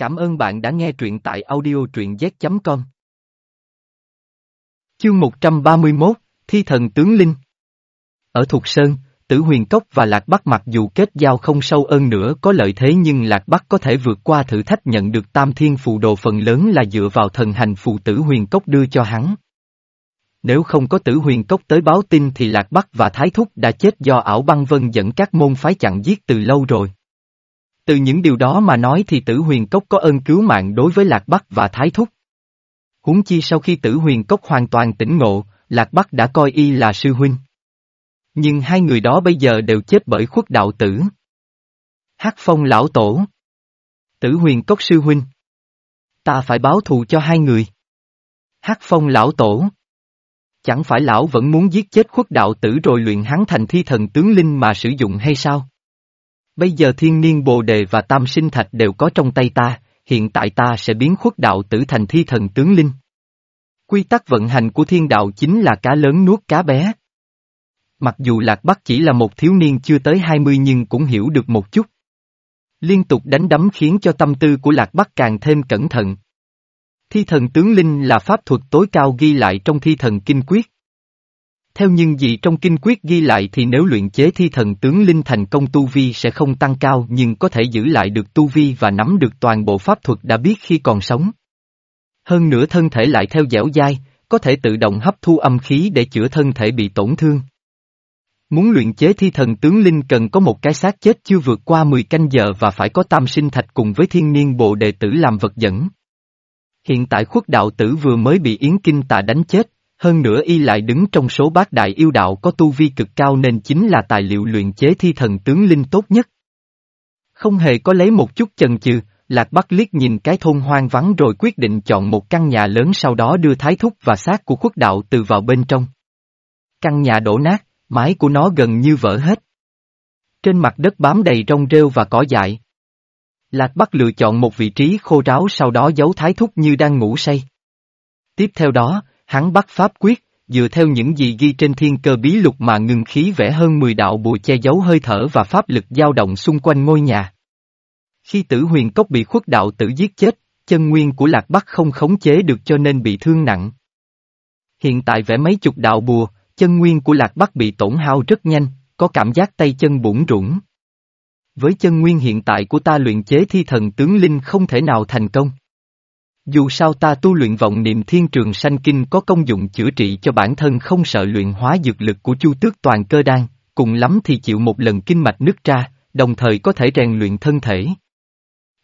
Cảm ơn bạn đã nghe truyện tại audio truyện z.com. Chương 131, Thi thần tướng Linh Ở Thục Sơn, Tử Huyền Cốc và Lạc Bắc mặc dù kết giao không sâu ơn nữa có lợi thế nhưng Lạc Bắc có thể vượt qua thử thách nhận được tam thiên phù đồ phần lớn là dựa vào thần hành phù Tử Huyền Cốc đưa cho hắn. Nếu không có Tử Huyền Cốc tới báo tin thì Lạc Bắc và Thái Thúc đã chết do ảo băng vân dẫn các môn phái chặn giết từ lâu rồi. Từ những điều đó mà nói thì tử huyền cốc có ơn cứu mạng đối với Lạc Bắc và Thái Thúc. Huống chi sau khi tử huyền cốc hoàn toàn tỉnh ngộ, Lạc Bắc đã coi y là sư huynh. Nhưng hai người đó bây giờ đều chết bởi khuất đạo tử. Hát phong lão tổ. Tử huyền cốc sư huynh. Ta phải báo thù cho hai người. Hát phong lão tổ. Chẳng phải lão vẫn muốn giết chết khuất đạo tử rồi luyện hắn thành thi thần tướng linh mà sử dụng hay sao? Bây giờ thiên niên bồ đề và tam sinh thạch đều có trong tay ta, hiện tại ta sẽ biến khuất đạo tử thành thi thần tướng linh. Quy tắc vận hành của thiên đạo chính là cá lớn nuốt cá bé. Mặc dù Lạc Bắc chỉ là một thiếu niên chưa tới 20 nhưng cũng hiểu được một chút. Liên tục đánh đấm khiến cho tâm tư của Lạc Bắc càng thêm cẩn thận. Thi thần tướng linh là pháp thuật tối cao ghi lại trong thi thần kinh quyết. Theo những gì trong kinh quyết ghi lại thì nếu luyện chế thi thần tướng linh thành công tu vi sẽ không tăng cao nhưng có thể giữ lại được tu vi và nắm được toàn bộ pháp thuật đã biết khi còn sống. Hơn nữa thân thể lại theo dẻo dai, có thể tự động hấp thu âm khí để chữa thân thể bị tổn thương. Muốn luyện chế thi thần tướng linh cần có một cái xác chết chưa vượt qua 10 canh giờ và phải có tam sinh thạch cùng với thiên niên bộ đệ tử làm vật dẫn. Hiện tại khuất đạo tử vừa mới bị Yến Kinh tà đánh chết, hơn nữa y lại đứng trong số bát đại yêu đạo có tu vi cực cao nên chính là tài liệu luyện chế thi thần tướng linh tốt nhất. Không hề có lấy một chút chần chừ, Lạc Bắc liếc nhìn cái thôn hoang vắng rồi quyết định chọn một căn nhà lớn sau đó đưa thái thúc và xác của khuất đạo từ vào bên trong. Căn nhà đổ nát, mái của nó gần như vỡ hết. Trên mặt đất bám đầy rong rêu và cỏ dại. Lạc Bắc lựa chọn một vị trí khô ráo sau đó giấu thái thúc như đang ngủ say. Tiếp theo đó, Hắn bắt pháp quyết, dựa theo những gì ghi trên thiên cơ bí lục mà ngừng khí vẽ hơn 10 đạo bùa che giấu hơi thở và pháp lực dao động xung quanh ngôi nhà. Khi tử huyền cốc bị khuất đạo tử giết chết, chân nguyên của lạc bắc không khống chế được cho nên bị thương nặng. Hiện tại vẽ mấy chục đạo bùa, chân nguyên của lạc bắc bị tổn hao rất nhanh, có cảm giác tay chân bủn rủng. Với chân nguyên hiện tại của ta luyện chế thi thần tướng linh không thể nào thành công. Dù sao ta tu luyện vọng niệm thiên trường sanh kinh có công dụng chữa trị cho bản thân không sợ luyện hóa dược lực của chu tước toàn cơ đan, cùng lắm thì chịu một lần kinh mạch nứt ra, đồng thời có thể rèn luyện thân thể.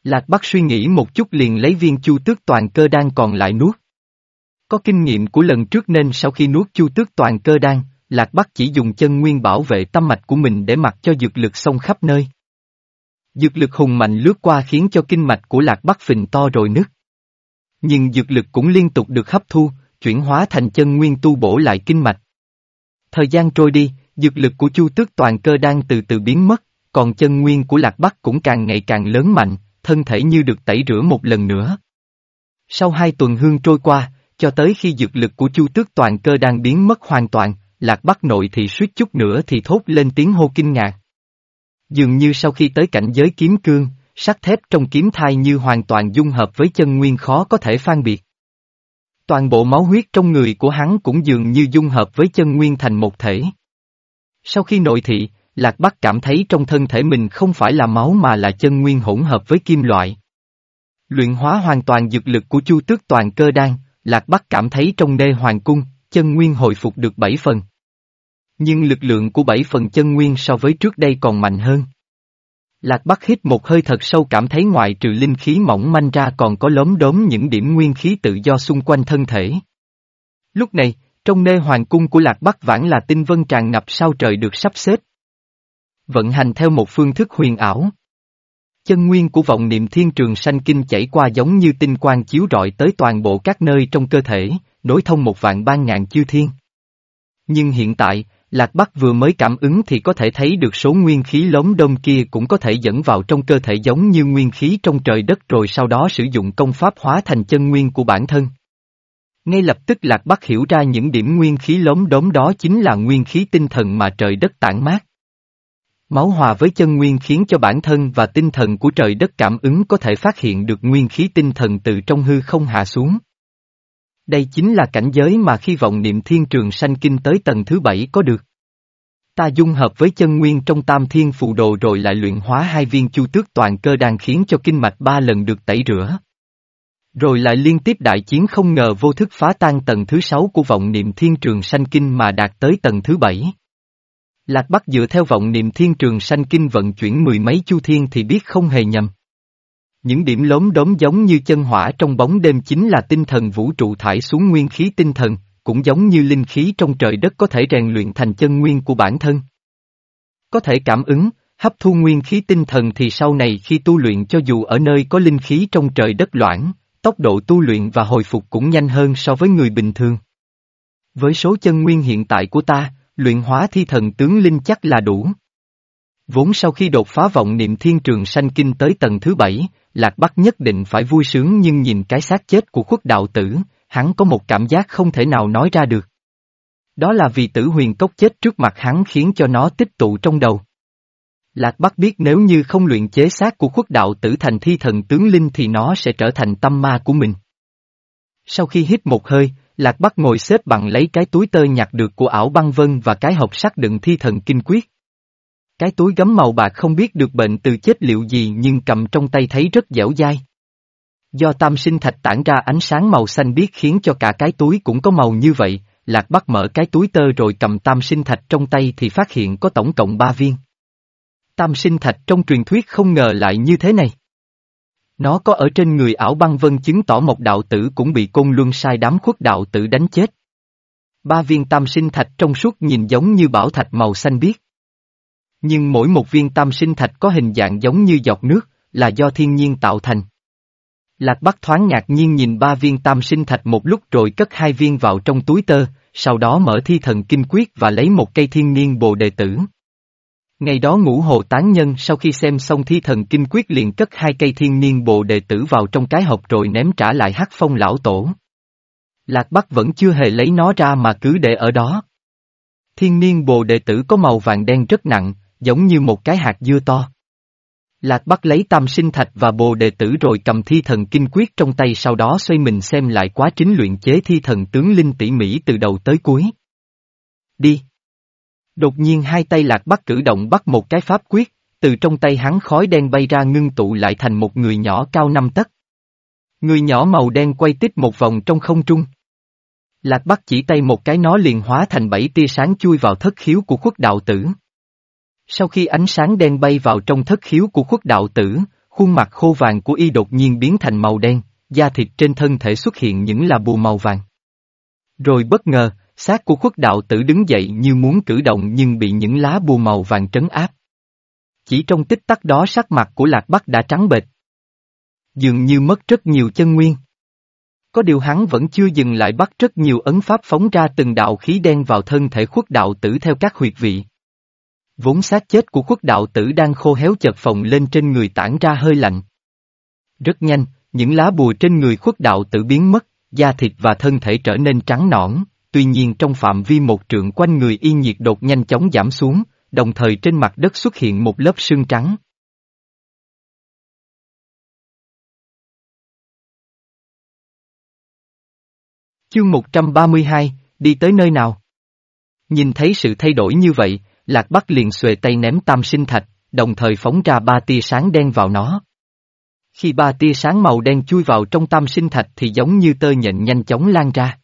Lạc Bắc suy nghĩ một chút liền lấy viên chu tước toàn cơ đan còn lại nuốt. Có kinh nghiệm của lần trước nên sau khi nuốt chu tước toàn cơ đan, Lạc Bắc chỉ dùng chân nguyên bảo vệ tâm mạch của mình để mặc cho dược lực xông khắp nơi. Dược lực hùng mạnh lướt qua khiến cho kinh mạch của Lạc Bắc phình to rồi nứt. Nhưng dược lực cũng liên tục được hấp thu, chuyển hóa thành chân nguyên tu bổ lại kinh mạch. Thời gian trôi đi, dược lực của Chu Tước toàn cơ đang từ từ biến mất, còn chân nguyên của Lạc Bắc cũng càng ngày càng lớn mạnh, thân thể như được tẩy rửa một lần nữa. Sau hai tuần hương trôi qua, cho tới khi dược lực của Chu Tước toàn cơ đang biến mất hoàn toàn, Lạc Bắc nội thì suýt chút nữa thì thốt lên tiếng hô kinh ngạc. Dường như sau khi tới cảnh giới kiếm cương, sắt thép trong kiếm thai như hoàn toàn dung hợp với chân nguyên khó có thể phân biệt. Toàn bộ máu huyết trong người của hắn cũng dường như dung hợp với chân nguyên thành một thể. Sau khi nội thị, Lạc Bắc cảm thấy trong thân thể mình không phải là máu mà là chân nguyên hỗn hợp với kim loại. Luyện hóa hoàn toàn dược lực của Chu Tước toàn cơ đan, Lạc Bắc cảm thấy trong đê hoàng cung, chân nguyên hồi phục được 7 phần. Nhưng lực lượng của 7 phần chân nguyên so với trước đây còn mạnh hơn. Lạc Bắc hít một hơi thật sâu cảm thấy ngoại trừ linh khí mỏng manh ra còn có lốm đốm những điểm nguyên khí tự do xung quanh thân thể. Lúc này, trong nơi hoàng cung của Lạc Bắc vãn là tinh vân tràn ngập sao trời được sắp xếp. Vận hành theo một phương thức huyền ảo. Chân nguyên của vọng niệm thiên trường sanh kinh chảy qua giống như tinh quang chiếu rọi tới toàn bộ các nơi trong cơ thể, nối thông một vạn ban ngàn chư thiên. Nhưng hiện tại, Lạc Bắc vừa mới cảm ứng thì có thể thấy được số nguyên khí lống đông kia cũng có thể dẫn vào trong cơ thể giống như nguyên khí trong trời đất rồi sau đó sử dụng công pháp hóa thành chân nguyên của bản thân. Ngay lập tức Lạc Bắc hiểu ra những điểm nguyên khí lống đống đó chính là nguyên khí tinh thần mà trời đất tản mát. Máu hòa với chân nguyên khiến cho bản thân và tinh thần của trời đất cảm ứng có thể phát hiện được nguyên khí tinh thần từ trong hư không hạ xuống. Đây chính là cảnh giới mà khi vọng niệm thiên trường sanh kinh tới tầng thứ bảy có được. Ta dung hợp với chân nguyên trong tam thiên phù đồ rồi lại luyện hóa hai viên chu tước toàn cơ đang khiến cho kinh mạch ba lần được tẩy rửa. Rồi lại liên tiếp đại chiến không ngờ vô thức phá tan tầng thứ sáu của vọng niệm thiên trường sanh kinh mà đạt tới tầng thứ bảy. Lạc Bắc dựa theo vọng niệm thiên trường sanh kinh vận chuyển mười mấy chu thiên thì biết không hề nhầm. Những điểm lốm đốm giống như chân hỏa trong bóng đêm chính là tinh thần vũ trụ thải xuống nguyên khí tinh thần, cũng giống như linh khí trong trời đất có thể rèn luyện thành chân nguyên của bản thân. Có thể cảm ứng, hấp thu nguyên khí tinh thần thì sau này khi tu luyện cho dù ở nơi có linh khí trong trời đất loãng, tốc độ tu luyện và hồi phục cũng nhanh hơn so với người bình thường. Với số chân nguyên hiện tại của ta, luyện hóa thi thần tướng linh chắc là đủ. Vốn sau khi đột phá vọng niệm thiên trường sanh kinh tới tầng thứ bảy, Lạc Bắc nhất định phải vui sướng nhưng nhìn cái xác chết của khuất đạo tử, hắn có một cảm giác không thể nào nói ra được. Đó là vì tử huyền cốc chết trước mặt hắn khiến cho nó tích tụ trong đầu. Lạc Bắc biết nếu như không luyện chế xác của khuất đạo tử thành thi thần tướng linh thì nó sẽ trở thành tâm ma của mình. Sau khi hít một hơi, Lạc Bắc ngồi xếp bằng lấy cái túi tơ nhặt được của ảo băng vân và cái hộp sắt đựng thi thần kinh quyết. Cái túi gấm màu bạc không biết được bệnh từ chết liệu gì nhưng cầm trong tay thấy rất dẻo dai. Do tam sinh thạch tản ra ánh sáng màu xanh biếc khiến cho cả cái túi cũng có màu như vậy, Lạc Bắc mở cái túi tơ rồi cầm tam sinh thạch trong tay thì phát hiện có tổng cộng ba viên. Tam sinh thạch trong truyền thuyết không ngờ lại như thế này. Nó có ở trên người ảo băng vân chứng tỏ một đạo tử cũng bị côn luân sai đám khuất đạo tử đánh chết. Ba viên tam sinh thạch trong suốt nhìn giống như bảo thạch màu xanh biếc. Nhưng mỗi một viên tam sinh thạch có hình dạng giống như giọt nước, là do thiên nhiên tạo thành. Lạc Bắc thoáng ngạc nhiên nhìn ba viên tam sinh thạch một lúc rồi cất hai viên vào trong túi tơ, sau đó mở thi thần kinh quyết và lấy một cây thiên niên bồ đề tử. Ngày đó ngũ hồ tán nhân sau khi xem xong thi thần kinh quyết liền cất hai cây thiên niên bồ đề tử vào trong cái hộp rồi ném trả lại hắc phong lão tổ. Lạc Bắc vẫn chưa hề lấy nó ra mà cứ để ở đó. Thiên niên bồ đề tử có màu vàng đen rất nặng, giống như một cái hạt dưa to. Lạc Bắc lấy tam sinh thạch và bồ đề tử rồi cầm thi thần kinh quyết trong tay sau đó xoay mình xem lại quá trình luyện chế thi thần tướng linh tỉ mỉ từ đầu tới cuối. Đi! Đột nhiên hai tay Lạc Bắc cử động bắt một cái pháp quyết, từ trong tay hắn khói đen bay ra ngưng tụ lại thành một người nhỏ cao năm tấc. Người nhỏ màu đen quay tích một vòng trong không trung. Lạc Bắc chỉ tay một cái nó liền hóa thành bảy tia sáng chui vào thất khiếu của khuất đạo tử. Sau khi ánh sáng đen bay vào trong thất khiếu của khuất đạo tử, khuôn mặt khô vàng của y đột nhiên biến thành màu đen, da thịt trên thân thể xuất hiện những là bù màu vàng. Rồi bất ngờ, xác của khuất đạo tử đứng dậy như muốn cử động nhưng bị những lá bù màu vàng trấn áp. Chỉ trong tích tắc đó sắc mặt của Lạc Bắc đã trắng bệch. Dường như mất rất nhiều chân nguyên. Có điều hắn vẫn chưa dừng lại bắt rất nhiều ấn pháp phóng ra từng đạo khí đen vào thân thể khuất đạo tử theo các huyệt vị. Vốn xác chết của khuất đạo tử đang khô héo chật phồng lên trên người tản ra hơi lạnh. Rất nhanh, những lá bùa trên người khuất đạo tử biến mất, da thịt và thân thể trở nên trắng nõn, tuy nhiên trong phạm vi một trượng quanh người y nhiệt đột nhanh chóng giảm xuống, đồng thời trên mặt đất xuất hiện một lớp sương trắng. Chương 132, đi tới nơi nào? Nhìn thấy sự thay đổi như vậy, Lạc Bắc liền xuề tay ném tam sinh thạch, đồng thời phóng ra ba tia sáng đen vào nó. Khi ba tia sáng màu đen chui vào trong tam sinh thạch thì giống như tơ nhện nhanh chóng lan ra.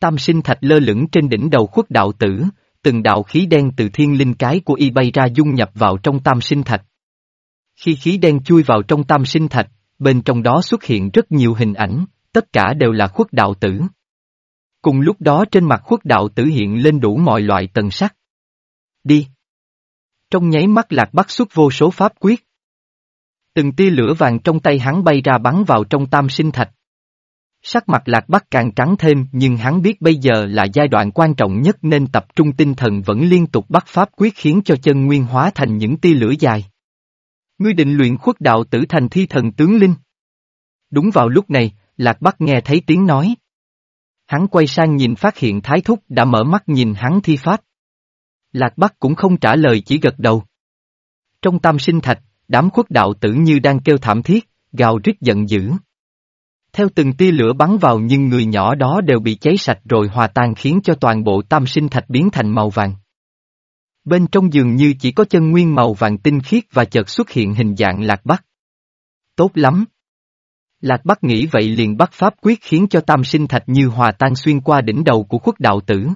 Tam sinh thạch lơ lửng trên đỉnh đầu khuất đạo tử, từng đạo khí đen từ thiên linh cái của y bay ra dung nhập vào trong tam sinh thạch. Khi khí đen chui vào trong tam sinh thạch, bên trong đó xuất hiện rất nhiều hình ảnh, tất cả đều là khuất đạo tử. Cùng lúc đó trên mặt khuất đạo tử hiện lên đủ mọi loại tầng sắc. Đi! Trong nháy mắt lạc bắt xuất vô số pháp quyết. Từng tia lửa vàng trong tay hắn bay ra bắn vào trong tam sinh thạch. Sắc mặt lạc bắc càng trắng thêm nhưng hắn biết bây giờ là giai đoạn quan trọng nhất nên tập trung tinh thần vẫn liên tục bắt pháp quyết khiến cho chân nguyên hóa thành những tia lửa dài. Ngươi định luyện khuất đạo tử thành thi thần tướng linh. Đúng vào lúc này, lạc bắc nghe thấy tiếng nói. Hắn quay sang nhìn phát hiện thái thúc đã mở mắt nhìn hắn thi pháp. Lạc bắc cũng không trả lời chỉ gật đầu. Trong tam sinh thạch, đám khuất đạo tử như đang kêu thảm thiết, gào rít giận dữ. Theo từng tia lửa bắn vào nhưng người nhỏ đó đều bị cháy sạch rồi hòa tan khiến cho toàn bộ tam sinh thạch biến thành màu vàng. Bên trong giường như chỉ có chân nguyên màu vàng tinh khiết và chợt xuất hiện hình dạng lạc bắc. Tốt lắm. Lạc Bắc nghĩ vậy liền bắt pháp quyết khiến cho tam sinh thạch như hòa tan xuyên qua đỉnh đầu của khuất đạo tử.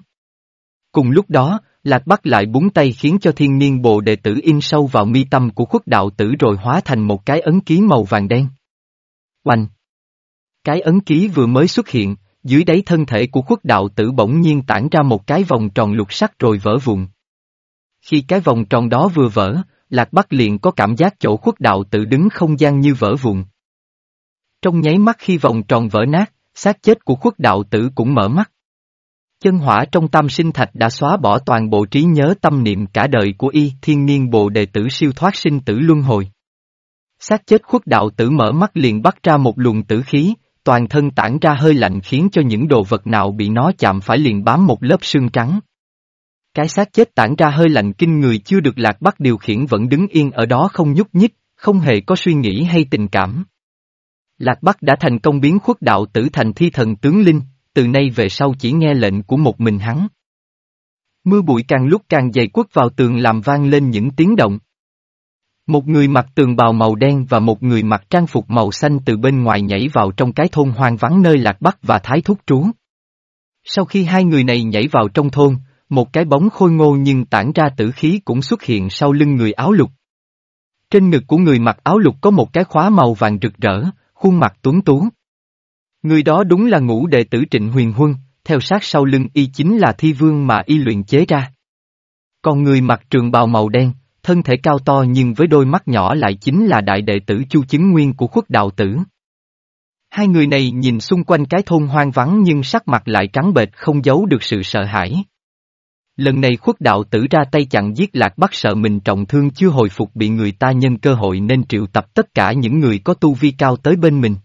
Cùng lúc đó, Lạc Bắc lại búng tay khiến cho thiên niên bộ đệ tử in sâu vào mi tâm của khuất đạo tử rồi hóa thành một cái ấn ký màu vàng đen. Oanh! Cái ấn ký vừa mới xuất hiện, dưới đáy thân thể của khuất đạo tử bỗng nhiên tản ra một cái vòng tròn lục sắc rồi vỡ vụn. Khi cái vòng tròn đó vừa vỡ, Lạc Bắc liền có cảm giác chỗ khuất đạo tử đứng không gian như vỡ vụn. Trong nháy mắt khi vòng tròn vỡ nát, xác chết của khuất đạo tử cũng mở mắt. Chân hỏa trong tam sinh thạch đã xóa bỏ toàn bộ trí nhớ tâm niệm cả đời của y thiên niên bộ đệ tử siêu thoát sinh tử luân hồi. Xác chết khuất đạo tử mở mắt liền bắt ra một luồng tử khí, toàn thân tản ra hơi lạnh khiến cho những đồ vật nào bị nó chạm phải liền bám một lớp sương trắng. Cái xác chết tản ra hơi lạnh kinh người chưa được lạc bắt điều khiển vẫn đứng yên ở đó không nhúc nhích, không hề có suy nghĩ hay tình cảm. Lạc Bắc đã thành công biến khuất đạo tử thành thi thần tướng linh, từ nay về sau chỉ nghe lệnh của một mình hắn. Mưa bụi càng lúc càng dày quất vào tường làm vang lên những tiếng động. Một người mặc tường bào màu đen và một người mặc trang phục màu xanh từ bên ngoài nhảy vào trong cái thôn hoang vắng nơi Lạc Bắc và Thái Thúc trú. Sau khi hai người này nhảy vào trong thôn, một cái bóng khôi ngô nhưng tản ra tử khí cũng xuất hiện sau lưng người áo lục. Trên ngực của người mặc áo lục có một cái khóa màu vàng rực rỡ, khuôn mặt tuấn tú. Người đó đúng là ngũ đệ tử Trịnh Huyền Huân, theo sát sau lưng y chính là thi vương mà y luyện chế ra. Còn người mặc trường bào màu đen, thân thể cao to nhưng với đôi mắt nhỏ lại chính là đại đệ tử Chu Chứng Nguyên của khuất đạo tử. Hai người này nhìn xung quanh cái thôn hoang vắng nhưng sắc mặt lại trắng bệch không giấu được sự sợ hãi. Lần này khuất đạo tử ra tay chặn giết lạc bắt sợ mình trọng thương chưa hồi phục bị người ta nhân cơ hội nên triệu tập tất cả những người có tu vi cao tới bên mình.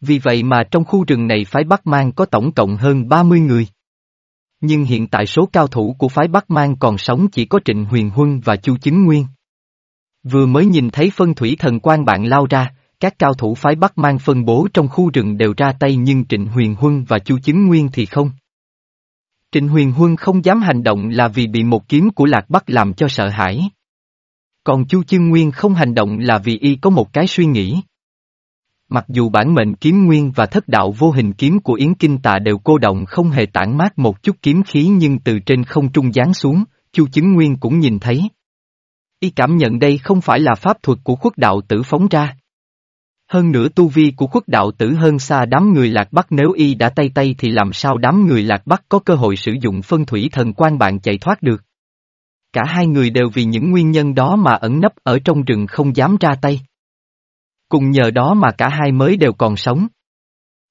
Vì vậy mà trong khu rừng này phái Bắc Mang có tổng cộng hơn 30 người. Nhưng hiện tại số cao thủ của phái Bắc Mang còn sống chỉ có Trịnh Huyền Huân và Chu Chứng Nguyên. Vừa mới nhìn thấy phân thủy thần quan bạn lao ra, các cao thủ phái Bắc Mang phân bố trong khu rừng đều ra tay nhưng Trịnh Huyền Huân và Chu Chứng Nguyên thì không. Trịnh Huyền Huân không dám hành động là vì bị một kiếm của Lạc Bắc làm cho sợ hãi. Còn Chu Chương Nguyên không hành động là vì y có một cái suy nghĩ. Mặc dù bản mệnh kiếm nguyên và thất đạo vô hình kiếm của Yến Kinh Tà đều cô động không hề tản mát một chút kiếm khí nhưng từ trên không trung giáng xuống, Chu Chứng Nguyên cũng nhìn thấy. Y cảm nhận đây không phải là pháp thuật của khuất đạo tử phóng ra. Hơn nữa tu vi của khuất đạo tử hơn xa đám người lạc bắc nếu y đã tay tay thì làm sao đám người lạc bắc có cơ hội sử dụng phân thủy thần quan bạn chạy thoát được. Cả hai người đều vì những nguyên nhân đó mà ẩn nấp ở trong rừng không dám ra tay. Cùng nhờ đó mà cả hai mới đều còn sống.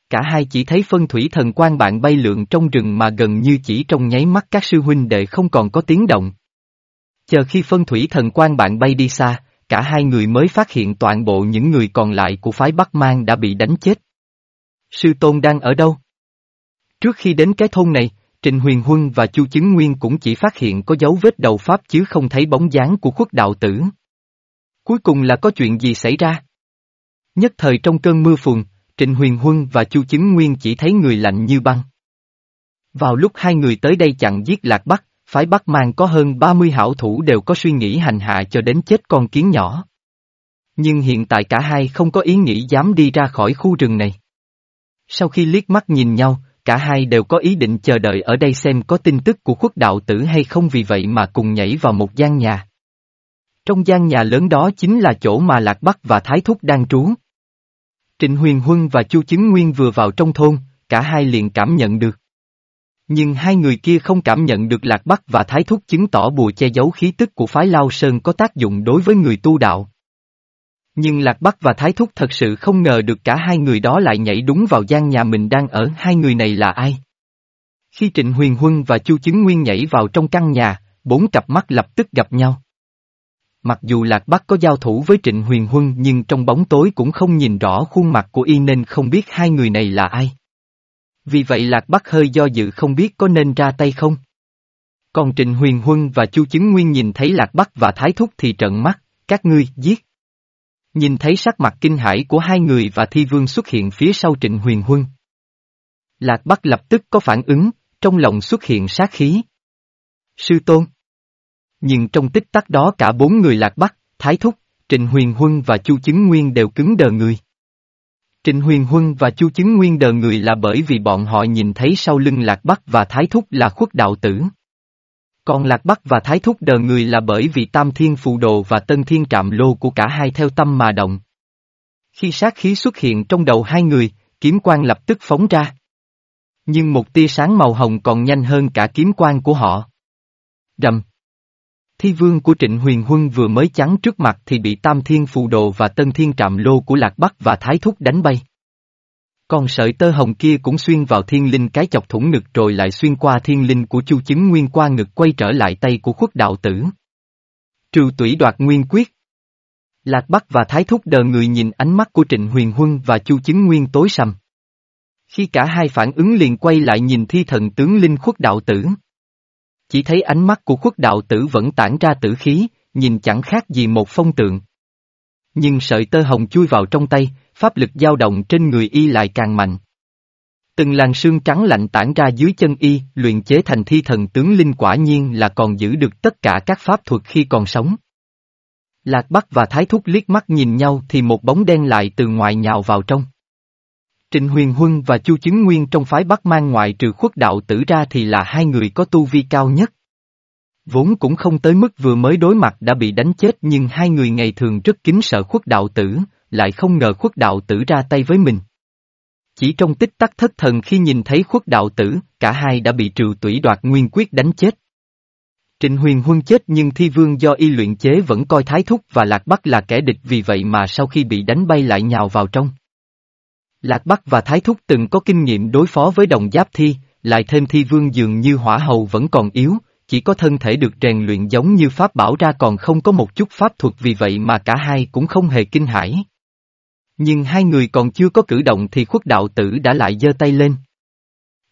Cả hai chỉ thấy phân thủy thần quan bạn bay lượn trong rừng mà gần như chỉ trong nháy mắt các sư huynh đệ không còn có tiếng động. Chờ khi phân thủy thần quan bạn bay đi xa, cả hai người mới phát hiện toàn bộ những người còn lại của phái Bắc Mang đã bị đánh chết. Sư Tôn đang ở đâu? Trước khi đến cái thôn này, Trình Huyền Huân và Chu Chứng Nguyên cũng chỉ phát hiện có dấu vết đầu pháp chứ không thấy bóng dáng của khuất đạo tử. Cuối cùng là có chuyện gì xảy ra? Nhất thời trong cơn mưa phùn, Trịnh Huyền Huân và Chu Chứng Nguyên chỉ thấy người lạnh như băng. Vào lúc hai người tới đây chặn giết Lạc Bắc, phái Bắc Mang có hơn 30 hảo thủ đều có suy nghĩ hành hạ cho đến chết con kiến nhỏ. Nhưng hiện tại cả hai không có ý nghĩ dám đi ra khỏi khu rừng này. Sau khi liếc mắt nhìn nhau, cả hai đều có ý định chờ đợi ở đây xem có tin tức của khuất đạo tử hay không vì vậy mà cùng nhảy vào một gian nhà. Trong gian nhà lớn đó chính là chỗ mà Lạc Bắc và Thái Thúc đang trú. Trịnh Huyền Huân và Chu Chứng Nguyên vừa vào trong thôn, cả hai liền cảm nhận được. Nhưng hai người kia không cảm nhận được Lạc Bắc và Thái Thúc chứng tỏ bùa che giấu khí tức của phái Lao Sơn có tác dụng đối với người tu đạo. Nhưng Lạc Bắc và Thái Thúc thật sự không ngờ được cả hai người đó lại nhảy đúng vào gian nhà mình đang ở hai người này là ai. Khi Trịnh Huyền Huân và Chu Chứng Nguyên nhảy vào trong căn nhà, bốn cặp mắt lập tức gặp nhau. Mặc dù Lạc Bắc có giao thủ với Trịnh Huyền Huân nhưng trong bóng tối cũng không nhìn rõ khuôn mặt của y nên không biết hai người này là ai. Vì vậy Lạc Bắc hơi do dự không biết có nên ra tay không. Còn Trịnh Huyền Huân và Chu Chứng Nguyên nhìn thấy Lạc Bắc và Thái Thúc thì trợn mắt, các ngươi, giết. Nhìn thấy sắc mặt kinh hãi của hai người và thi vương xuất hiện phía sau trịnh huyền huân. Lạc Bắc lập tức có phản ứng, trong lòng xuất hiện sát khí. Sư tôn. Nhưng trong tích tắc đó cả bốn người Lạc Bắc, Thái Thúc, Trịnh Huyền Huân và Chu Chứng Nguyên đều cứng đờ người. Trịnh Huyền Huân và Chu Chứng Nguyên đờ người là bởi vì bọn họ nhìn thấy sau lưng Lạc Bắc và Thái Thúc là khuất đạo tử. Còn Lạc Bắc và Thái Thúc đờ người là bởi vì Tam Thiên Phù Đồ và Tân Thiên Trạm Lô của cả hai theo tâm mà động. Khi sát khí xuất hiện trong đầu hai người, kiếm quang lập tức phóng ra. Nhưng một tia sáng màu hồng còn nhanh hơn cả kiếm quang của họ. Rầm. Thi vương của Trịnh Huyền Huân vừa mới chắn trước mặt thì bị Tam Thiên Phù Đồ và Tân Thiên Trạm Lô của Lạc Bắc và Thái Thúc đánh bay. Còn sợi tơ hồng kia cũng xuyên vào thiên linh cái chọc thủng ngực rồi lại xuyên qua thiên linh của chu chứng nguyên qua ngực quay trở lại tay của khuất đạo tử. Trừ tủy đoạt nguyên quyết. Lạc Bắc và Thái Thúc đờ người nhìn ánh mắt của Trịnh Huyền Huân và chu chứng nguyên tối sầm. Khi cả hai phản ứng liền quay lại nhìn thi thần tướng linh khuất đạo tử. Chỉ thấy ánh mắt của khuất đạo tử vẫn tản ra tử khí, nhìn chẳng khác gì một phong tượng. Nhưng sợi tơ hồng chui vào trong tay, pháp lực dao động trên người y lại càng mạnh. Từng làn sương trắng lạnh tản ra dưới chân y, luyện chế thành thi thần tướng linh quả nhiên là còn giữ được tất cả các pháp thuật khi còn sống. Lạc Bắc và Thái Thúc liếc mắt nhìn nhau thì một bóng đen lại từ ngoài nhào vào trong. Trịnh Huyền Huân và Chu Chứng Nguyên trong phái Bắc mang ngoại trừ khuất đạo tử ra thì là hai người có tu vi cao nhất. Vốn cũng không tới mức vừa mới đối mặt đã bị đánh chết nhưng hai người ngày thường rất kính sợ khuất đạo tử, lại không ngờ khuất đạo tử ra tay với mình. Chỉ trong tích tắc thất thần khi nhìn thấy khuất đạo tử, cả hai đã bị trừ tủy đoạt nguyên quyết đánh chết. Trịnh huyền huân chết nhưng thi vương do y luyện chế vẫn coi thái thúc và lạc bắc là kẻ địch vì vậy mà sau khi bị đánh bay lại nhào vào trong. Lạc Bắc và Thái Thúc từng có kinh nghiệm đối phó với đồng giáp thi, lại thêm thi vương dường như hỏa hầu vẫn còn yếu, chỉ có thân thể được rèn luyện giống như pháp bảo ra còn không có một chút pháp thuật vì vậy mà cả hai cũng không hề kinh hãi. Nhưng hai người còn chưa có cử động thì khuất đạo tử đã lại giơ tay lên.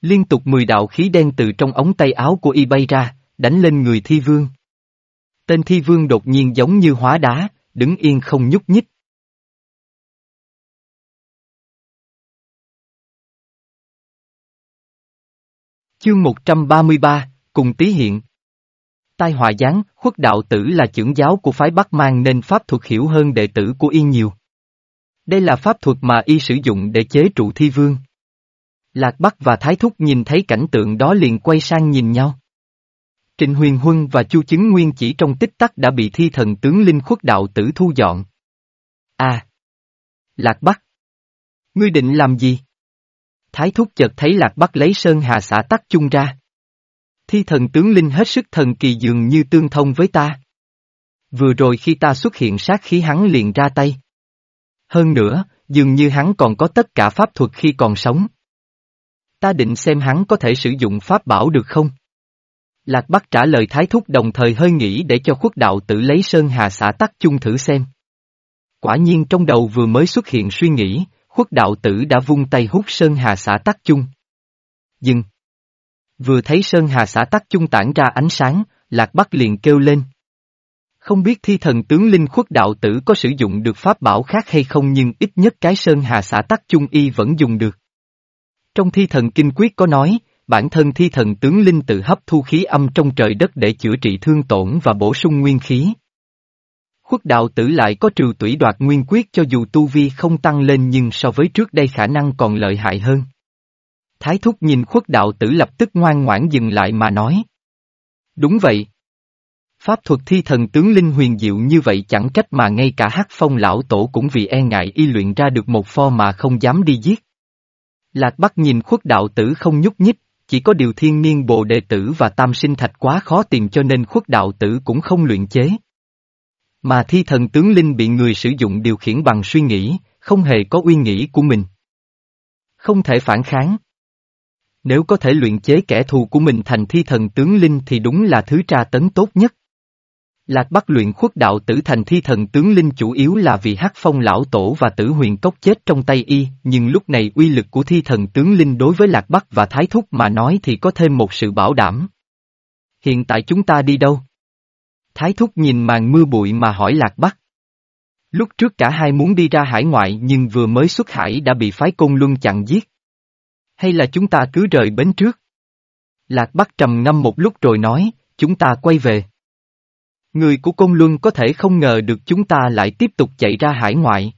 Liên tục mười đạo khí đen từ trong ống tay áo của y bay ra, đánh lên người thi vương. Tên thi vương đột nhiên giống như hóa đá, đứng yên không nhúc nhích. Chương 133, cùng tí hiện. Tai họa giáng, khuất đạo tử là trưởng giáo của phái Bắc Mang nên pháp thuật hiểu hơn đệ tử của y nhiều. Đây là pháp thuật mà y sử dụng để chế trụ thi vương. Lạc Bắc và Thái Thúc nhìn thấy cảnh tượng đó liền quay sang nhìn nhau. Trịnh Huyền Huân và Chu Chứng Nguyên chỉ trong tích tắc đã bị thi thần tướng linh khuất đạo tử thu dọn. À! Lạc Bắc! Ngươi định làm gì? Thái Thúc chợt thấy Lạc Bắc lấy Sơn Hà xã tắc chung ra. Thi thần tướng linh hết sức thần kỳ dường như tương thông với ta. Vừa rồi khi ta xuất hiện sát khí hắn liền ra tay. Hơn nữa, dường như hắn còn có tất cả pháp thuật khi còn sống. Ta định xem hắn có thể sử dụng pháp bảo được không? Lạc Bắc trả lời Thái Thúc đồng thời hơi nghĩ để cho khuất đạo tự lấy Sơn Hà xã tắc chung thử xem. Quả nhiên trong đầu vừa mới xuất hiện suy nghĩ, khuất đạo tử đã vung tay hút Sơn Hà xã tắc chung. Dừng. Vừa thấy Sơn Hà xã tắc chung tản ra ánh sáng, Lạc Bắc liền kêu lên. Không biết thi thần tướng linh khuất đạo tử có sử dụng được pháp bảo khác hay không nhưng ít nhất cái Sơn Hà xã tắc chung y vẫn dùng được. Trong thi thần kinh quyết có nói, bản thân thi thần tướng linh tự hấp thu khí âm trong trời đất để chữa trị thương tổn và bổ sung nguyên khí. Khuất đạo tử lại có trừ tủy đoạt nguyên quyết cho dù tu vi không tăng lên nhưng so với trước đây khả năng còn lợi hại hơn. Thái thúc nhìn khuất đạo tử lập tức ngoan ngoãn dừng lại mà nói. Đúng vậy. Pháp thuật thi thần tướng linh huyền diệu như vậy chẳng trách mà ngay cả hắc phong lão tổ cũng vì e ngại y luyện ra được một pho mà không dám đi giết. Lạc Bắc nhìn khuất đạo tử không nhúc nhích, chỉ có điều thiên niên bộ đệ tử và tam sinh thạch quá khó tìm cho nên khuất đạo tử cũng không luyện chế. Mà thi thần tướng linh bị người sử dụng điều khiển bằng suy nghĩ, không hề có uy nghĩ của mình. Không thể phản kháng. Nếu có thể luyện chế kẻ thù của mình thành thi thần tướng linh thì đúng là thứ tra tấn tốt nhất. Lạc Bắc luyện khuất đạo tử thành thi thần tướng linh chủ yếu là vì hắc phong lão tổ và tử huyền cốc chết trong tay y, nhưng lúc này uy lực của thi thần tướng linh đối với Lạc Bắc và Thái Thúc mà nói thì có thêm một sự bảo đảm. Hiện tại chúng ta đi đâu? Thái thúc nhìn màn mưa bụi mà hỏi Lạc Bắc. Lúc trước cả hai muốn đi ra hải ngoại nhưng vừa mới xuất hải đã bị phái côn luân chặn giết. Hay là chúng ta cứ rời bến trước? Lạc Bắc trầm ngâm một lúc rồi nói, chúng ta quay về. Người của Côn Luân có thể không ngờ được chúng ta lại tiếp tục chạy ra hải ngoại.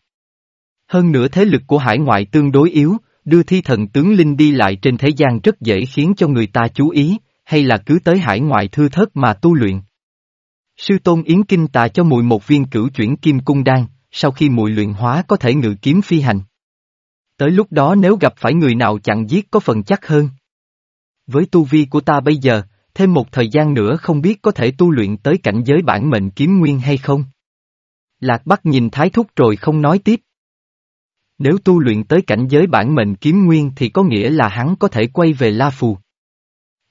Hơn nữa thế lực của hải ngoại tương đối yếu, đưa thi thần tướng Linh đi lại trên thế gian rất dễ khiến cho người ta chú ý, hay là cứ tới hải ngoại thư thớt mà tu luyện. Sư tôn Yến Kinh tà cho mùi một viên cửu chuyển kim cung đan, sau khi mùi luyện hóa có thể ngự kiếm phi hành. Tới lúc đó nếu gặp phải người nào chặn giết có phần chắc hơn. Với tu vi của ta bây giờ, thêm một thời gian nữa không biết có thể tu luyện tới cảnh giới bản mệnh kiếm nguyên hay không. Lạc Bắc nhìn Thái Thúc rồi không nói tiếp. Nếu tu luyện tới cảnh giới bản mệnh kiếm nguyên thì có nghĩa là hắn có thể quay về La Phù.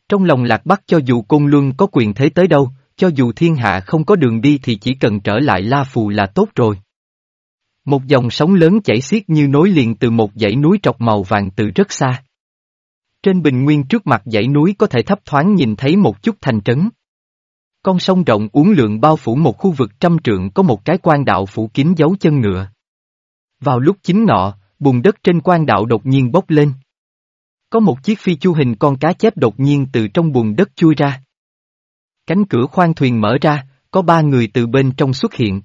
Trong lòng Lạc Bắc cho dù Côn Luân có quyền thế tới đâu, cho dù thiên hạ không có đường đi thì chỉ cần trở lại La Phù là tốt rồi. Một dòng sóng lớn chảy xiết như nối liền từ một dãy núi trọc màu vàng từ rất xa. Trên bình nguyên trước mặt dãy núi có thể thấp thoáng nhìn thấy một chút thành trấn. Con sông rộng uốn lượn bao phủ một khu vực trăm trượng có một cái quan đạo phủ kín dấu chân ngựa. Vào lúc chính ngọ, bùn đất trên quan đạo đột nhiên bốc lên. Có một chiếc phi chu hình con cá chép đột nhiên từ trong bùn đất chui ra. Cánh cửa khoang thuyền mở ra, có ba người từ bên trong xuất hiện.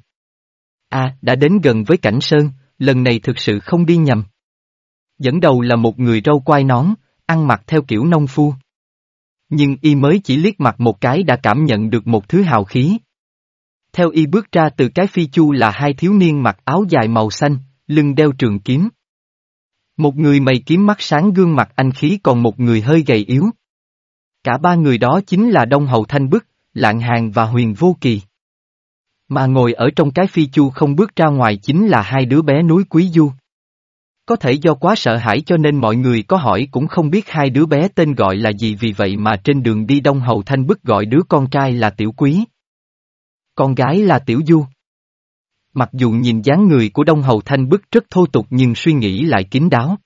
À, đã đến gần với cảnh sơn, lần này thực sự không đi nhầm. Dẫn đầu là một người râu quai nón, ăn mặc theo kiểu nông phu. Nhưng y mới chỉ liếc mặt một cái đã cảm nhận được một thứ hào khí. Theo y bước ra từ cái phi chu là hai thiếu niên mặc áo dài màu xanh, lưng đeo trường kiếm. Một người mày kiếm mắt sáng gương mặt anh khí còn một người hơi gầy yếu. Cả ba người đó chính là Đông Hầu Thanh Bức, Lạng Hàng và Huyền Vô Kỳ. Mà ngồi ở trong cái phi chu không bước ra ngoài chính là hai đứa bé núi Quý Du. Có thể do quá sợ hãi cho nên mọi người có hỏi cũng không biết hai đứa bé tên gọi là gì vì vậy mà trên đường đi Đông Hầu Thanh Bức gọi đứa con trai là Tiểu Quý. Con gái là Tiểu Du. Mặc dù nhìn dáng người của Đông Hầu Thanh Bức rất thô tục nhưng suy nghĩ lại kín đáo.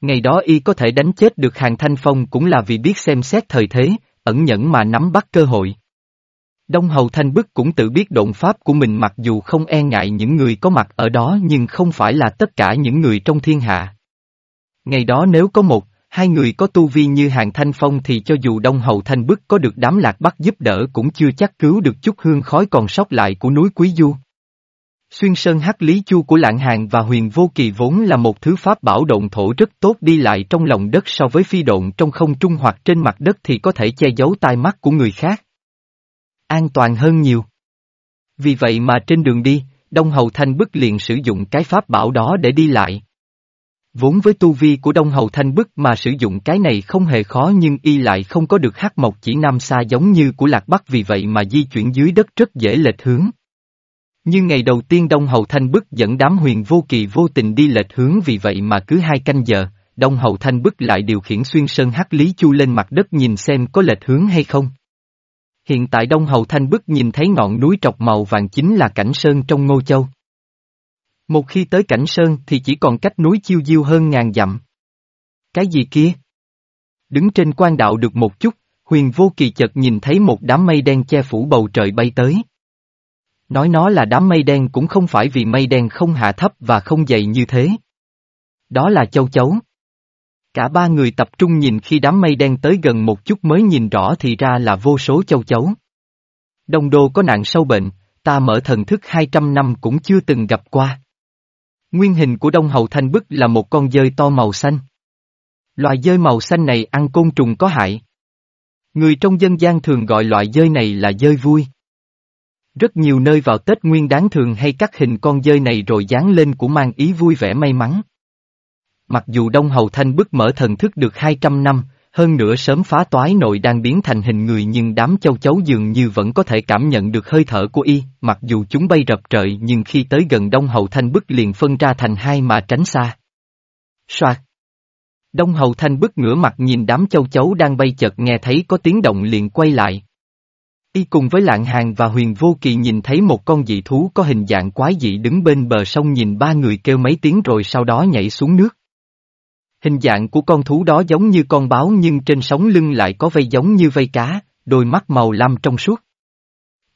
Ngày đó y có thể đánh chết được hàng thanh phong cũng là vì biết xem xét thời thế, ẩn nhẫn mà nắm bắt cơ hội. Đông Hầu Thanh Bức cũng tự biết động pháp của mình mặc dù không e ngại những người có mặt ở đó nhưng không phải là tất cả những người trong thiên hạ. Ngày đó nếu có một, hai người có tu vi như hàng thanh phong thì cho dù Đông Hầu Thanh Bức có được đám lạc bắt giúp đỡ cũng chưa chắc cứu được chút hương khói còn sót lại của núi Quý Du. Xuyên sơn hắc lý chu của lạng hàng và huyền vô kỳ vốn là một thứ pháp bảo động thổ rất tốt đi lại trong lòng đất so với phi độn trong không trung hoặc trên mặt đất thì có thể che giấu tai mắt của người khác. An toàn hơn nhiều. Vì vậy mà trên đường đi, Đông Hầu Thanh Bức liền sử dụng cái pháp bảo đó để đi lại. Vốn với tu vi của Đông Hầu Thanh Bức mà sử dụng cái này không hề khó nhưng y lại không có được hắc mộc chỉ nam xa giống như của Lạc Bắc vì vậy mà di chuyển dưới đất rất dễ lệch hướng. Như ngày đầu tiên Đông Hầu Thanh Bức dẫn đám huyền vô kỳ vô tình đi lệch hướng vì vậy mà cứ hai canh giờ, Đông Hầu Thanh Bức lại điều khiển xuyên sơn hắc lý chu lên mặt đất nhìn xem có lệch hướng hay không. Hiện tại Đông Hầu Thanh Bức nhìn thấy ngọn núi trọc màu vàng chính là cảnh sơn trong Ngô Châu. Một khi tới cảnh sơn thì chỉ còn cách núi chiêu diêu hơn ngàn dặm. Cái gì kia? Đứng trên quan đạo được một chút, huyền vô kỳ chợt nhìn thấy một đám mây đen che phủ bầu trời bay tới. Nói nó là đám mây đen cũng không phải vì mây đen không hạ thấp và không dày như thế. Đó là châu chấu. Cả ba người tập trung nhìn khi đám mây đen tới gần một chút mới nhìn rõ thì ra là vô số châu chấu. Đông đô có nạn sâu bệnh, ta mở thần thức 200 năm cũng chưa từng gặp qua. Nguyên hình của Đông Hầu Thanh Bức là một con dơi to màu xanh. Loài dơi màu xanh này ăn côn trùng có hại. Người trong dân gian thường gọi loại dơi này là dơi vui. Rất nhiều nơi vào Tết Nguyên đáng thường hay cắt hình con dơi này rồi dán lên của mang ý vui vẻ may mắn. Mặc dù Đông Hầu Thanh bức mở thần thức được 200 năm, hơn nữa sớm phá toái nội đang biến thành hình người nhưng đám châu chấu dường như vẫn có thể cảm nhận được hơi thở của y, mặc dù chúng bay rập trời nhưng khi tới gần Đông Hầu Thanh bức liền phân ra thành hai mà tránh xa. Soạt! Đông Hầu Thanh bức ngửa mặt nhìn đám châu chấu đang bay chợt nghe thấy có tiếng động liền quay lại. Y cùng với lạng hàng và huyền vô kỳ nhìn thấy một con dị thú có hình dạng quái dị đứng bên bờ sông nhìn ba người kêu mấy tiếng rồi sau đó nhảy xuống nước. Hình dạng của con thú đó giống như con báo nhưng trên sống lưng lại có vây giống như vây cá, đôi mắt màu lam trong suốt.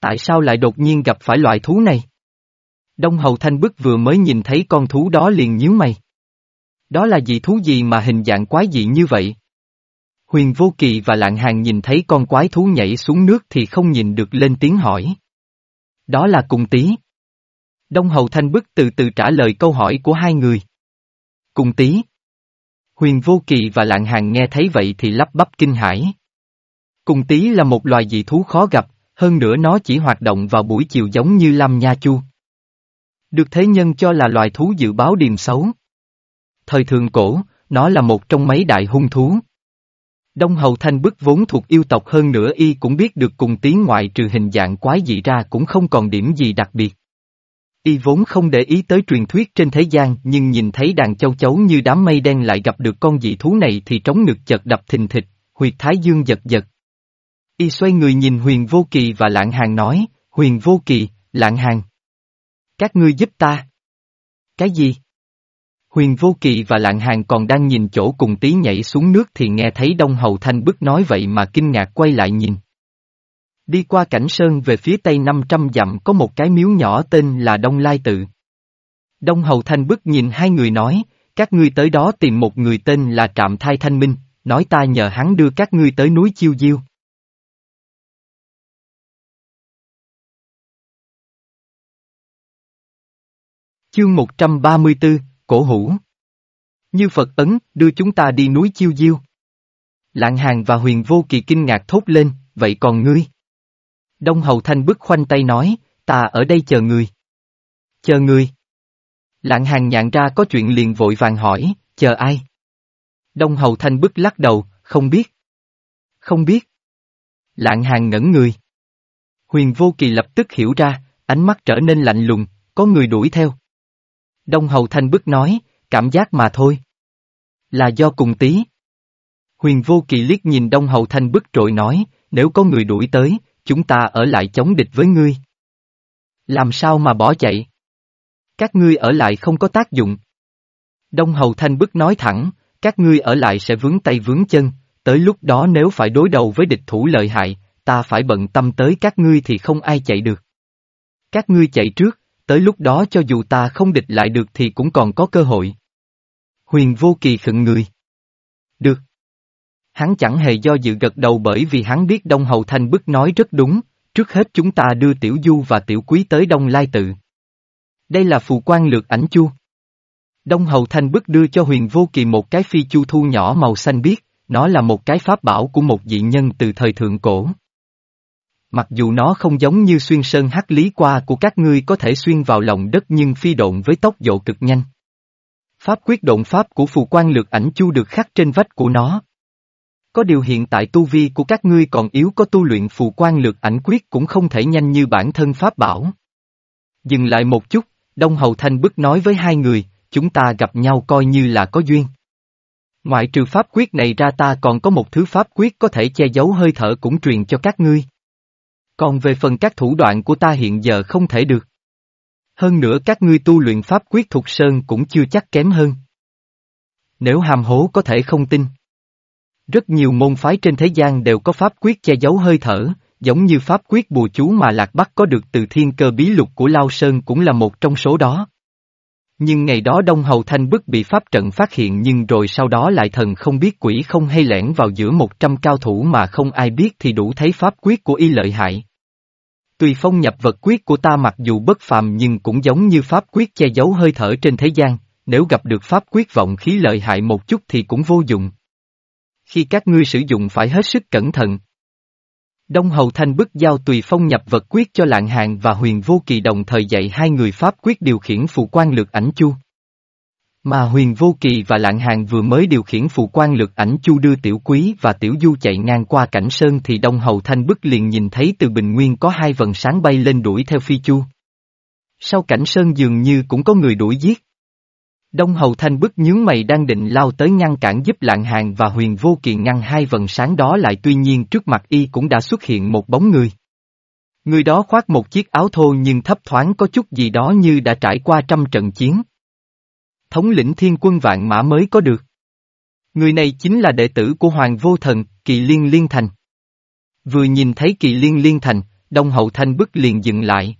Tại sao lại đột nhiên gặp phải loại thú này? Đông Hầu Thanh Bức vừa mới nhìn thấy con thú đó liền nhíu mày. Đó là dị thú gì mà hình dạng quái dị như vậy? Huyền Vô Kỳ và Lạng Hàng nhìn thấy con quái thú nhảy xuống nước thì không nhìn được lên tiếng hỏi. Đó là cùng tí. Đông Hầu Thanh Bức từ từ trả lời câu hỏi của hai người. Cùng tí. Huyền Vô Kỳ và Lạng Hàng nghe thấy vậy thì lắp bắp kinh hãi. Cùng tí là một loài dị thú khó gặp, hơn nữa nó chỉ hoạt động vào buổi chiều giống như Lam Nha Chu. Được thế nhân cho là loài thú dự báo điềm xấu. Thời thường cổ, nó là một trong mấy đại hung thú. Đông Hầu Thanh bức vốn thuộc yêu tộc hơn nữa y cũng biết được cùng tiếng ngoại trừ hình dạng quái dị ra cũng không còn điểm gì đặc biệt. Y vốn không để ý tới truyền thuyết trên thế gian nhưng nhìn thấy đàn châu chấu như đám mây đen lại gặp được con dị thú này thì trống ngực chật đập thình thịch, huyệt thái dương giật giật. Y xoay người nhìn huyền vô kỳ và lạng hàng nói, huyền vô kỳ, lạng hàng. Các ngươi giúp ta. Cái gì? Huyền Vô Kỵ và Lạng Hàng còn đang nhìn chỗ cùng tí nhảy xuống nước thì nghe thấy Đông Hầu Thanh bức nói vậy mà kinh ngạc quay lại nhìn. Đi qua cảnh sơn về phía tây 500 dặm có một cái miếu nhỏ tên là Đông Lai Tự. Đông Hầu Thanh bức nhìn hai người nói, các ngươi tới đó tìm một người tên là Trạm Thai Thanh Minh, nói ta nhờ hắn đưa các ngươi tới núi Chiêu Diêu. Chương 134, Cổ hủ. Như Phật ấn, đưa chúng ta đi núi Chiêu Diêu. Lạng Hàng và Huyền Vô Kỳ kinh ngạc thốt lên, vậy còn ngươi? Đông Hầu Thanh bức khoanh tay nói, ta ở đây chờ người. Chờ người. Lạng Hàng nhạn ra có chuyện liền vội vàng hỏi, chờ ai? Đông Hầu Thanh bức lắc đầu, không biết. Không biết. Lạng Hàng ngẩn người. Huyền Vô Kỳ lập tức hiểu ra, ánh mắt trở nên lạnh lùng, có người đuổi theo. Đông Hầu Thanh bức nói, cảm giác mà thôi. Là do cùng tí. Huyền Vô Kỳ liếc nhìn Đông Hầu Thanh bức trội nói, nếu có người đuổi tới, chúng ta ở lại chống địch với ngươi. Làm sao mà bỏ chạy? Các ngươi ở lại không có tác dụng. Đông Hầu Thanh bức nói thẳng, các ngươi ở lại sẽ vướng tay vướng chân, tới lúc đó nếu phải đối đầu với địch thủ lợi hại, ta phải bận tâm tới các ngươi thì không ai chạy được. Các ngươi chạy trước, tới lúc đó cho dù ta không địch lại được thì cũng còn có cơ hội. Huyền vô kỳ khựng người. Được. Hắn chẳng hề do dự gật đầu bởi vì hắn biết Đông Hầu Thanh bức nói rất đúng, trước hết chúng ta đưa Tiểu Du và Tiểu Quý tới Đông Lai Tự. Đây là phù quan lược ảnh chu. Đông Hầu Thanh bức đưa cho huyền vô kỳ một cái phi chu thu nhỏ màu xanh biếc, nó là một cái pháp bảo của một dị nhân từ thời thượng cổ. Mặc dù nó không giống như xuyên sơn hắc lý qua của các ngươi có thể xuyên vào lòng đất nhưng phi độn với tốc độ cực nhanh. Pháp quyết độn pháp của phù quan lược ảnh chu được khắc trên vách của nó. Có điều hiện tại tu vi của các ngươi còn yếu có tu luyện phù quan lược ảnh quyết cũng không thể nhanh như bản thân pháp bảo. Dừng lại một chút, Đông Hầu Thanh bức nói với hai người, chúng ta gặp nhau coi như là có duyên. Ngoại trừ pháp quyết này ra ta còn có một thứ pháp quyết có thể che giấu hơi thở cũng truyền cho các ngươi. Còn về phần các thủ đoạn của ta hiện giờ không thể được. Hơn nữa các ngươi tu luyện pháp quyết thuộc sơn cũng chưa chắc kém hơn. Nếu hàm hố có thể không tin. Rất nhiều môn phái trên thế gian đều có pháp quyết che giấu hơi thở, giống như pháp quyết bùa chú mà Lạc Bắc có được từ thiên cơ bí lục của Lao Sơn cũng là một trong số đó. Nhưng ngày đó Đông Hầu Thanh bức bị pháp trận phát hiện nhưng rồi sau đó lại thần không biết quỷ không hay lẻn vào giữa một trăm cao thủ mà không ai biết thì đủ thấy pháp quyết của y lợi hại. Tùy phong nhập vật quyết của ta mặc dù bất phàm nhưng cũng giống như pháp quyết che giấu hơi thở trên thế gian, nếu gặp được pháp quyết vọng khí lợi hại một chút thì cũng vô dụng. Khi các ngươi sử dụng phải hết sức cẩn thận, Đông Hầu Thanh bức giao tùy phong nhập vật quyết cho lạng hàng và huyền vô kỳ đồng thời dạy hai người Pháp quyết điều khiển phụ quan lực ảnh chu. Mà huyền vô kỳ và lạng hàng vừa mới điều khiển phụ quan lực ảnh chu đưa tiểu quý và tiểu du chạy ngang qua cảnh sơn thì Đông Hầu Thanh bức liền nhìn thấy từ bình nguyên có hai vần sáng bay lên đuổi theo phi chu. Sau cảnh sơn dường như cũng có người đuổi giết. Đông Hầu Thanh bức nhướng mày đang định lao tới ngăn cản giúp lạng hàng và huyền vô kỳ ngăn hai vần sáng đó lại tuy nhiên trước mặt y cũng đã xuất hiện một bóng người. Người đó khoác một chiếc áo thô nhưng thấp thoáng có chút gì đó như đã trải qua trăm trận chiến. Thống lĩnh thiên quân vạn mã mới có được. Người này chính là đệ tử của Hoàng Vô Thần, Kỳ Liên Liên Thành. Vừa nhìn thấy Kỳ Liên Liên Thành, Đông Hậu Thanh bức liền dừng lại.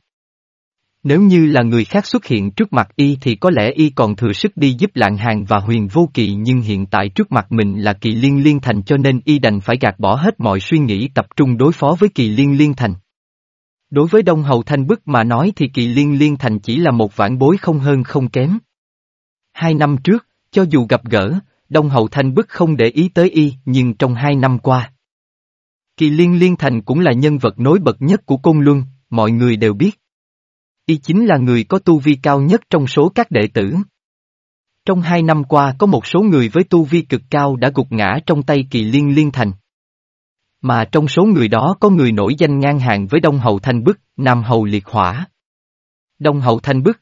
Nếu như là người khác xuất hiện trước mặt y thì có lẽ y còn thừa sức đi giúp lạng hàng và huyền vô kỵ nhưng hiện tại trước mặt mình là kỳ liên liên thành cho nên y đành phải gạt bỏ hết mọi suy nghĩ tập trung đối phó với kỳ liên liên thành. Đối với Đông Hầu Thanh Bức mà nói thì kỳ liên liên thành chỉ là một vãn bối không hơn không kém. Hai năm trước, cho dù gặp gỡ, Đông Hầu Thanh Bức không để ý tới y nhưng trong hai năm qua. Kỳ liên liên thành cũng là nhân vật nối bật nhất của Côn Luân, mọi người đều biết. Y chính là người có tu vi cao nhất trong số các đệ tử. Trong hai năm qua có một số người với tu vi cực cao đã gục ngã trong tay kỳ liên liên thành. Mà trong số người đó có người nổi danh ngang hàng với Đông Hầu Thanh Bức, Nam Hầu Liệt Hỏa. Đông Hầu Thanh Bức.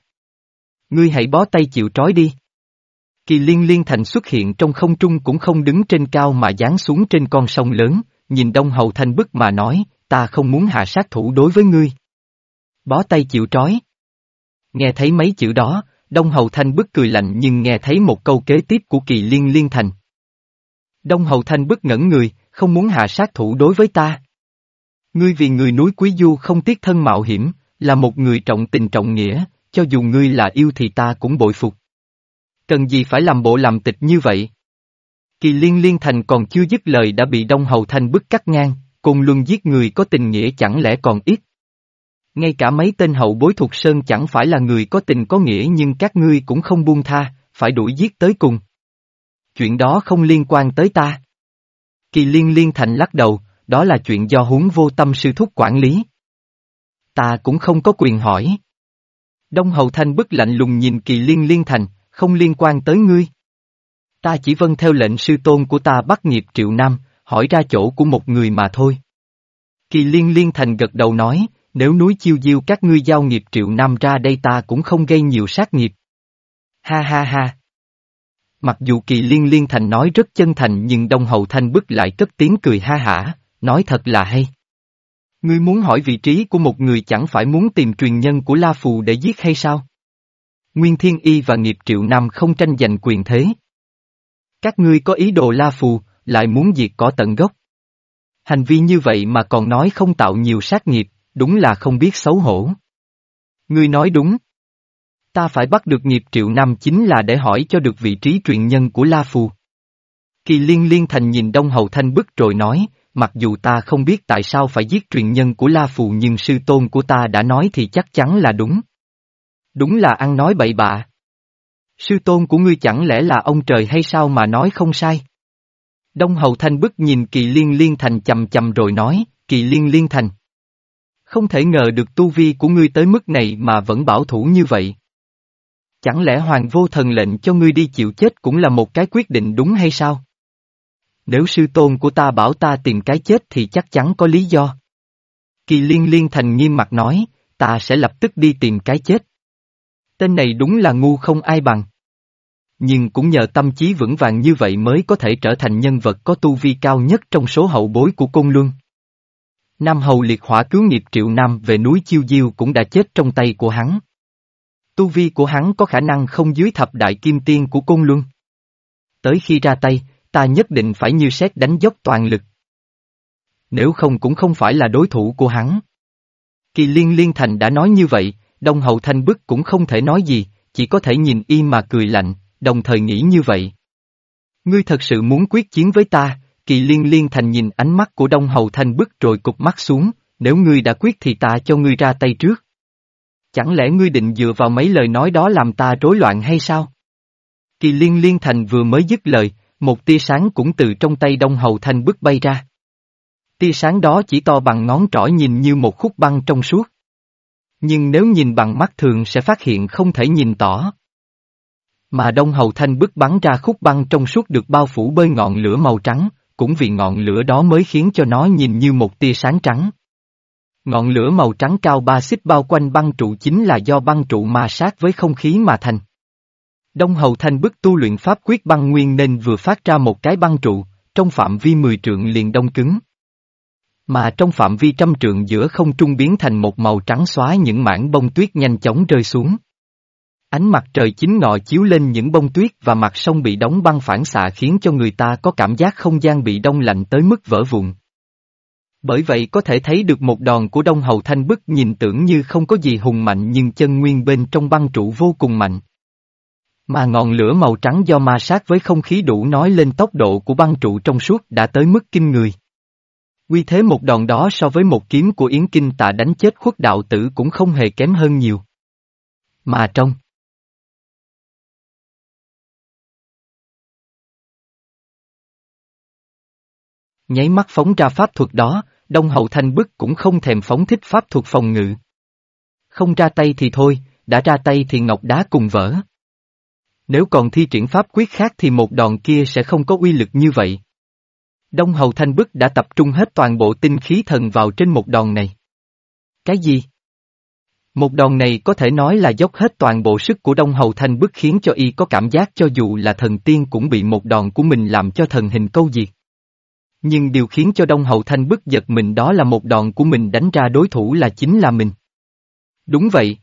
Ngươi hãy bó tay chịu trói đi. Kỳ liên liên thành xuất hiện trong không trung cũng không đứng trên cao mà giáng xuống trên con sông lớn, nhìn Đông Hầu Thanh Bức mà nói, ta không muốn hạ sát thủ đối với ngươi. Bó tay chịu trói. Nghe thấy mấy chữ đó, Đông Hầu Thanh Bức cười lạnh nhưng nghe thấy một câu kế tiếp của kỳ liên liên thành. Đông Hầu Thanh Bức ngẩn người, không muốn hạ sát thủ đối với ta. Ngươi vì người núi Quý Du không tiếc thân mạo hiểm, là một người trọng tình trọng nghĩa, cho dù ngươi là yêu thì ta cũng bội phục. Cần gì phải làm bộ làm tịch như vậy? Kỳ liên liên thành còn chưa dứt lời đã bị Đông Hầu Thanh bức cắt ngang, cùng luân giết người có tình nghĩa chẳng lẽ còn ít. Ngay cả mấy tên hậu bối thuộc sơn chẳng phải là người có tình có nghĩa nhưng các ngươi cũng không buông tha, phải đuổi giết tới cùng. Chuyện đó không liên quan tới ta. Kỳ liên liên thành lắc đầu, đó là chuyện do huống vô tâm sư thúc quản lý. Ta cũng không có quyền hỏi. Đông Hầu Thanh bức lạnh lùng nhìn kỳ liên liên thành, không liên quan tới ngươi. Ta chỉ vâng theo lệnh sư tôn của ta bắt nghiệp triệu nam, hỏi ra chỗ của một người mà thôi. Kỳ liên liên thành gật đầu nói, nếu núi chiêu diêu các ngươi giao nghiệp triệu nam ra đây ta cũng không gây nhiều sát nghiệp. Ha ha ha. Mặc dù kỳ liên liên thành nói rất chân thành nhưng đông hầu thanh bức lại cất tiếng cười ha hả, nói thật là hay. Ngươi muốn hỏi vị trí của một người chẳng phải muốn tìm truyền nhân của La Phù để giết hay sao? Nguyên Thiên Y và nghiệp triệu nam không tranh giành quyền thế. Các ngươi có ý đồ La Phù, lại muốn diệt cỏ tận gốc. Hành vi như vậy mà còn nói không tạo nhiều sát nghiệp, đúng là không biết xấu hổ. Ngươi nói đúng. Ta phải bắt được nghiệp triệu năm chính là để hỏi cho được vị trí truyền nhân của La Phù. Kỳ liên liên thành nhìn Đông Hầu Thanh bức rồi nói, mặc dù ta không biết tại sao phải giết truyền nhân của La Phù nhưng sư tôn của ta đã nói thì chắc chắn là đúng. Đúng là ăn nói bậy bạ. Sư tôn của ngươi chẳng lẽ là ông trời hay sao mà nói không sai? Đông Hầu Thanh bức nhìn kỳ liên liên thành chầm chầm rồi nói, kỳ liên liên thành. Không thể ngờ được tu vi của ngươi tới mức này mà vẫn bảo thủ như vậy. Chẳng lẽ hoàng vô thần lệnh cho ngươi đi chịu chết cũng là một cái quyết định đúng hay sao? Nếu sư tôn của ta bảo ta tìm cái chết thì chắc chắn có lý do. Kỳ liên liên thành nghiêm mặt nói, ta sẽ lập tức đi tìm cái chết. Tên này đúng là ngu không ai bằng. Nhưng cũng nhờ tâm trí vững vàng như vậy mới có thể trở thành nhân vật có tu vi cao nhất trong số hậu bối của Côn Luân. Nam Hầu liệt hỏa cứu nghiệp Triệu Nam về núi Chiêu Diêu cũng đã chết trong tay của hắn. Tu vi của hắn có khả năng không dưới thập đại kim tiên của Côn Luân. Tới khi ra tay, ta nhất định phải như xét đánh dốc toàn lực. Nếu không cũng không phải là đối thủ của hắn. Kỳ liên liên thành đã nói như vậy, Đông Hậu Thanh bức cũng không thể nói gì, chỉ có thể nhìn y mà cười lạnh, đồng thời nghĩ như vậy. Ngươi thật sự muốn quyết chiến với ta, kỳ liên liên thành nhìn ánh mắt của Đông Hầu Thanh bức rồi cục mắt xuống, nếu ngươi đã quyết thì ta cho ngươi ra tay trước. Chẳng lẽ ngươi định dựa vào mấy lời nói đó làm ta rối loạn hay sao? Kỳ liên liên thành vừa mới dứt lời, một tia sáng cũng từ trong tay Đông Hầu Thanh bức bay ra. Tia sáng đó chỉ to bằng ngón trỏ nhìn như một khúc băng trong suốt. Nhưng nếu nhìn bằng mắt thường sẽ phát hiện không thể nhìn tỏ. Mà Đông Hầu Thanh bức bắn ra khúc băng trong suốt được bao phủ bơi ngọn lửa màu trắng, cũng vì ngọn lửa đó mới khiến cho nó nhìn như một tia sáng trắng. Ngọn lửa màu trắng cao ba xích bao quanh băng trụ chính là do băng trụ ma sát với không khí mà thành. Đông Hầu Thanh bức tu luyện pháp quyết băng nguyên nên vừa phát ra một cái băng trụ, trong phạm vi mười trượng liền đông cứng. Mà trong phạm vi trăm trượng giữa không trung biến thành một màu trắng xóa những mảng bông tuyết nhanh chóng rơi xuống. Ánh mặt trời chính ngọ chiếu lên những bông tuyết và mặt sông bị đóng băng phản xạ khiến cho người ta có cảm giác không gian bị đông lạnh tới mức vỡ vụn. Bởi vậy có thể thấy được một đòn của Đông Hầu Thanh bức nhìn tưởng như không có gì hùng mạnh nhưng chân nguyên bên trong băng trụ vô cùng mạnh. Mà ngọn lửa màu trắng do ma sát với không khí đủ nói lên tốc độ của băng trụ trong suốt đã tới mức kinh người. Quy thế một đòn đó so với một kiếm của Yến Kinh tạ đánh chết khuất đạo tử cũng không hề kém hơn nhiều. Mà trong Nháy mắt phóng ra pháp thuật đó, Đông Hậu Thanh Bức cũng không thèm phóng thích pháp thuật phòng ngự. Không ra tay thì thôi, đã ra tay thì ngọc đá cùng vỡ. Nếu còn thi triển pháp quyết khác thì một đòn kia sẽ không có uy lực như vậy. Đông Hầu Thanh Bức đã tập trung hết toàn bộ tinh khí thần vào trên một đòn này. Cái gì? Một đòn này có thể nói là dốc hết toàn bộ sức của Đông Hầu Thanh Bức khiến cho y có cảm giác cho dù là thần tiên cũng bị một đòn của mình làm cho thần hình câu diệt. Nhưng điều khiến cho Đông Hậu Thanh bức giật mình đó là một đòn của mình đánh ra đối thủ là chính là mình. Đúng vậy.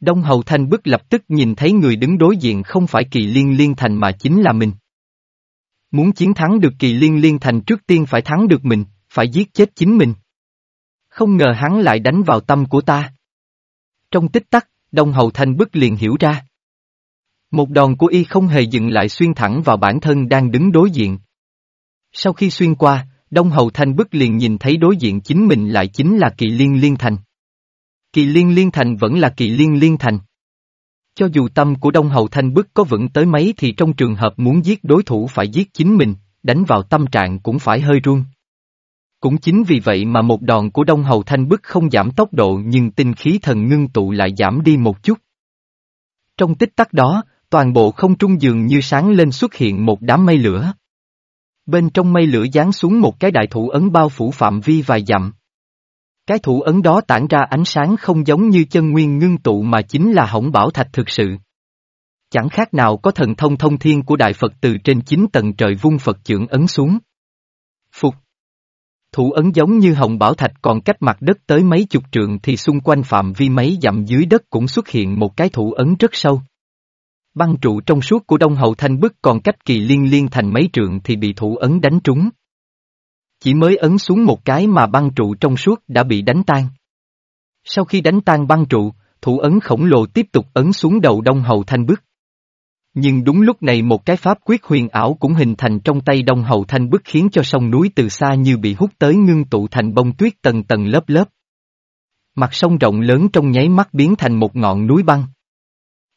Đông Hầu Thanh bức lập tức nhìn thấy người đứng đối diện không phải kỳ liên liên thành mà chính là mình. Muốn chiến thắng được kỳ liên liên thành trước tiên phải thắng được mình, phải giết chết chính mình. Không ngờ hắn lại đánh vào tâm của ta. Trong tích tắc, Đông Hầu Thanh bức liền hiểu ra. Một đòn của y không hề dừng lại xuyên thẳng vào bản thân đang đứng đối diện. Sau khi xuyên qua, Đông Hầu Thanh bức liền nhìn thấy đối diện chính mình lại chính là kỳ liên liên thành. Kỳ liên liên thành vẫn là kỳ liên liên thành. Cho dù tâm của Đông Hầu Thanh bức có vững tới mấy thì trong trường hợp muốn giết đối thủ phải giết chính mình, đánh vào tâm trạng cũng phải hơi run. Cũng chính vì vậy mà một đòn của Đông Hầu Thanh bức không giảm tốc độ nhưng tinh khí thần ngưng tụ lại giảm đi một chút. Trong tích tắc đó, toàn bộ không trung dường như sáng lên xuất hiện một đám mây lửa. Bên trong mây lửa giáng xuống một cái đại thủ ấn bao phủ phạm vi vài dặm. Cái thủ ấn đó tản ra ánh sáng không giống như chân nguyên ngưng tụ mà chính là hỏng bảo thạch thực sự. Chẳng khác nào có thần thông thông thiên của Đại Phật từ trên chín tầng trời vung Phật trưởng ấn xuống. Phục. Thủ ấn giống như hồng bảo thạch còn cách mặt đất tới mấy chục trượng thì xung quanh phạm vi mấy dặm dưới đất cũng xuất hiện một cái thủ ấn rất sâu. Băng trụ trong suốt của Đông Hậu Thanh bức còn cách kỳ liên liên thành mấy trượng thì bị thủ ấn đánh trúng. Chỉ mới ấn xuống một cái mà băng trụ trong suốt đã bị đánh tan. Sau khi đánh tan băng trụ, thủ ấn khổng lồ tiếp tục ấn xuống đầu Đông Hầu Thanh bức. Nhưng đúng lúc này một cái pháp quyết huyền ảo cũng hình thành trong tay Đông Hầu Thanh bức khiến cho sông núi từ xa như bị hút tới ngưng tụ thành bông tuyết tầng tầng lớp lớp. Mặt sông rộng lớn trong nháy mắt biến thành một ngọn núi băng.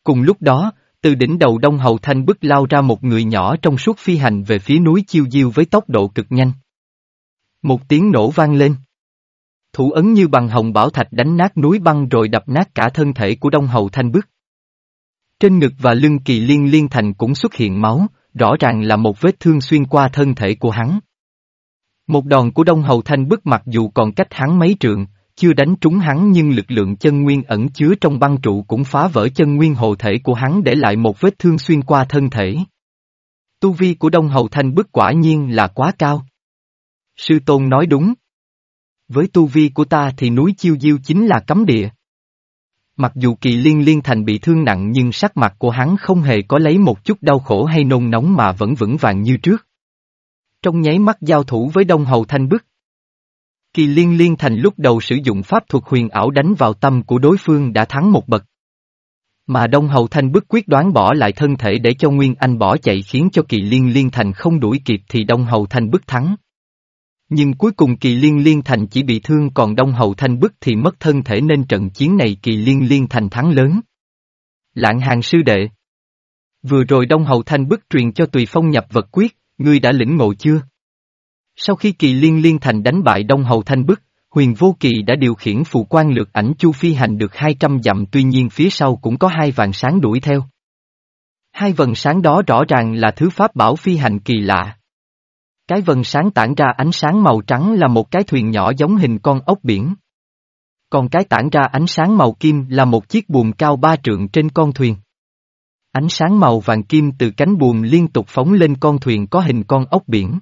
Cùng lúc đó, từ đỉnh đầu Đông Hầu Thanh bức lao ra một người nhỏ trong suốt phi hành về phía núi Chiêu Diêu với tốc độ cực nhanh. Một tiếng nổ vang lên. Thủ ấn như bằng hồng bảo thạch đánh nát núi băng rồi đập nát cả thân thể của Đông Hầu Thanh bức. Trên ngực và lưng kỳ liên liên thành cũng xuất hiện máu, rõ ràng là một vết thương xuyên qua thân thể của hắn. Một đòn của Đông Hầu Thanh bức mặc dù còn cách hắn mấy trượng, chưa đánh trúng hắn nhưng lực lượng chân nguyên ẩn chứa trong băng trụ cũng phá vỡ chân nguyên hộ thể của hắn để lại một vết thương xuyên qua thân thể. Tu vi của Đông Hầu Thanh bức quả nhiên là quá cao. Sư Tôn nói đúng. Với tu vi của ta thì núi Chiêu Diêu chính là cấm địa. Mặc dù kỳ liên liên thành bị thương nặng nhưng sắc mặt của hắn không hề có lấy một chút đau khổ hay nôn nóng mà vẫn vững vàng như trước. Trong nháy mắt giao thủ với Đông Hầu Thanh bức, Kỳ liên liên thành lúc đầu sử dụng pháp thuật huyền ảo đánh vào tâm của đối phương đã thắng một bậc. Mà Đông Hầu Thanh bức quyết đoán bỏ lại thân thể để cho Nguyên Anh bỏ chạy khiến cho kỳ liên liên thành không đuổi kịp thì Đông Hầu Thanh bức thắng. Nhưng cuối cùng kỳ liên liên thành chỉ bị thương còn Đông Hầu Thanh bức thì mất thân thể nên trận chiến này kỳ liên liên thành thắng lớn. Lạng hàng sư đệ. Vừa rồi Đông Hầu Thanh bức truyền cho Tùy Phong nhập vật quyết, ngươi đã lĩnh ngộ chưa? Sau khi kỳ liên liên thành đánh bại Đông Hầu Thanh Bức, huyền vô kỳ đã điều khiển phù quan lược ảnh chu phi hành được 200 dặm tuy nhiên phía sau cũng có hai vàng sáng đuổi theo. Hai vần sáng đó rõ ràng là thứ pháp bảo phi hành kỳ lạ. Cái vần sáng tản ra ánh sáng màu trắng là một cái thuyền nhỏ giống hình con ốc biển. Còn cái tản ra ánh sáng màu kim là một chiếc buồm cao ba trượng trên con thuyền. Ánh sáng màu vàng kim từ cánh buồm liên tục phóng lên con thuyền có hình con ốc biển.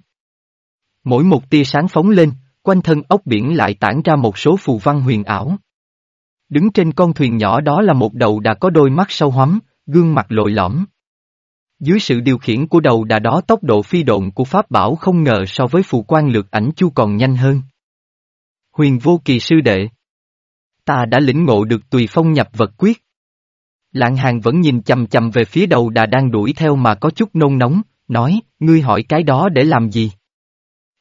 Mỗi một tia sáng phóng lên, quanh thân ốc biển lại tản ra một số phù văn huyền ảo. Đứng trên con thuyền nhỏ đó là một đầu đã có đôi mắt sâu hoắm, gương mặt lội lõm. Dưới sự điều khiển của đầu đà đó tốc độ phi độn của Pháp Bảo không ngờ so với phù quan lược ảnh chu còn nhanh hơn. Huyền vô kỳ sư đệ. Ta đã lĩnh ngộ được tùy phong nhập vật quyết. Lạng hàng vẫn nhìn chầm chầm về phía đầu đà đang đuổi theo mà có chút nôn nóng, nói, ngươi hỏi cái đó để làm gì?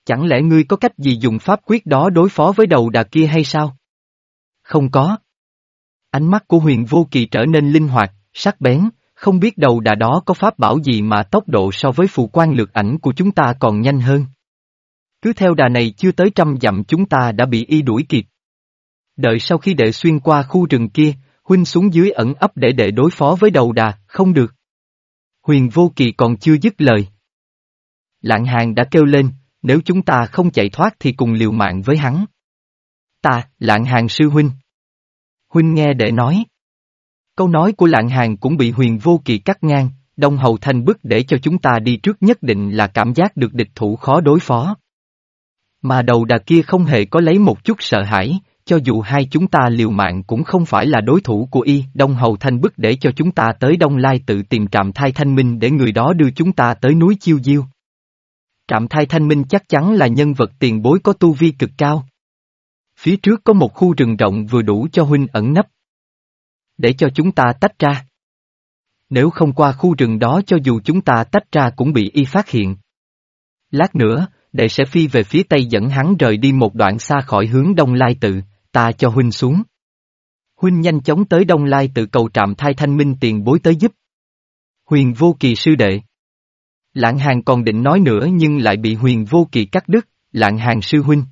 Chẳng lẽ ngươi có cách gì dùng pháp quyết đó đối phó với đầu đà kia hay sao? Không có. Ánh mắt của huyền vô kỳ trở nên linh hoạt, sắc bén, không biết đầu đà đó có pháp bảo gì mà tốc độ so với phù quan lược ảnh của chúng ta còn nhanh hơn. Cứ theo đà này chưa tới trăm dặm chúng ta đã bị y đuổi kịp. Đợi sau khi đệ xuyên qua khu rừng kia, huynh xuống dưới ẩn ấp để đệ đối phó với đầu đà, không được. Huyền vô kỳ còn chưa dứt lời. Lạng hàng đã kêu lên, nếu chúng ta không chạy thoát thì cùng liều mạng với hắn. Ta, lạng hàng sư huynh. Huynh nghe để nói. Câu nói của lạng hàng cũng bị huyền vô kỳ cắt ngang, đông hầu thành bức để cho chúng ta đi trước nhất định là cảm giác được địch thủ khó đối phó. Mà đầu đà kia không hề có lấy một chút sợ hãi, cho dù hai chúng ta liều mạng cũng không phải là đối thủ của y, Đông Hầu Thanh bức để cho chúng ta tới Đông Lai tự tìm trạm thai thanh minh để người đó đưa chúng ta tới núi Chiêu Diêu. Trạm thai thanh minh chắc chắn là nhân vật tiền bối có tu vi cực cao. Phía trước có một khu rừng rộng vừa đủ cho huynh ẩn nấp. Để cho chúng ta tách ra. Nếu không qua khu rừng đó cho dù chúng ta tách ra cũng bị y phát hiện. Lát nữa, đệ sẽ phi về phía tây dẫn hắn rời đi một đoạn xa khỏi hướng đông lai tự, ta cho huynh xuống. Huynh nhanh chóng tới đông lai tự cầu trạm thai thanh minh tiền bối tới giúp. Huyền vô kỳ sư đệ. Lạng hàng còn định nói nữa nhưng lại bị huyền vô kỳ cắt đứt, lạng hàng sư huynh.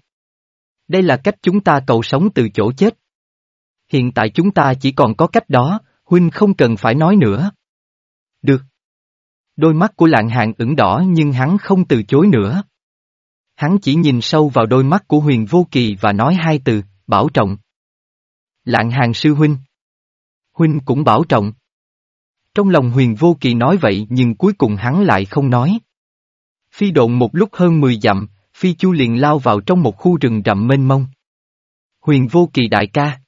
Đây là cách chúng ta cầu sống từ chỗ chết. Hiện tại chúng ta chỉ còn có cách đó, huynh không cần phải nói nữa. Được. Đôi mắt của lạng hàng ửng đỏ nhưng hắn không từ chối nữa. Hắn chỉ nhìn sâu vào đôi mắt của huyền vô kỳ và nói hai từ, bảo trọng. Lạng hàng sư huynh. Huynh cũng bảo trọng. Trong lòng huyền vô kỳ nói vậy nhưng cuối cùng hắn lại không nói. Phi độn một lúc hơn 10 dặm, Phi Chu liền lao vào trong một khu rừng rậm mênh mông. Huyền vô kỳ đại ca.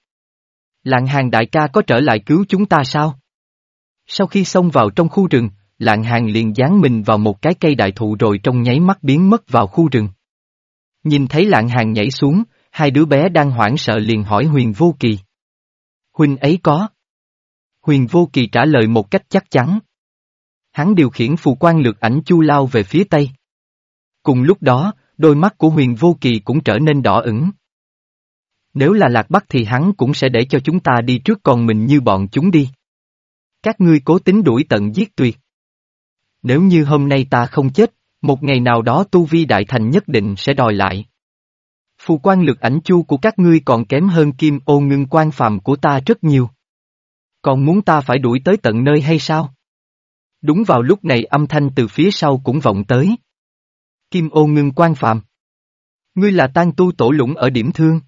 Lạng hàng đại ca có trở lại cứu chúng ta sao? Sau khi xông vào trong khu rừng, lạng hàng liền dán mình vào một cái cây đại thụ rồi trong nháy mắt biến mất vào khu rừng. Nhìn thấy lạng hàng nhảy xuống, hai đứa bé đang hoảng sợ liền hỏi huyền vô kỳ. Huynh ấy có. Huyền vô kỳ trả lời một cách chắc chắn. Hắn điều khiển phù quan lược ảnh chu lao về phía tây. Cùng lúc đó, đôi mắt của huyền vô kỳ cũng trở nên đỏ ửng. Nếu là lạc bắc thì hắn cũng sẽ để cho chúng ta đi trước còn mình như bọn chúng đi. Các ngươi cố tính đuổi tận giết tuyệt. Nếu như hôm nay ta không chết, một ngày nào đó tu vi đại thành nhất định sẽ đòi lại. Phù quan lực ảnh chu của các ngươi còn kém hơn kim ô ngưng quan phàm của ta rất nhiều. Còn muốn ta phải đuổi tới tận nơi hay sao? Đúng vào lúc này âm thanh từ phía sau cũng vọng tới. Kim ô ngưng quan phạm Ngươi là tan tu tổ lũng ở điểm thương.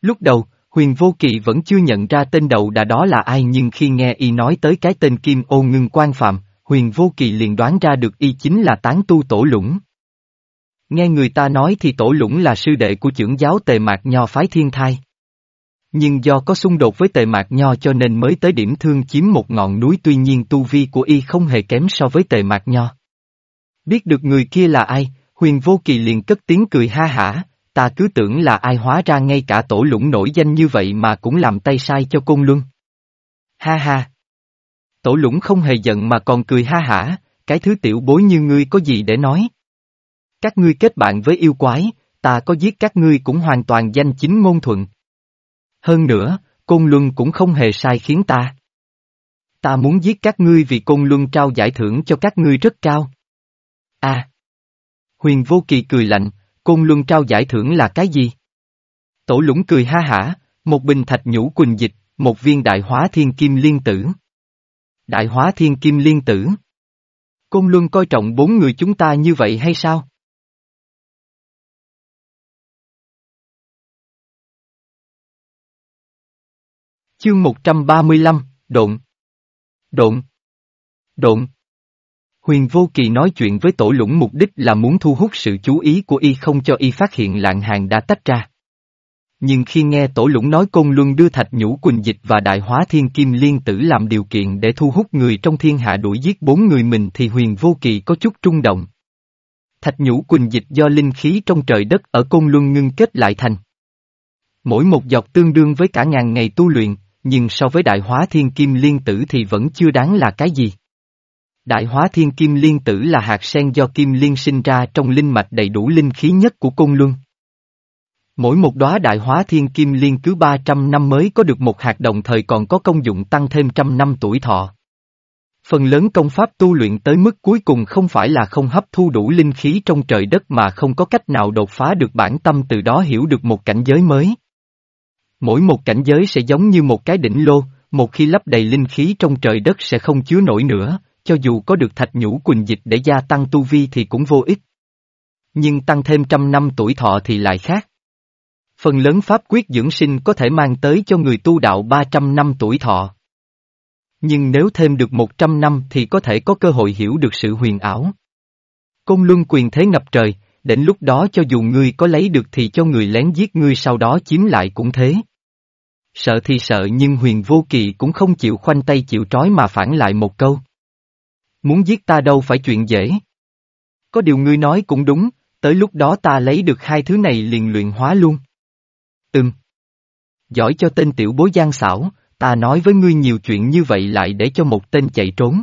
Lúc đầu, huyền vô kỵ vẫn chưa nhận ra tên đầu đà đó là ai nhưng khi nghe y nói tới cái tên Kim ô ngưng quan phạm huyền vô kỳ liền đoán ra được y chính là tán tu tổ lũng. Nghe người ta nói thì tổ lũng là sư đệ của trưởng giáo tề mạc nho phái thiên thai. Nhưng do có xung đột với tề mạc nho cho nên mới tới điểm thương chiếm một ngọn núi tuy nhiên tu vi của y không hề kém so với tề mạc nho. Biết được người kia là ai, huyền vô kỳ liền cất tiếng cười ha hả, ta cứ tưởng là ai hóa ra ngay cả tổ lũng nổi danh như vậy mà cũng làm tay sai cho côn luân. Ha ha! Tổ lũng không hề giận mà còn cười ha hả, cái thứ tiểu bối như ngươi có gì để nói. Các ngươi kết bạn với yêu quái, ta có giết các ngươi cũng hoàn toàn danh chính ngôn thuận. Hơn nữa, Côn Luân cũng không hề sai khiến ta. Ta muốn giết các ngươi vì Côn Luân trao giải thưởng cho các ngươi rất cao. À! Huyền Vô Kỳ cười lạnh, Côn Luân trao giải thưởng là cái gì? Tổ lũng cười ha hả, một bình thạch nhũ quỳnh dịch, một viên đại hóa thiên kim liên tử. Đại hóa thiên kim liên tử. Côn Luân coi trọng bốn người chúng ta như vậy hay sao? Chương 135, Độn. Độn. Độn. Huyền Vô Kỳ nói chuyện với tổ lũng mục đích là muốn thu hút sự chú ý của y không cho y phát hiện lạng hàng đã tách ra. Nhưng khi nghe tổ lũng nói công Luân đưa Thạch Nhũ Quỳnh Dịch và Đại Hóa Thiên Kim Liên Tử làm điều kiện để thu hút người trong thiên hạ đuổi giết bốn người mình thì huyền vô kỳ có chút trung động. Thạch Nhũ Quỳnh Dịch do linh khí trong trời đất ở công Luân ngưng kết lại thành. Mỗi một giọt tương đương với cả ngàn ngày tu luyện, nhưng so với đại hóa thiên kim liên tử thì vẫn chưa đáng là cái gì. Đại hóa thiên kim liên tử là hạt sen do kim liên sinh ra trong linh mạch đầy đủ linh khí nhất của cung luân. Mỗi một đóa đại hóa thiên kim liên cứ 300 năm mới có được một hạt đồng thời còn có công dụng tăng thêm trăm năm tuổi thọ. Phần lớn công pháp tu luyện tới mức cuối cùng không phải là không hấp thu đủ linh khí trong trời đất mà không có cách nào đột phá được bản tâm từ đó hiểu được một cảnh giới mới. Mỗi một cảnh giới sẽ giống như một cái đỉnh lô, một khi lấp đầy linh khí trong trời đất sẽ không chứa nổi nữa, cho dù có được thạch nhũ quỳnh dịch để gia tăng tu vi thì cũng vô ích. Nhưng tăng thêm trăm năm tuổi thọ thì lại khác. Phần lớn pháp quyết dưỡng sinh có thể mang tới cho người tu đạo 300 năm tuổi thọ. Nhưng nếu thêm được 100 năm thì có thể có cơ hội hiểu được sự huyền ảo. Công luân quyền thế ngập trời, đến lúc đó cho dù ngươi có lấy được thì cho người lén giết ngươi sau đó chiếm lại cũng thế. Sợ thì sợ nhưng huyền vô kỳ cũng không chịu khoanh tay chịu trói mà phản lại một câu. Muốn giết ta đâu phải chuyện dễ. Có điều ngươi nói cũng đúng, tới lúc đó ta lấy được hai thứ này liền luyện hóa luôn. Ừm. Giỏi cho tên tiểu bối gian xảo, ta nói với ngươi nhiều chuyện như vậy lại để cho một tên chạy trốn.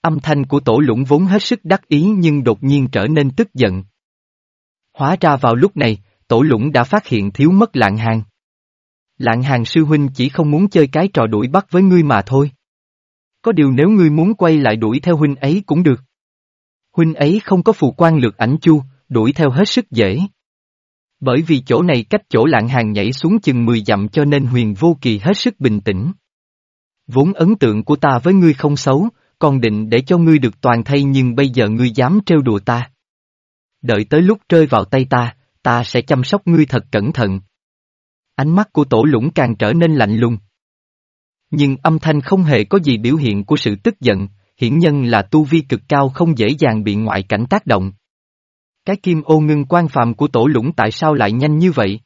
Âm thanh của tổ lũng vốn hết sức đắc ý nhưng đột nhiên trở nên tức giận. Hóa ra vào lúc này, tổ lũng đã phát hiện thiếu mất lạng hàng. Lạng hàng sư huynh chỉ không muốn chơi cái trò đuổi bắt với ngươi mà thôi. Có điều nếu ngươi muốn quay lại đuổi theo huynh ấy cũng được. Huynh ấy không có phù quan lược ảnh chu, đuổi theo hết sức dễ. Bởi vì chỗ này cách chỗ lạng hàng nhảy xuống chừng 10 dặm cho nên huyền vô kỳ hết sức bình tĩnh. Vốn ấn tượng của ta với ngươi không xấu, còn định để cho ngươi được toàn thay nhưng bây giờ ngươi dám trêu đùa ta. Đợi tới lúc rơi vào tay ta, ta sẽ chăm sóc ngươi thật cẩn thận. Ánh mắt của tổ lũng càng trở nên lạnh lùng. Nhưng âm thanh không hề có gì biểu hiện của sự tức giận, hiển nhân là tu vi cực cao không dễ dàng bị ngoại cảnh tác động. Cái kim ô ngưng quan phàm của tổ lũng tại sao lại nhanh như vậy?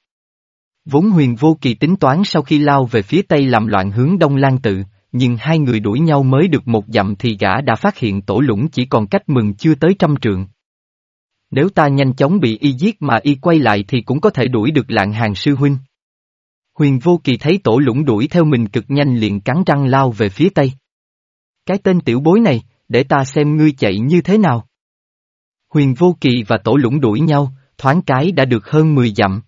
Vốn huyền vô kỳ tính toán sau khi lao về phía tây làm loạn hướng đông lan tự, nhưng hai người đuổi nhau mới được một dặm thì gã đã phát hiện tổ lũng chỉ còn cách mừng chưa tới trăm trượng. Nếu ta nhanh chóng bị y giết mà y quay lại thì cũng có thể đuổi được lạng hàng sư huynh. Huyền vô kỳ thấy tổ lũng đuổi theo mình cực nhanh liền cắn răng lao về phía tây. Cái tên tiểu bối này, để ta xem ngươi chạy như thế nào. Huyền Vô Kỳ và Tổ Lũng đuổi nhau, thoáng cái đã được hơn 10 dặm.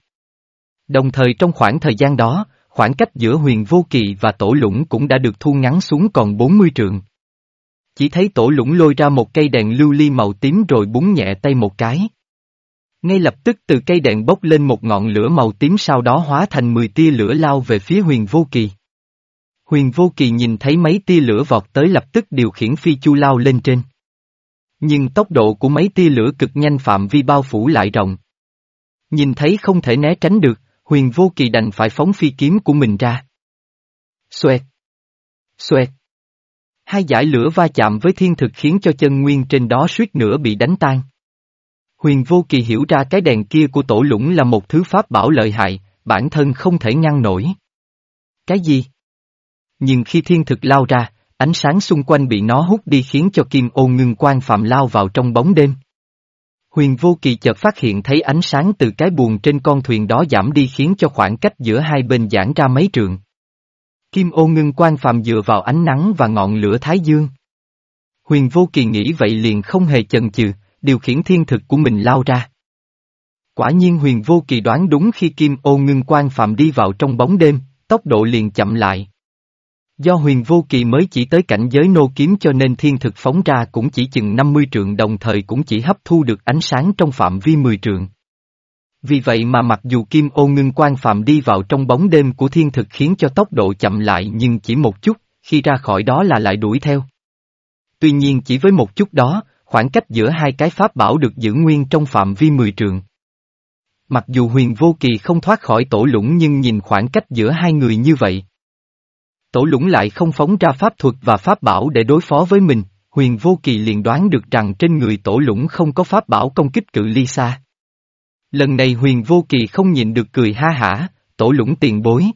Đồng thời trong khoảng thời gian đó, khoảng cách giữa Huyền Vô Kỳ và Tổ Lũng cũng đã được thu ngắn xuống còn 40 trượng. Chỉ thấy Tổ Lũng lôi ra một cây đèn lưu ly màu tím rồi búng nhẹ tay một cái. Ngay lập tức từ cây đèn bốc lên một ngọn lửa màu tím sau đó hóa thành 10 tia lửa lao về phía Huyền Vô Kỳ. Huyền Vô Kỳ nhìn thấy mấy tia lửa vọt tới lập tức điều khiển phi chu lao lên trên. Nhưng tốc độ của mấy tia lửa cực nhanh phạm vi bao phủ lại rộng. Nhìn thấy không thể né tránh được, huyền vô kỳ đành phải phóng phi kiếm của mình ra. Xoẹt! Xoẹt! Hai giải lửa va chạm với thiên thực khiến cho chân nguyên trên đó suýt nữa bị đánh tan. Huyền vô kỳ hiểu ra cái đèn kia của tổ lũng là một thứ pháp bảo lợi hại, bản thân không thể ngăn nổi. Cái gì? Nhưng khi thiên thực lao ra, Ánh sáng xung quanh bị nó hút đi khiến cho kim ô ngưng quan phạm lao vào trong bóng đêm. Huyền vô kỳ chợt phát hiện thấy ánh sáng từ cái buồng trên con thuyền đó giảm đi khiến cho khoảng cách giữa hai bên giãn ra mấy trượng. Kim ô ngưng quan phàm dựa vào ánh nắng và ngọn lửa thái dương. Huyền vô kỳ nghĩ vậy liền không hề chần chừ, điều khiển thiên thực của mình lao ra. Quả nhiên huyền vô kỳ đoán đúng khi kim ô ngưng quan phạm đi vào trong bóng đêm, tốc độ liền chậm lại. Do huyền vô kỳ mới chỉ tới cảnh giới nô kiếm cho nên thiên thực phóng ra cũng chỉ chừng 50 trượng đồng thời cũng chỉ hấp thu được ánh sáng trong phạm vi 10 trượng. Vì vậy mà mặc dù kim ô ngưng quan phạm đi vào trong bóng đêm của thiên thực khiến cho tốc độ chậm lại nhưng chỉ một chút, khi ra khỏi đó là lại đuổi theo. Tuy nhiên chỉ với một chút đó, khoảng cách giữa hai cái pháp bảo được giữ nguyên trong phạm vi 10 trượng. Mặc dù huyền vô kỳ không thoát khỏi tổ lũng nhưng nhìn khoảng cách giữa hai người như vậy, Tổ lũng lại không phóng ra pháp thuật và pháp bảo để đối phó với mình, huyền vô kỳ liền đoán được rằng trên người tổ lũng không có pháp bảo công kích cự ly xa. Lần này huyền vô kỳ không nhịn được cười ha hả, tổ lũng tiền bối.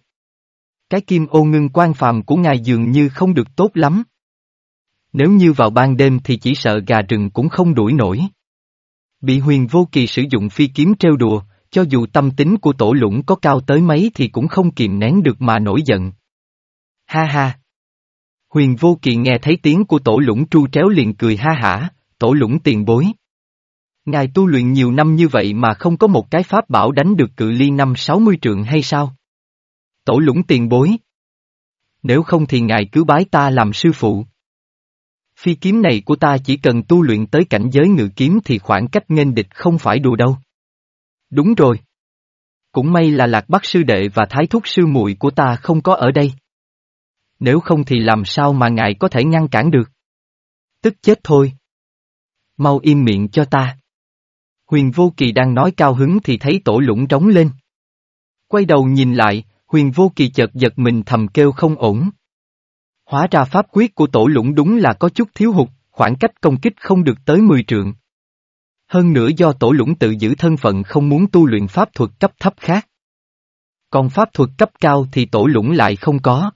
Cái kim ô ngưng quan phàm của ngài dường như không được tốt lắm. Nếu như vào ban đêm thì chỉ sợ gà rừng cũng không đuổi nổi. Bị huyền vô kỳ sử dụng phi kiếm treo đùa, cho dù tâm tính của tổ lũng có cao tới mấy thì cũng không kìm nén được mà nổi giận. Ha ha! Huyền vô kỳ nghe thấy tiếng của tổ lũng tru tréo liền cười ha hả, tổ lũng tiền bối. Ngài tu luyện nhiều năm như vậy mà không có một cái pháp bảo đánh được cự ly năm sáu mươi trượng hay sao? Tổ lũng tiền bối. Nếu không thì ngài cứ bái ta làm sư phụ. Phi kiếm này của ta chỉ cần tu luyện tới cảnh giới ngự kiếm thì khoảng cách nghênh địch không phải đùa đâu. Đúng rồi. Cũng may là lạc bắc sư đệ và thái thúc sư muội của ta không có ở đây. Nếu không thì làm sao mà ngài có thể ngăn cản được. Tức chết thôi. Mau im miệng cho ta. Huyền Vô Kỳ đang nói cao hứng thì thấy tổ lũng trống lên. Quay đầu nhìn lại, Huyền Vô Kỳ chợt giật mình thầm kêu không ổn. Hóa ra pháp quyết của tổ lũng đúng là có chút thiếu hụt, khoảng cách công kích không được tới 10 trượng. Hơn nữa do tổ lũng tự giữ thân phận không muốn tu luyện pháp thuật cấp thấp khác. Còn pháp thuật cấp cao thì tổ lũng lại không có.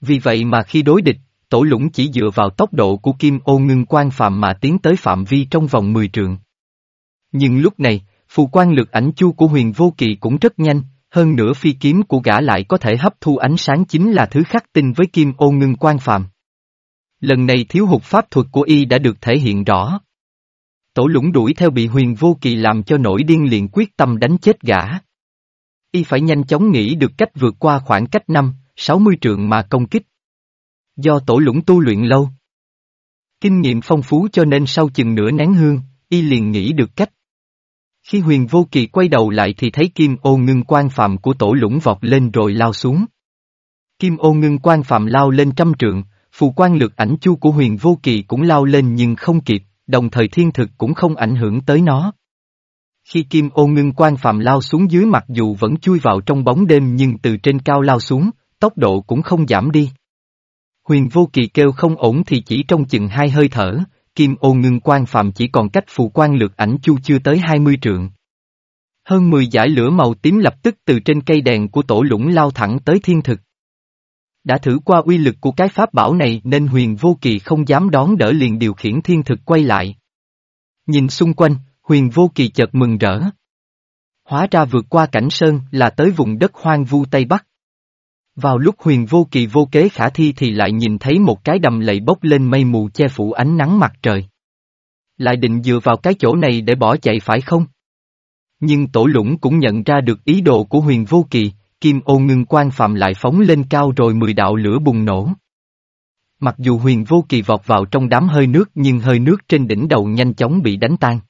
Vì vậy mà khi đối địch, tổ lũng chỉ dựa vào tốc độ của kim ô ngưng quan phạm mà tiến tới phạm vi trong vòng 10 trượng. Nhưng lúc này, phù quan lực ảnh chu của huyền vô kỳ cũng rất nhanh, hơn nữa phi kiếm của gã lại có thể hấp thu ánh sáng chính là thứ khắc tinh với kim ô ngưng quan phàm. Lần này thiếu hụt pháp thuật của y đã được thể hiện rõ. Tổ lũng đuổi theo bị huyền vô kỳ làm cho nổi điên liền quyết tâm đánh chết gã. Y phải nhanh chóng nghĩ được cách vượt qua khoảng cách 5, 60 trượng mà công kích. Do tổ lũng tu luyện lâu. Kinh nghiệm phong phú cho nên sau chừng nửa nén hương, y liền nghĩ được cách. Khi huyền vô kỳ quay đầu lại thì thấy kim ô ngưng quan phạm của tổ lũng vọt lên rồi lao xuống. Kim ô ngưng quan phạm lao lên trăm trượng, phù quan lực ảnh chu của huyền vô kỳ cũng lao lên nhưng không kịp, đồng thời thiên thực cũng không ảnh hưởng tới nó. Khi kim ô ngưng quan phạm lao xuống dưới mặc dù vẫn chui vào trong bóng đêm nhưng từ trên cao lao xuống, tốc độ cũng không giảm đi. Huyền vô kỳ kêu không ổn thì chỉ trong chừng hai hơi thở, kim ô ngưng quan phạm chỉ còn cách phù quan lược ảnh chu chưa tới 20 trượng. Hơn 10 giải lửa màu tím lập tức từ trên cây đèn của tổ lũng lao thẳng tới thiên thực. Đã thử qua uy lực của cái pháp bảo này nên huyền vô kỳ không dám đón đỡ liền điều khiển thiên thực quay lại. Nhìn xung quanh, huyền vô kỳ chợt mừng rỡ. Hóa ra vượt qua cảnh sơn là tới vùng đất hoang vu Tây Bắc. Vào lúc huyền vô kỳ vô kế khả thi thì lại nhìn thấy một cái đầm lầy bốc lên mây mù che phủ ánh nắng mặt trời. Lại định dựa vào cái chỗ này để bỏ chạy phải không? Nhưng tổ lũng cũng nhận ra được ý đồ của huyền vô kỳ, kim ô ngưng quan phạm lại phóng lên cao rồi mười đạo lửa bùng nổ. Mặc dù huyền vô kỳ vọt vào trong đám hơi nước nhưng hơi nước trên đỉnh đầu nhanh chóng bị đánh tan.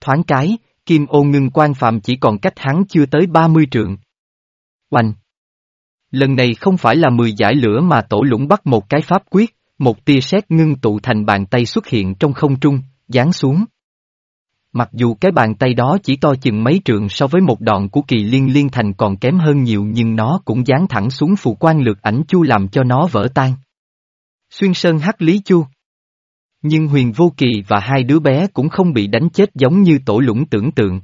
Thoáng cái, kim ô ngưng quan phạm chỉ còn cách hắn chưa tới 30 trượng. Oanh! Lần này không phải là 10 giải lửa mà tổ lũng bắt một cái pháp quyết, một tia sét ngưng tụ thành bàn tay xuất hiện trong không trung, giáng xuống. Mặc dù cái bàn tay đó chỉ to chừng mấy trượng so với một đoạn của kỳ liên liên thành còn kém hơn nhiều nhưng nó cũng giáng thẳng xuống phù quan lược ảnh chu làm cho nó vỡ tan. Xuyên sơn hắc lý chu. Nhưng huyền vô kỳ và hai đứa bé cũng không bị đánh chết giống như tổ lũng tưởng tượng.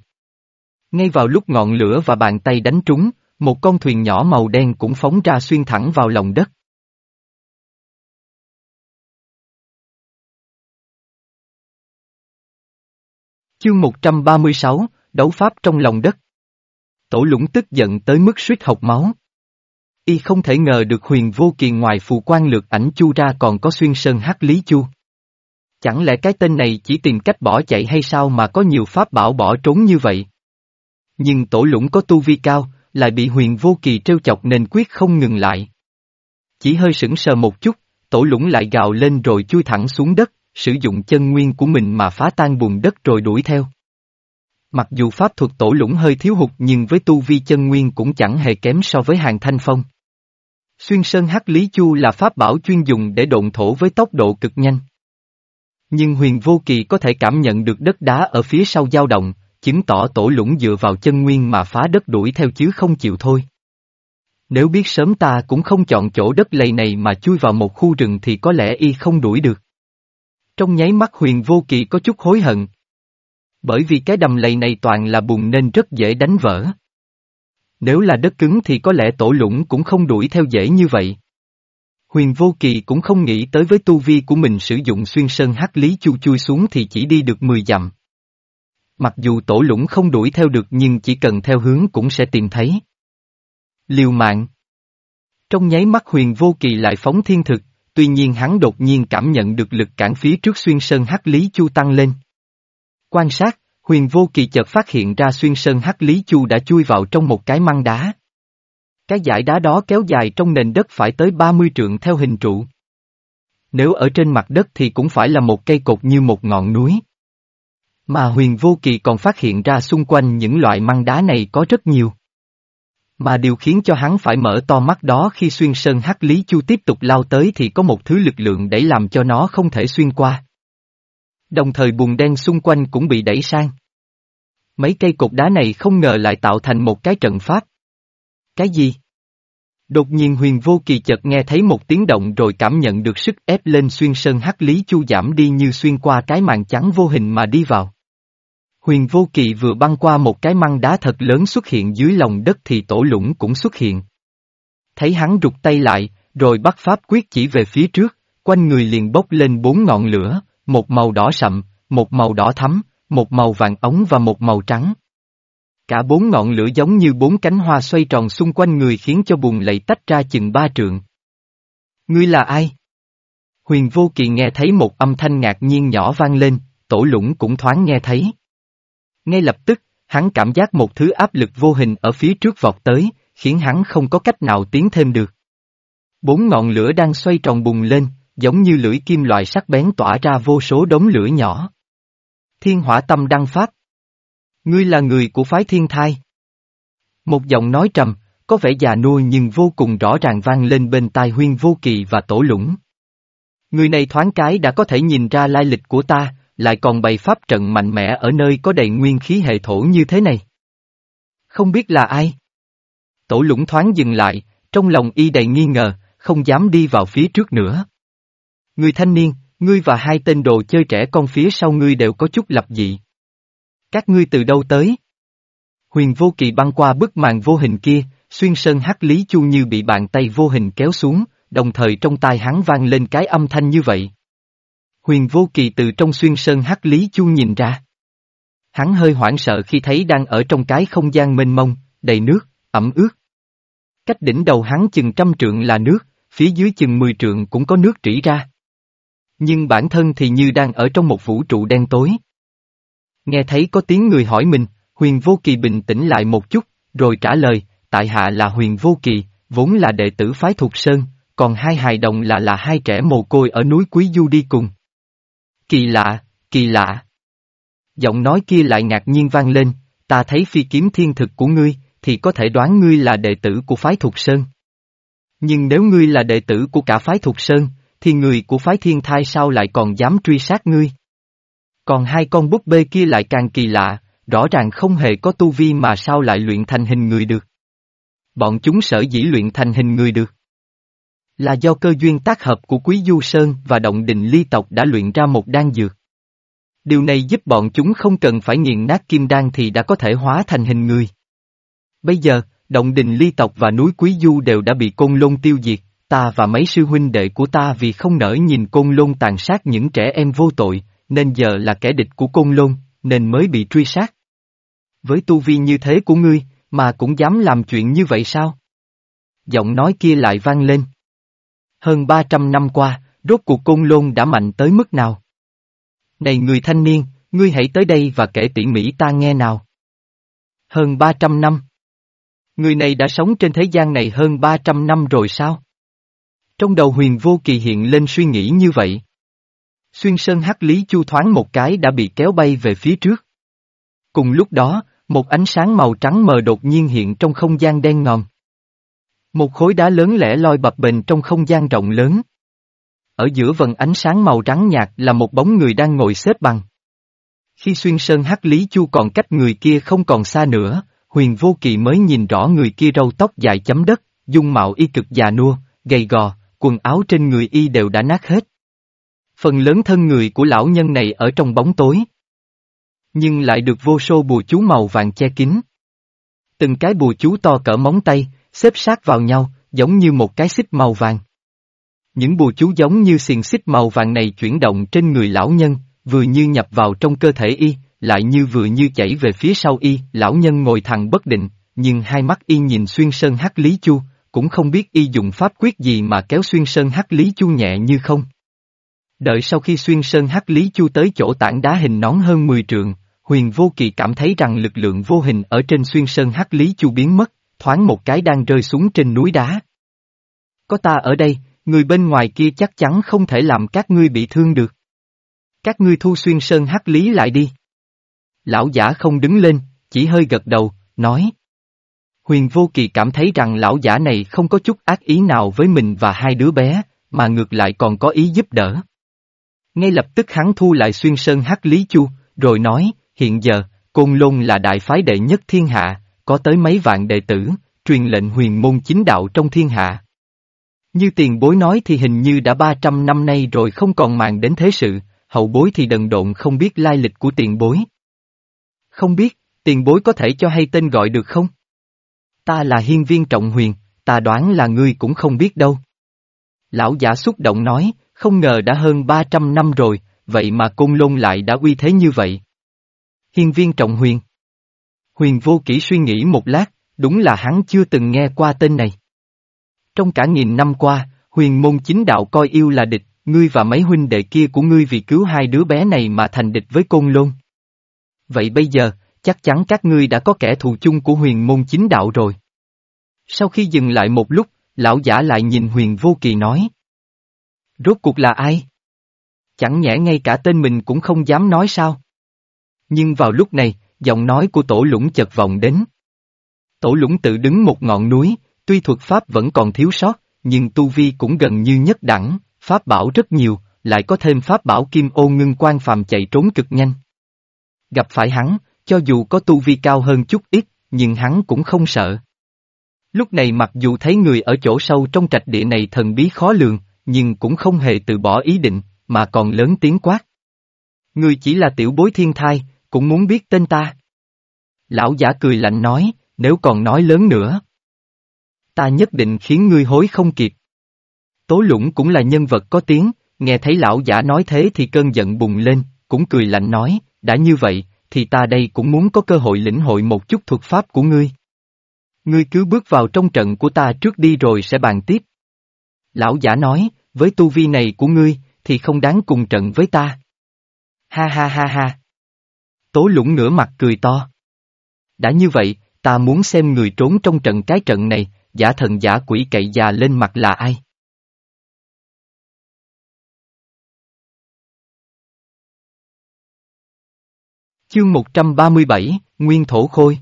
Ngay vào lúc ngọn lửa và bàn tay đánh trúng, một con thuyền nhỏ màu đen cũng phóng ra xuyên thẳng vào lòng đất. Chương 136, Đấu Pháp trong lòng đất. Tổ lũng tức giận tới mức suýt học máu. Y không thể ngờ được huyền vô kỳ ngoài phù quan lược ảnh chu ra còn có xuyên sơn hắc lý chu. Chẳng lẽ cái tên này chỉ tìm cách bỏ chạy hay sao mà có nhiều pháp bảo bỏ trốn như vậy? Nhưng tổ lũng có tu vi cao, lại bị huyền vô kỳ trêu chọc nên quyết không ngừng lại. Chỉ hơi sững sờ một chút, tổ lũng lại gào lên rồi chui thẳng xuống đất, sử dụng chân nguyên của mình mà phá tan bùn đất rồi đuổi theo. Mặc dù pháp thuật tổ lũng hơi thiếu hụt nhưng với tu vi chân nguyên cũng chẳng hề kém so với hàng thanh phong. Xuyên sơn hắc lý chu là pháp bảo chuyên dùng để độn thổ với tốc độ cực nhanh. Nhưng huyền vô kỳ có thể cảm nhận được đất đá ở phía sau dao động, chứng tỏ tổ lũng dựa vào chân nguyên mà phá đất đuổi theo chứ không chịu thôi. Nếu biết sớm ta cũng không chọn chỗ đất lầy này mà chui vào một khu rừng thì có lẽ y không đuổi được. Trong nháy mắt huyền vô kỳ có chút hối hận. Bởi vì cái đầm lầy này toàn là bùn nên rất dễ đánh vỡ. Nếu là đất cứng thì có lẽ tổ lũng cũng không đuổi theo dễ như vậy. Huyền vô kỳ cũng không nghĩ tới với tu vi của mình sử dụng xuyên sơn hắc lý chu chui xuống thì chỉ đi được 10 dặm. Mặc dù tổ lũng không đuổi theo được nhưng chỉ cần theo hướng cũng sẽ tìm thấy. Liều mạng Trong nháy mắt huyền vô kỳ lại phóng thiên thực, tuy nhiên hắn đột nhiên cảm nhận được lực cản phía trước xuyên sơn hắc lý chu tăng lên. Quan sát, huyền vô kỳ chợt phát hiện ra xuyên sơn hắc lý chu đã chui vào trong một cái măng đá. Cái dải đá đó kéo dài trong nền đất phải tới 30 trượng theo hình trụ. Nếu ở trên mặt đất thì cũng phải là một cây cột như một ngọn núi. Mà huyền vô kỳ còn phát hiện ra xung quanh những loại măng đá này có rất nhiều. Mà điều khiến cho hắn phải mở to mắt đó khi xuyên sơn hắc lý chu tiếp tục lao tới thì có một thứ lực lượng đẩy làm cho nó không thể xuyên qua. Đồng thời bùn đen xung quanh cũng bị đẩy sang. Mấy cây cột đá này không ngờ lại tạo thành một cái trận pháp. Cái gì? Đột nhiên huyền vô kỳ chợt nghe thấy một tiếng động rồi cảm nhận được sức ép lên xuyên sơn hắc lý chu giảm đi như xuyên qua cái màn trắng vô hình mà đi vào. Huyền vô kỳ vừa băng qua một cái măng đá thật lớn xuất hiện dưới lòng đất thì tổ lũng cũng xuất hiện. Thấy hắn rụt tay lại, rồi bắt pháp quyết chỉ về phía trước, quanh người liền bốc lên bốn ngọn lửa, một màu đỏ sậm, một màu đỏ thắm, một màu vàng ống và một màu trắng. Cả bốn ngọn lửa giống như bốn cánh hoa xoay tròn xung quanh người khiến cho bùn lầy tách ra chừng ba trượng. Ngươi là ai? Huyền vô kỳ nghe thấy một âm thanh ngạc nhiên nhỏ vang lên, tổ lũng cũng thoáng nghe thấy. Ngay lập tức, hắn cảm giác một thứ áp lực vô hình ở phía trước vọt tới, khiến hắn không có cách nào tiến thêm được. Bốn ngọn lửa đang xoay tròn bùng lên, giống như lưỡi kim loại sắc bén tỏa ra vô số đống lửa nhỏ. Thiên hỏa tâm đăng phát Ngươi là người của phái thiên thai. Một giọng nói trầm, có vẻ già nua nhưng vô cùng rõ ràng vang lên bên tai huyên vô kỳ và tổ lũng. Người này thoáng cái đã có thể nhìn ra lai lịch của ta, lại còn bày pháp trận mạnh mẽ ở nơi có đầy nguyên khí hệ thổ như thế này. Không biết là ai? Tổ lũng thoáng dừng lại, trong lòng y đầy nghi ngờ, không dám đi vào phía trước nữa. Người thanh niên, ngươi và hai tên đồ chơi trẻ con phía sau ngươi đều có chút lập dị. Các ngươi từ đâu tới? Huyền vô kỳ băng qua bức màn vô hình kia, xuyên sơn hắc lý chu như bị bàn tay vô hình kéo xuống, đồng thời trong tai hắn vang lên cái âm thanh như vậy. Huyền vô kỳ từ trong xuyên sơn hắc lý chu nhìn ra. Hắn hơi hoảng sợ khi thấy đang ở trong cái không gian mênh mông, đầy nước, ẩm ướt. Cách đỉnh đầu hắn chừng trăm trượng là nước, phía dưới chừng mười trượng cũng có nước trĩ ra. Nhưng bản thân thì như đang ở trong một vũ trụ đen tối. Nghe thấy có tiếng người hỏi mình, huyền vô kỳ bình tĩnh lại một chút, rồi trả lời, tại hạ là huyền vô kỳ, vốn là đệ tử phái Thục Sơn, còn hai hài đồng là là hai trẻ mồ côi ở núi Quý Du đi cùng. Kỳ lạ, kỳ lạ. Giọng nói kia lại ngạc nhiên vang lên, ta thấy phi kiếm thiên thực của ngươi, thì có thể đoán ngươi là đệ tử của phái Thục Sơn. Nhưng nếu ngươi là đệ tử của cả phái Thục Sơn, thì người của phái thiên thai sao lại còn dám truy sát ngươi? Còn hai con búp bê kia lại càng kỳ lạ, rõ ràng không hề có tu vi mà sao lại luyện thành hình người được. Bọn chúng sở dĩ luyện thành hình người được. Là do cơ duyên tác hợp của Quý Du Sơn và Động Đình Ly tộc đã luyện ra một đan dược. Điều này giúp bọn chúng không cần phải nghiền nát kim đan thì đã có thể hóa thành hình người. Bây giờ, Động Đình Ly tộc và núi Quý Du đều đã bị côn lôn tiêu diệt, ta và mấy sư huynh đệ của ta vì không nỡ nhìn côn lôn tàn sát những trẻ em vô tội, nên giờ là kẻ địch của côn lôn, nên mới bị truy sát. Với tu vi như thế của ngươi, mà cũng dám làm chuyện như vậy sao? Giọng nói kia lại vang lên. Hơn 300 năm qua, rốt cuộc côn lôn đã mạnh tới mức nào? Này người thanh niên, ngươi hãy tới đây và kể tỉ mỉ ta nghe nào. Hơn 300 năm. Người này đã sống trên thế gian này hơn 300 năm rồi sao? Trong đầu huyền vô kỳ hiện lên suy nghĩ như vậy. Xuyên sơn hắc lý chu thoáng một cái đã bị kéo bay về phía trước. Cùng lúc đó, một ánh sáng màu trắng mờ đột nhiên hiện trong không gian đen ngòm. Một khối đá lớn lẻ loi bập bềnh trong không gian rộng lớn. Ở giữa vần ánh sáng màu trắng nhạt là một bóng người đang ngồi xếp bằng. Khi xuyên sơn hắc lý chu còn cách người kia không còn xa nữa, huyền vô kỳ mới nhìn rõ người kia râu tóc dài chấm đất, dung mạo y cực già nua, gầy gò, quần áo trên người y đều đã nát hết. Phần lớn thân người của lão nhân này ở trong bóng tối. Nhưng lại được vô số bùa chú màu vàng che kín. Từng cái bùa chú to cỡ móng tay, xếp sát vào nhau, giống như một cái xích màu vàng. Những bùa chú giống như xiềng xích màu vàng này chuyển động trên người lão nhân, vừa như nhập vào trong cơ thể y, lại như vừa như chảy về phía sau y, lão nhân ngồi thẳng bất định, nhưng hai mắt y nhìn xuyên sơn hắc lý chu, cũng không biết y dùng pháp quyết gì mà kéo xuyên sơn hắc lý chu nhẹ như không. Đợi sau khi xuyên sơn hắc lý chu tới chỗ tảng đá hình nón hơn 10 trượng, huyền vô kỳ cảm thấy rằng lực lượng vô hình ở trên xuyên sơn hắc lý chu biến mất, thoáng một cái đang rơi xuống trên núi đá. Có ta ở đây, người bên ngoài kia chắc chắn không thể làm các ngươi bị thương được. Các ngươi thu xuyên sơn hắc lý lại đi. Lão giả không đứng lên, chỉ hơi gật đầu, nói. Huyền Vô Kỳ cảm thấy rằng lão giả này không có chút ác ý nào với mình và hai đứa bé, mà ngược lại còn có ý giúp đỡ. Ngay lập tức hắn thu lại xuyên sơn hắc lý chu, rồi nói, hiện giờ, Côn Lôn là đại phái đệ nhất thiên hạ, có tới mấy vạn đệ tử, truyền lệnh huyền môn chính đạo trong thiên hạ. Như tiền bối nói thì hình như đã 300 năm nay rồi không còn màng đến thế sự, hậu bối thì đần độn không biết lai lịch của tiền bối. Không biết, tiền bối có thể cho hay tên gọi được không? Ta là hiên viên trọng huyền, ta đoán là ngươi cũng không biết đâu. Lão giả xúc động nói, không ngờ đã hơn 300 năm rồi, vậy mà côn lôn lại đã uy thế như vậy. Hiên viên trọng huyền. Huyền vô kỷ suy nghĩ một lát, đúng là hắn chưa từng nghe qua tên này. Trong cả nghìn năm qua, huyền môn chính đạo coi yêu là địch, ngươi và mấy huynh đệ kia của ngươi vì cứu hai đứa bé này mà thành địch với côn lôn. Vậy bây giờ, chắc chắn các ngươi đã có kẻ thù chung của huyền môn chính đạo rồi. Sau khi dừng lại một lúc, lão giả lại nhìn huyền vô kỳ nói. Rốt cuộc là ai? Chẳng nhẽ ngay cả tên mình cũng không dám nói sao? Nhưng vào lúc này, giọng nói của tổ lũng chợt vọng đến. Tổ lũng tự đứng một ngọn núi, tuy thuật pháp vẫn còn thiếu sót, nhưng tu vi cũng gần như nhất đẳng, pháp bảo rất nhiều, lại có thêm pháp bảo kim ô ngưng quan phàm chạy trốn cực nhanh. Gặp phải hắn, cho dù có tu vi cao hơn chút ít, nhưng hắn cũng không sợ. Lúc này mặc dù thấy người ở chỗ sâu trong trạch địa này thần bí khó lường, nhưng cũng không hề từ bỏ ý định, mà còn lớn tiếng quát. Người chỉ là tiểu bối thiên thai, cũng muốn biết tên ta. Lão giả cười lạnh nói, nếu còn nói lớn nữa. Ta nhất định khiến ngươi hối không kịp. Tố lũng cũng là nhân vật có tiếng, nghe thấy lão giả nói thế thì cơn giận bùng lên, cũng cười lạnh nói, đã như vậy, thì ta đây cũng muốn có cơ hội lĩnh hội một chút thuật pháp của ngươi. Ngươi cứ bước vào trong trận của ta trước đi rồi sẽ bàn tiếp. Lão giả nói, với tu vi này của ngươi, thì không đáng cùng trận với ta. Ha ha ha ha. Tố lũng nửa mặt cười to. Đã như vậy, ta muốn xem người trốn trong trận cái trận này, giả thần giả quỷ cậy già lên mặt là ai. Chương 137, Nguyên Thổ Khôi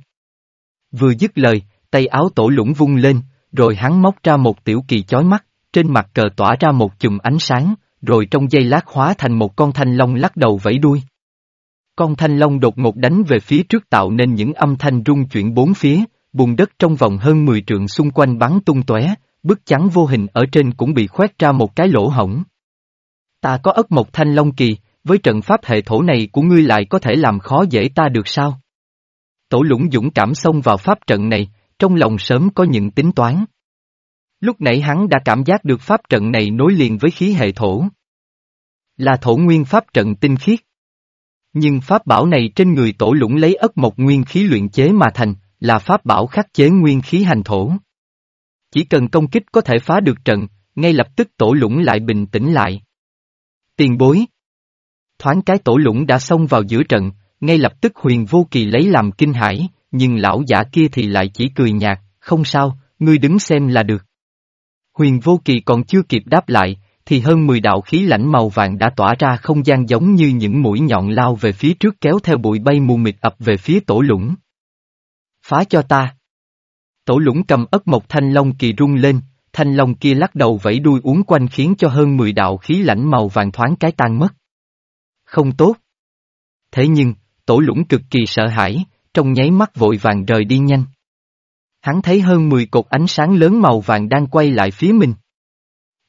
Vừa dứt lời, tay áo tổ lũng vung lên, rồi hắn móc ra một tiểu kỳ chói mắt, trên mặt cờ tỏa ra một chùm ánh sáng, rồi trong giây lát hóa thành một con thanh long lắc đầu vẫy đuôi. Con thanh long đột ngột đánh về phía trước tạo nên những âm thanh rung chuyển bốn phía, bùn đất trong vòng hơn 10 trượng xung quanh bắn tung tóe, bức chắn vô hình ở trên cũng bị khoét ra một cái lỗ hổng. Ta có ất một thanh long kỳ, với trận pháp hệ thổ này của ngươi lại có thể làm khó dễ ta được sao? Tổ lũng dũng cảm xông vào pháp trận này, trong lòng sớm có những tính toán. Lúc nãy hắn đã cảm giác được pháp trận này nối liền với khí hệ thổ. Là thổ nguyên pháp trận tinh khiết. Nhưng pháp bảo này trên người tổ lũng lấy ất một nguyên khí luyện chế mà thành, là pháp bảo khắc chế nguyên khí hành thổ. Chỉ cần công kích có thể phá được trận, ngay lập tức tổ lũng lại bình tĩnh lại. Tiền bối. Thoáng cái tổ lũng đã xông vào giữa trận, ngay lập tức huyền vô kỳ lấy làm kinh hãi, nhưng lão giả kia thì lại chỉ cười nhạt, không sao, ngươi đứng xem là được. Huyền vô kỳ còn chưa kịp đáp lại, thì hơn 10 đạo khí lãnh màu vàng đã tỏa ra không gian giống như những mũi nhọn lao về phía trước kéo theo bụi bay mù mịt ập về phía tổ lũng. Phá cho ta! Tổ lũng cầm ất một thanh long kỳ rung lên, thanh long kia lắc đầu vẫy đuôi uốn quanh khiến cho hơn 10 đạo khí lãnh màu vàng thoáng cái tan mất. Không tốt. Thế nhưng, tổ lũng cực kỳ sợ hãi, trong nháy mắt vội vàng rời đi nhanh. Hắn thấy hơn 10 cột ánh sáng lớn màu vàng đang quay lại phía mình.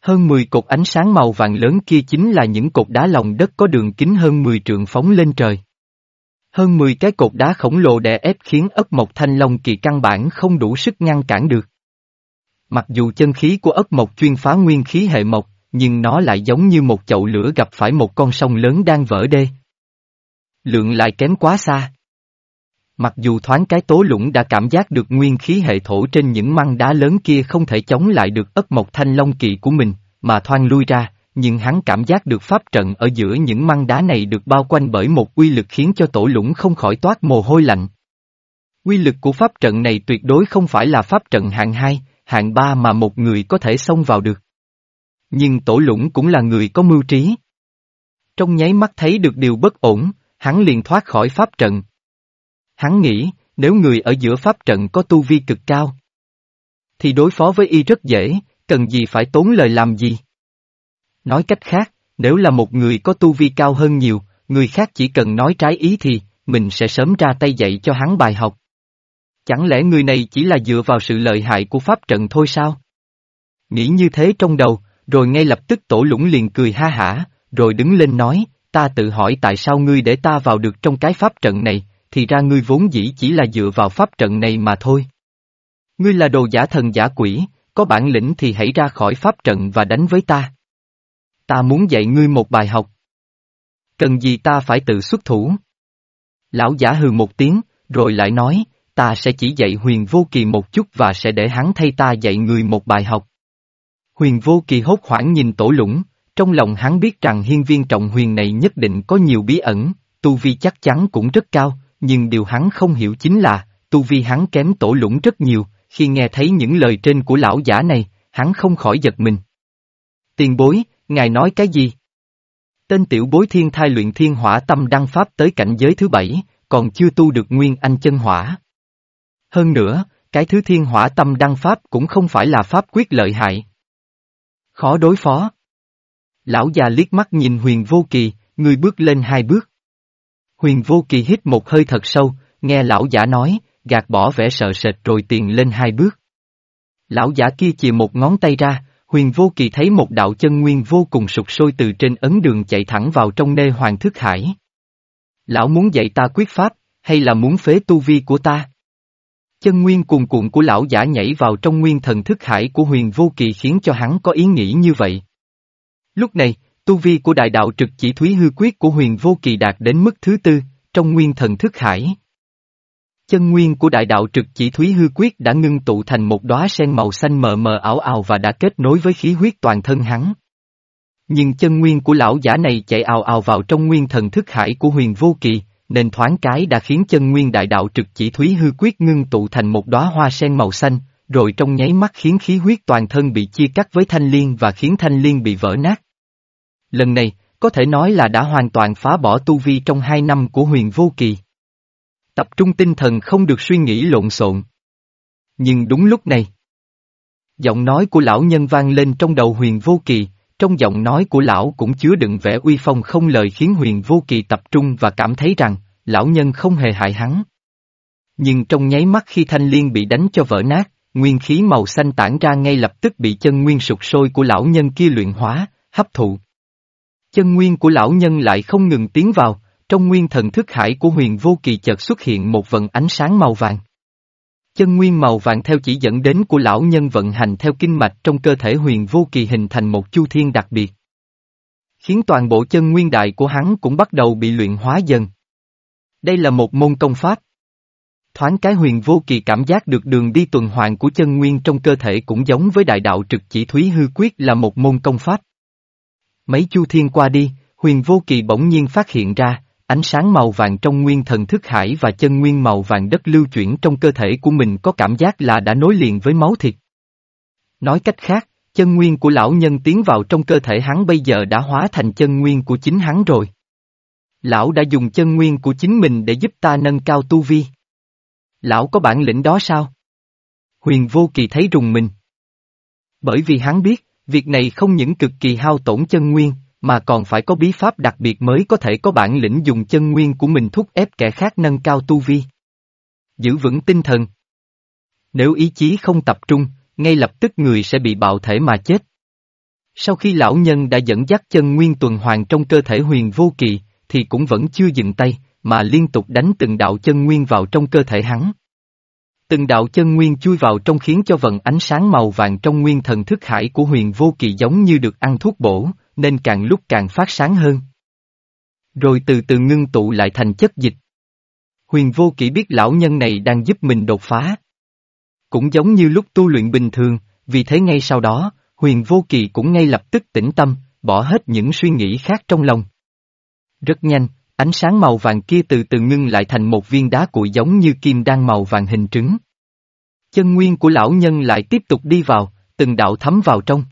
Hơn 10 cột ánh sáng màu vàng lớn kia chính là những cột đá lòng đất có đường kính hơn 10 trượng phóng lên trời. Hơn 10 cái cột đá khổng lồ đè ép khiến ất mộc thanh long kỳ căn bản không đủ sức ngăn cản được. Mặc dù chân khí của ất mộc chuyên phá nguyên khí hệ mộc, nhưng nó lại giống như một chậu lửa gặp phải một con sông lớn đang vỡ đê, Lượng lại kém quá xa. Mặc dù thoáng cái tố lũng đã cảm giác được nguyên khí hệ thổ trên những măng đá lớn kia không thể chống lại được ất mộc thanh long kỵ của mình, mà thoang lui ra, nhưng hắn cảm giác được pháp trận ở giữa những măng đá này được bao quanh bởi một uy lực khiến cho tổ lũng không khỏi toát mồ hôi lạnh. quy lực của pháp trận này tuyệt đối không phải là pháp trận hạng 2, hạng 3 mà một người có thể xông vào được. Nhưng tổ lũng cũng là người có mưu trí. Trong nháy mắt thấy được điều bất ổn, hắn liền thoát khỏi pháp trận. Hắn nghĩ, nếu người ở giữa pháp trận có tu vi cực cao, thì đối phó với y rất dễ, cần gì phải tốn lời làm gì. Nói cách khác, nếu là một người có tu vi cao hơn nhiều, người khác chỉ cần nói trái ý thì, mình sẽ sớm ra tay dạy cho hắn bài học. Chẳng lẽ người này chỉ là dựa vào sự lợi hại của pháp trận thôi sao? Nghĩ như thế trong đầu, rồi ngay lập tức tổ lũng liền cười ha hả, rồi đứng lên nói, ta tự hỏi tại sao ngươi để ta vào được trong cái pháp trận này, thì ra ngươi vốn dĩ chỉ là dựa vào pháp trận này mà thôi. Ngươi là đồ giả thần giả quỷ, có bản lĩnh thì hãy ra khỏi pháp trận và đánh với ta. Ta muốn dạy ngươi một bài học. Cần gì ta phải tự xuất thủ? Lão giả hừ một tiếng, rồi lại nói, ta sẽ chỉ dạy huyền vô kỳ một chút và sẽ để hắn thay ta dạy người một bài học. Huyền vô kỳ hốt hoảng nhìn tổ lũng, trong lòng hắn biết rằng hiên viên trọng huyền này nhất định có nhiều bí ẩn, tu vi chắc chắn cũng rất cao, nhưng điều hắn không hiểu chính là, tu vi hắn kém tổ lũng rất nhiều, khi nghe thấy những lời trên của lão giả này, hắn không khỏi giật mình. Tiền bối, ngài nói cái gì? Tên tiểu bối thiên thai luyện thiên hỏa tâm đăng pháp tới cảnh giới thứ bảy, còn chưa tu được nguyên anh chân hỏa. Hơn nữa, cái thứ thiên hỏa tâm đăng pháp cũng không phải là pháp quyết lợi hại. Khó đối phó. Lão già liếc mắt nhìn huyền vô kỳ, người bước lên hai bước. Huyền vô kỳ hít một hơi thật sâu, nghe lão giả nói, gạt bỏ vẻ sợ sệt rồi tiền lên hai bước. Lão giả kia chìa một ngón tay ra, huyền vô kỳ thấy một đạo chân nguyên vô cùng sụp sôi từ trên ấn đường chạy thẳng vào trong nê hoàng thức hải. Lão muốn dạy ta quyết pháp, hay là muốn phế tu vi của ta? Chân nguyên cuồn cuộn của lão giả nhảy vào trong nguyên thần thức hải của huyền vô kỳ khiến cho hắn có ý nghĩ như vậy. Lúc này, tu vi của đại đạo trực chỉ thúy hư quyết của huyền vô kỳ đạt đến mức thứ tư, trong nguyên thần thức hải. Chân nguyên của đại đạo trực chỉ thúy hư quyết đã ngưng tụ thành một đóa sen màu xanh mờ mờ ảo ảo và đã kết nối với khí huyết toàn thân hắn. Nhưng chân nguyên của lão giả này chạy ào ào vào trong nguyên thần thức hải của huyền vô kỳ, nên thoáng cái đã khiến chân nguyên đại đạo trực chỉ thúy hư quyết ngưng tụ thành một đóa hoa sen màu xanh, rồi trong nháy mắt khiến khí huyết toàn thân bị chia cắt với thanh liên và khiến thanh liên bị vỡ nát. Lần này, có thể nói là đã hoàn toàn phá bỏ tu vi trong hai năm của huyền vô kỳ. Tập trung tinh thần không được suy nghĩ lộn xộn. Nhưng đúng lúc này, giọng nói của lão nhân vang lên trong đầu huyền vô kỳ, trong giọng nói của lão cũng chứa đựng vẻ uy phong không lời khiến huyền vô kỳ tập trung và cảm thấy rằng, lão nhân không hề hại hắn. Nhưng trong nháy mắt khi thanh liên bị đánh cho vỡ nát, nguyên khí màu xanh tản ra ngay lập tức bị chân nguyên sụt sôi của lão nhân kia luyện hóa, hấp thụ. Chân nguyên của lão nhân lại không ngừng tiến vào, trong nguyên thần thức hải của huyền vô kỳ chợt xuất hiện một vần ánh sáng màu vàng. Chân nguyên màu vàng theo chỉ dẫn đến của lão nhân vận hành theo kinh mạch trong cơ thể huyền vô kỳ hình thành một chu thiên đặc biệt. Khiến toàn bộ chân nguyên đại của hắn cũng bắt đầu bị luyện hóa dần. Đây là một môn công pháp. Thoáng cái huyền vô kỳ cảm giác được đường đi tuần hoàn của chân nguyên trong cơ thể cũng giống với đại đạo trực chỉ thúy hư quyết là một môn công pháp. Mấy chu thiên qua đi, huyền vô kỳ bỗng nhiên phát hiện ra, Ánh sáng màu vàng trong nguyên thần thức hải và chân nguyên màu vàng đất lưu chuyển trong cơ thể của mình có cảm giác là đã nối liền với máu thịt. Nói cách khác, chân nguyên của lão nhân tiến vào trong cơ thể hắn bây giờ đã hóa thành chân nguyên của chính hắn rồi. Lão đã dùng chân nguyên của chính mình để giúp ta nâng cao tu vi. Lão có bản lĩnh đó sao? Huyền vô kỳ thấy rùng mình. Bởi vì hắn biết, việc này không những cực kỳ hao tổn chân nguyên, mà còn phải có bí pháp đặc biệt mới có thể có bản lĩnh dùng chân nguyên của mình thúc ép kẻ khác nâng cao tu vi. Giữ vững tinh thần. Nếu ý chí không tập trung, ngay lập tức người sẽ bị bạo thể mà chết. Sau khi lão nhân đã dẫn dắt chân nguyên tuần hoàn trong cơ thể huyền vô kỳ, thì cũng vẫn chưa dừng tay, mà liên tục đánh từng đạo chân nguyên vào trong cơ thể hắn. Từng đạo chân nguyên chui vào trong khiến cho vận ánh sáng màu vàng trong nguyên thần thức hải của huyền vô kỳ giống như được ăn thuốc bổ, nên càng lúc càng phát sáng hơn. Rồi từ từ ngưng tụ lại thành chất dịch. Huyền vô kỳ biết lão nhân này đang giúp mình đột phá. Cũng giống như lúc tu luyện bình thường, vì thế ngay sau đó, huyền vô kỳ cũng ngay lập tức tĩnh tâm, bỏ hết những suy nghĩ khác trong lòng. Rất nhanh, ánh sáng màu vàng kia từ từ ngưng lại thành một viên đá cuội giống như kim đan màu vàng hình trứng. Chân nguyên của lão nhân lại tiếp tục đi vào, từng đạo thấm vào trong.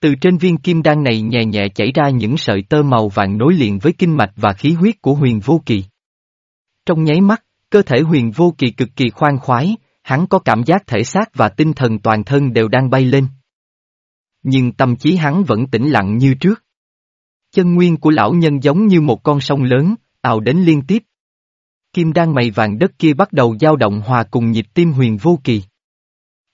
Từ trên viên kim đan này nhẹ nhẹ chảy ra những sợi tơ màu vàng nối liền với kinh mạch và khí huyết của huyền vô kỳ. Trong nháy mắt, cơ thể huyền vô kỳ cực kỳ khoan khoái, hắn có cảm giác thể xác và tinh thần toàn thân đều đang bay lên. Nhưng tâm trí hắn vẫn tĩnh lặng như trước. Chân nguyên của lão nhân giống như một con sông lớn, ào đến liên tiếp. Kim đan mày vàng đất kia bắt đầu dao động hòa cùng nhịp tim huyền vô kỳ.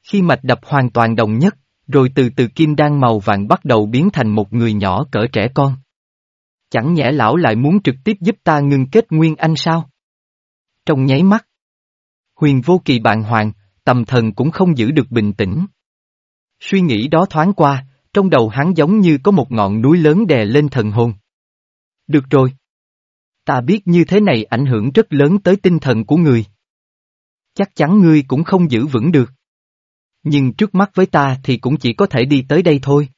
Khi mạch đập hoàn toàn đồng nhất, rồi từ từ kim đan màu vàng bắt đầu biến thành một người nhỏ cỡ trẻ con. Chẳng nhẽ lão lại muốn trực tiếp giúp ta ngưng kết nguyên anh sao? Trong nháy mắt, huyền vô kỳ bàng hoàng, tầm thần cũng không giữ được bình tĩnh. Suy nghĩ đó thoáng qua, trong đầu hắn giống như có một ngọn núi lớn đè lên thần hồn. Được rồi. Ta biết như thế này ảnh hưởng rất lớn tới tinh thần của người. Chắc chắn ngươi cũng không giữ vững được. Nhưng trước mắt với ta thì cũng chỉ có thể đi tới đây thôi.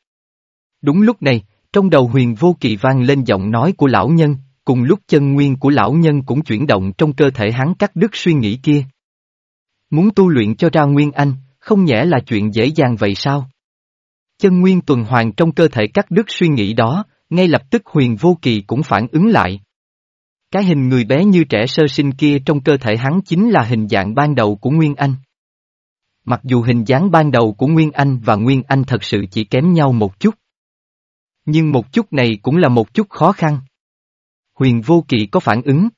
Đúng lúc này, trong đầu huyền vô kỳ vang lên giọng nói của lão nhân, cùng lúc chân nguyên của lão nhân cũng chuyển động trong cơ thể hắn cắt đứt suy nghĩ kia. Muốn tu luyện cho ra nguyên anh, không nhẽ là chuyện dễ dàng vậy sao? Chân nguyên tuần hoàn trong cơ thể cắt đứt suy nghĩ đó, ngay lập tức huyền vô kỳ cũng phản ứng lại. Cái hình người bé như trẻ sơ sinh kia trong cơ thể hắn chính là hình dạng ban đầu của Nguyên Anh. Mặc dù hình dáng ban đầu của Nguyên Anh và Nguyên Anh thật sự chỉ kém nhau một chút. Nhưng một chút này cũng là một chút khó khăn. Huyền vô kỵ có phản ứng.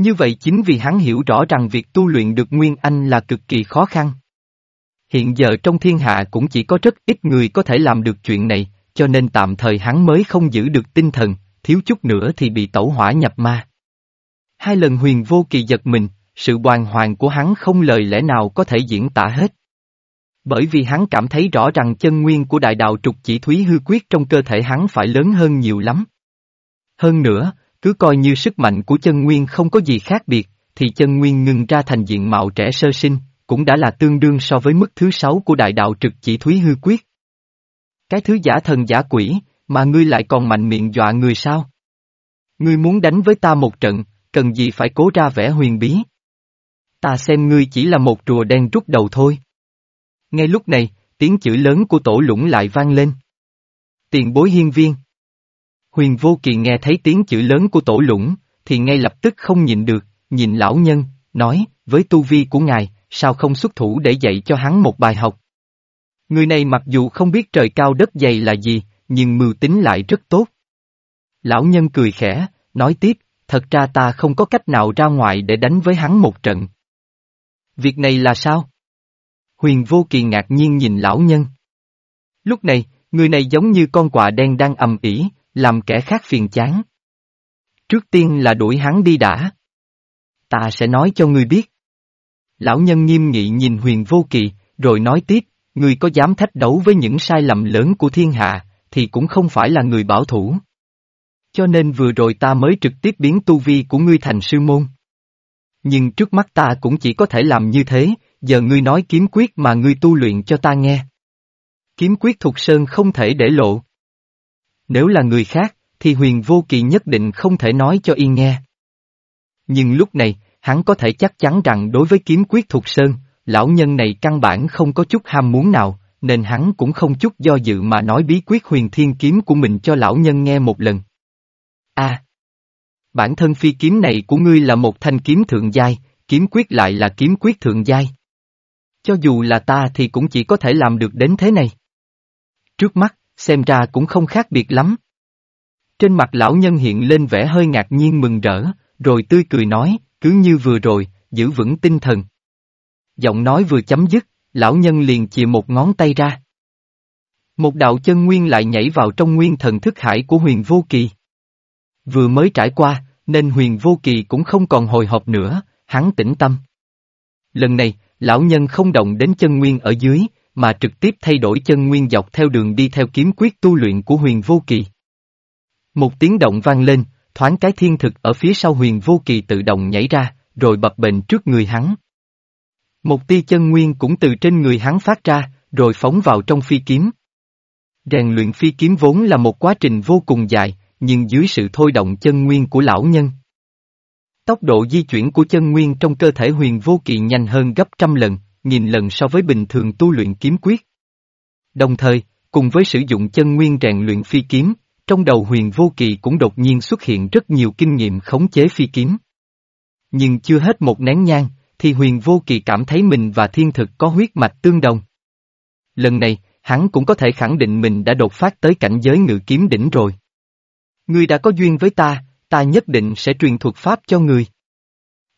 Như vậy chính vì hắn hiểu rõ rằng việc tu luyện được Nguyên Anh là cực kỳ khó khăn. Hiện giờ trong thiên hạ cũng chỉ có rất ít người có thể làm được chuyện này, cho nên tạm thời hắn mới không giữ được tinh thần, thiếu chút nữa thì bị tẩu hỏa nhập ma. Hai lần huyền vô kỳ giật mình, sự hoàng hoàng của hắn không lời lẽ nào có thể diễn tả hết. Bởi vì hắn cảm thấy rõ rằng chân nguyên của đại đạo trục chỉ thúy hư quyết trong cơ thể hắn phải lớn hơn nhiều lắm. Hơn nữa, cứ coi như sức mạnh của chân nguyên không có gì khác biệt, thì chân nguyên ngừng ra thành diện mạo trẻ sơ sinh, cũng đã là tương đương so với mức thứ sáu của đại đạo trực chỉ thúy hư quyết. Cái thứ giả thần giả quỷ, mà ngươi lại còn mạnh miệng dọa người sao? Ngươi muốn đánh với ta một trận, cần gì phải cố ra vẻ huyền bí? Ta xem ngươi chỉ là một rùa đen rút đầu thôi. Ngay lúc này, tiếng chữ lớn của tổ lũng lại vang lên. Tiền bối hiên viên. Huyền vô kỳ nghe thấy tiếng chữ lớn của tổ lũng, thì ngay lập tức không nhịn được, nhìn lão nhân, nói, với tu vi của ngài, sao không xuất thủ để dạy cho hắn một bài học. Người này mặc dù không biết trời cao đất dày là gì, nhưng mưu tính lại rất tốt. Lão nhân cười khẽ, nói tiếp, thật ra ta không có cách nào ra ngoài để đánh với hắn một trận. Việc này là sao? Huyền vô kỳ ngạc nhiên nhìn lão nhân. Lúc này, người này giống như con quạ đen đang ầm ỉ, làm kẻ khác phiền chán. Trước tiên là đuổi hắn đi đã. Ta sẽ nói cho ngươi biết. Lão nhân nghiêm nghị nhìn huyền vô kỳ, rồi nói tiếp, ngươi có dám thách đấu với những sai lầm lớn của thiên hạ, thì cũng không phải là người bảo thủ. Cho nên vừa rồi ta mới trực tiếp biến tu vi của ngươi thành sư môn. Nhưng trước mắt ta cũng chỉ có thể làm như thế, giờ ngươi nói kiếm quyết mà ngươi tu luyện cho ta nghe. Kiếm quyết thuộc sơn không thể để lộ. Nếu là người khác, thì huyền vô kỳ nhất định không thể nói cho yên nghe. Nhưng lúc này, hắn có thể chắc chắn rằng đối với kiếm quyết thuộc sơn, lão nhân này căn bản không có chút ham muốn nào, nên hắn cũng không chút do dự mà nói bí quyết huyền thiên kiếm của mình cho lão nhân nghe một lần. A, à, Bản thân phi kiếm này của ngươi là một thanh kiếm thượng giai, kiếm quyết lại là kiếm quyết thượng giai. Cho dù là ta thì cũng chỉ có thể làm được đến thế này. Trước mắt, xem ra cũng không khác biệt lắm. Trên mặt lão nhân hiện lên vẻ hơi ngạc nhiên mừng rỡ, rồi tươi cười nói, cứ như vừa rồi, giữ vững tinh thần. Giọng nói vừa chấm dứt, lão nhân liền chìa một ngón tay ra. Một đạo chân nguyên lại nhảy vào trong nguyên thần thức hải của huyền vô kỳ. Vừa mới trải qua, nên huyền vô kỳ cũng không còn hồi hộp nữa, hắn tĩnh tâm. Lần này, lão nhân không động đến chân nguyên ở dưới, mà trực tiếp thay đổi chân nguyên dọc theo đường đi theo kiếm quyết tu luyện của huyền vô kỳ. Một tiếng động vang lên, thoáng cái thiên thực ở phía sau huyền vô kỳ tự động nhảy ra, rồi bập bềnh trước người hắn. Một tia chân nguyên cũng từ trên người hắn phát ra, rồi phóng vào trong phi kiếm. Rèn luyện phi kiếm vốn là một quá trình vô cùng dài, nhưng dưới sự thôi động chân nguyên của lão nhân. Tốc độ di chuyển của chân nguyên trong cơ thể huyền vô kỳ nhanh hơn gấp trăm lần, nghìn lần so với bình thường tu luyện kiếm quyết. Đồng thời, cùng với sử dụng chân nguyên rèn luyện phi kiếm, trong đầu huyền vô kỳ cũng đột nhiên xuất hiện rất nhiều kinh nghiệm khống chế phi kiếm. Nhưng chưa hết một nén nhang, thì huyền vô kỳ cảm thấy mình và thiên thực có huyết mạch tương đồng. Lần này, hắn cũng có thể khẳng định mình đã đột phát tới cảnh giới ngự kiếm đỉnh rồi. Ngươi đã có duyên với ta, ta nhất định sẽ truyền thuật pháp cho người.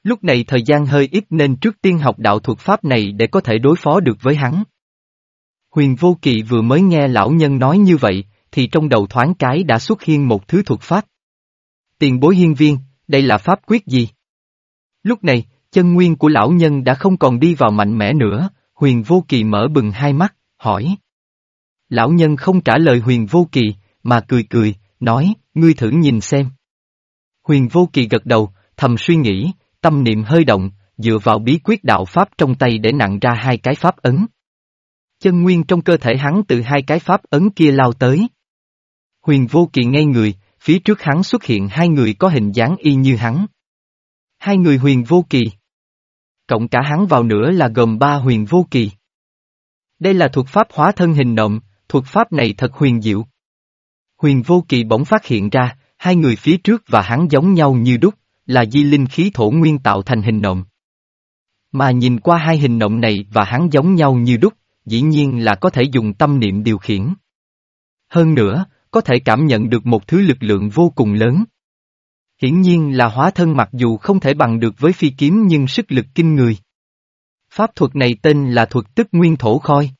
Lúc này thời gian hơi ít nên trước tiên học đạo thuật pháp này để có thể đối phó được với hắn. Huyền Vô Kỵ vừa mới nghe lão nhân nói như vậy, thì trong đầu thoáng cái đã xuất hiện một thứ thuật pháp. Tiền bối hiên viên, đây là pháp quyết gì? Lúc này, chân nguyên của lão nhân đã không còn đi vào mạnh mẽ nữa, huyền vô kỳ mở bừng hai mắt, hỏi. Lão nhân không trả lời huyền vô kỳ, mà cười cười, nói, ngươi thử nhìn xem. Huyền vô kỳ gật đầu, thầm suy nghĩ, tâm niệm hơi động, dựa vào bí quyết đạo pháp trong tay để nặng ra hai cái pháp ấn. Chân nguyên trong cơ thể hắn từ hai cái pháp ấn kia lao tới. Huyền vô kỳ ngay người, phía trước hắn xuất hiện hai người có hình dáng y như hắn. Hai người huyền vô kỳ. Cộng cả hắn vào nữa là gồm ba huyền vô kỳ. Đây là thuật pháp hóa thân hình nộm, thuật pháp này thật huyền diệu. Huyền vô kỳ bỗng phát hiện ra, hai người phía trước và hắn giống nhau như đúc, là di linh khí thổ nguyên tạo thành hình nộm. Mà nhìn qua hai hình nộm này và hắn giống nhau như đúc, dĩ nhiên là có thể dùng tâm niệm điều khiển. Hơn nữa, có thể cảm nhận được một thứ lực lượng vô cùng lớn. Hiển nhiên là hóa thân mặc dù không thể bằng được với phi kiếm nhưng sức lực kinh người. Pháp thuật này tên là thuật tức nguyên thổ khôi.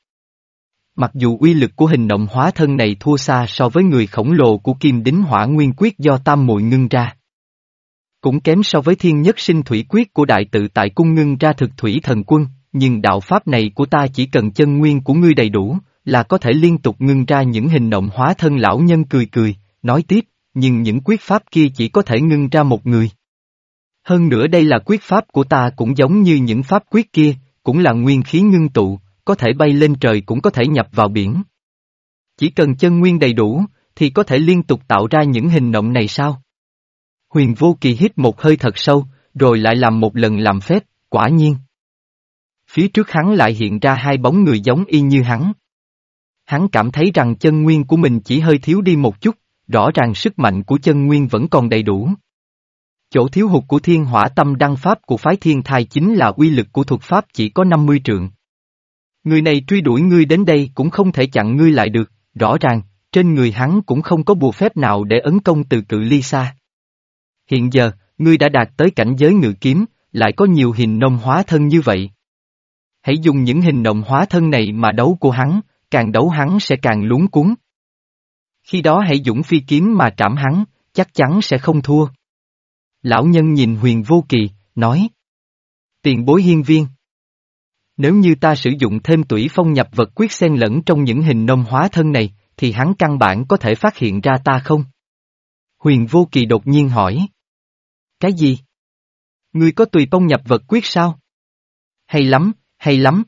Mặc dù uy lực của hình động hóa thân này thua xa so với người khổng lồ của kim đính hỏa nguyên quyết do tam muội ngưng ra. Cũng kém so với thiên nhất sinh thủy quyết của đại tự tại cung ngưng ra thực thủy thần quân, nhưng đạo pháp này của ta chỉ cần chân nguyên của ngươi đầy đủ, là có thể liên tục ngưng ra những hình động hóa thân lão nhân cười cười, nói tiếp, nhưng những quyết pháp kia chỉ có thể ngưng ra một người. Hơn nữa đây là quyết pháp của ta cũng giống như những pháp quyết kia, cũng là nguyên khí ngưng tụ, có thể bay lên trời cũng có thể nhập vào biển. Chỉ cần chân nguyên đầy đủ, thì có thể liên tục tạo ra những hình động này sao? Huyền vô kỳ hít một hơi thật sâu, rồi lại làm một lần làm phép, quả nhiên. Phía trước hắn lại hiện ra hai bóng người giống y như hắn. Hắn cảm thấy rằng chân nguyên của mình chỉ hơi thiếu đi một chút, rõ ràng sức mạnh của chân nguyên vẫn còn đầy đủ. Chỗ thiếu hụt của thiên hỏa tâm đăng pháp của phái thiên thai chính là uy lực của thuật pháp chỉ có 50 trượng. Người này truy đuổi ngươi đến đây cũng không thể chặn ngươi lại được, rõ ràng, trên người hắn cũng không có bùa phép nào để ấn công từ cự ly xa. Hiện giờ, ngươi đã đạt tới cảnh giới ngự kiếm, lại có nhiều hình nông hóa thân như vậy. Hãy dùng những hình nông hóa thân này mà đấu của hắn, càng đấu hắn sẽ càng lúng cuốn. Khi đó hãy dũng phi kiếm mà trảm hắn, chắc chắn sẽ không thua. Lão nhân nhìn huyền vô kỳ, nói. Tiền bối hiên viên. Nếu như ta sử dụng thêm tủy phong nhập vật quyết xen lẫn trong những hình nông hóa thân này, thì hắn căn bản có thể phát hiện ra ta không? Huyền vô kỳ đột nhiên hỏi. Cái gì? Ngươi có tùy tông nhập vật quyết sao? Hay lắm, hay lắm.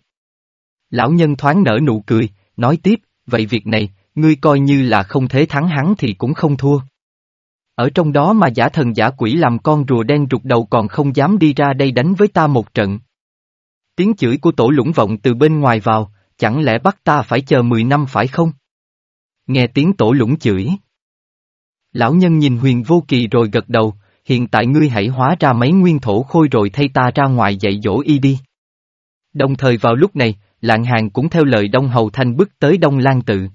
Lão nhân thoáng nở nụ cười, nói tiếp, vậy việc này, ngươi coi như là không thể thắng hắn thì cũng không thua. Ở trong đó mà giả thần giả quỷ làm con rùa đen rụt đầu còn không dám đi ra đây đánh với ta một trận. Tiếng chửi của tổ lũng vọng từ bên ngoài vào, chẳng lẽ bắt ta phải chờ 10 năm phải không? Nghe tiếng tổ lũng chửi. Lão nhân nhìn huyền vô kỳ rồi gật đầu, hiện tại ngươi hãy hóa ra mấy nguyên thổ khôi rồi thay ta ra ngoài dạy dỗ y đi. Đồng thời vào lúc này, lạng hàng cũng theo lời Đông Hầu Thanh bước tới Đông Lan Tự.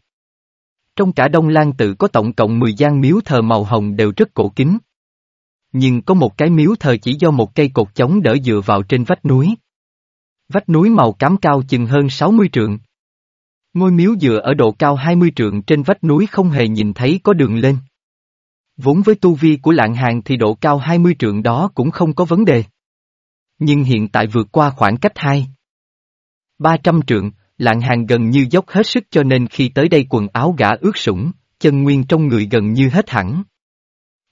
Trong cả Đông Lan Tự có tổng cộng 10 gian miếu thờ màu hồng đều rất cổ kính. Nhưng có một cái miếu thờ chỉ do một cây cột chống đỡ dựa vào trên vách núi. Vách núi màu cám cao chừng hơn 60 trượng. Ngôi miếu dựa ở độ cao 20 trượng trên vách núi không hề nhìn thấy có đường lên. Vốn với tu vi của lạng hàng thì độ cao 20 trượng đó cũng không có vấn đề. Nhưng hiện tại vượt qua khoảng cách 2. 300 trượng, lạng hàng gần như dốc hết sức cho nên khi tới đây quần áo gã ướt sũng, chân nguyên trong người gần như hết hẳn.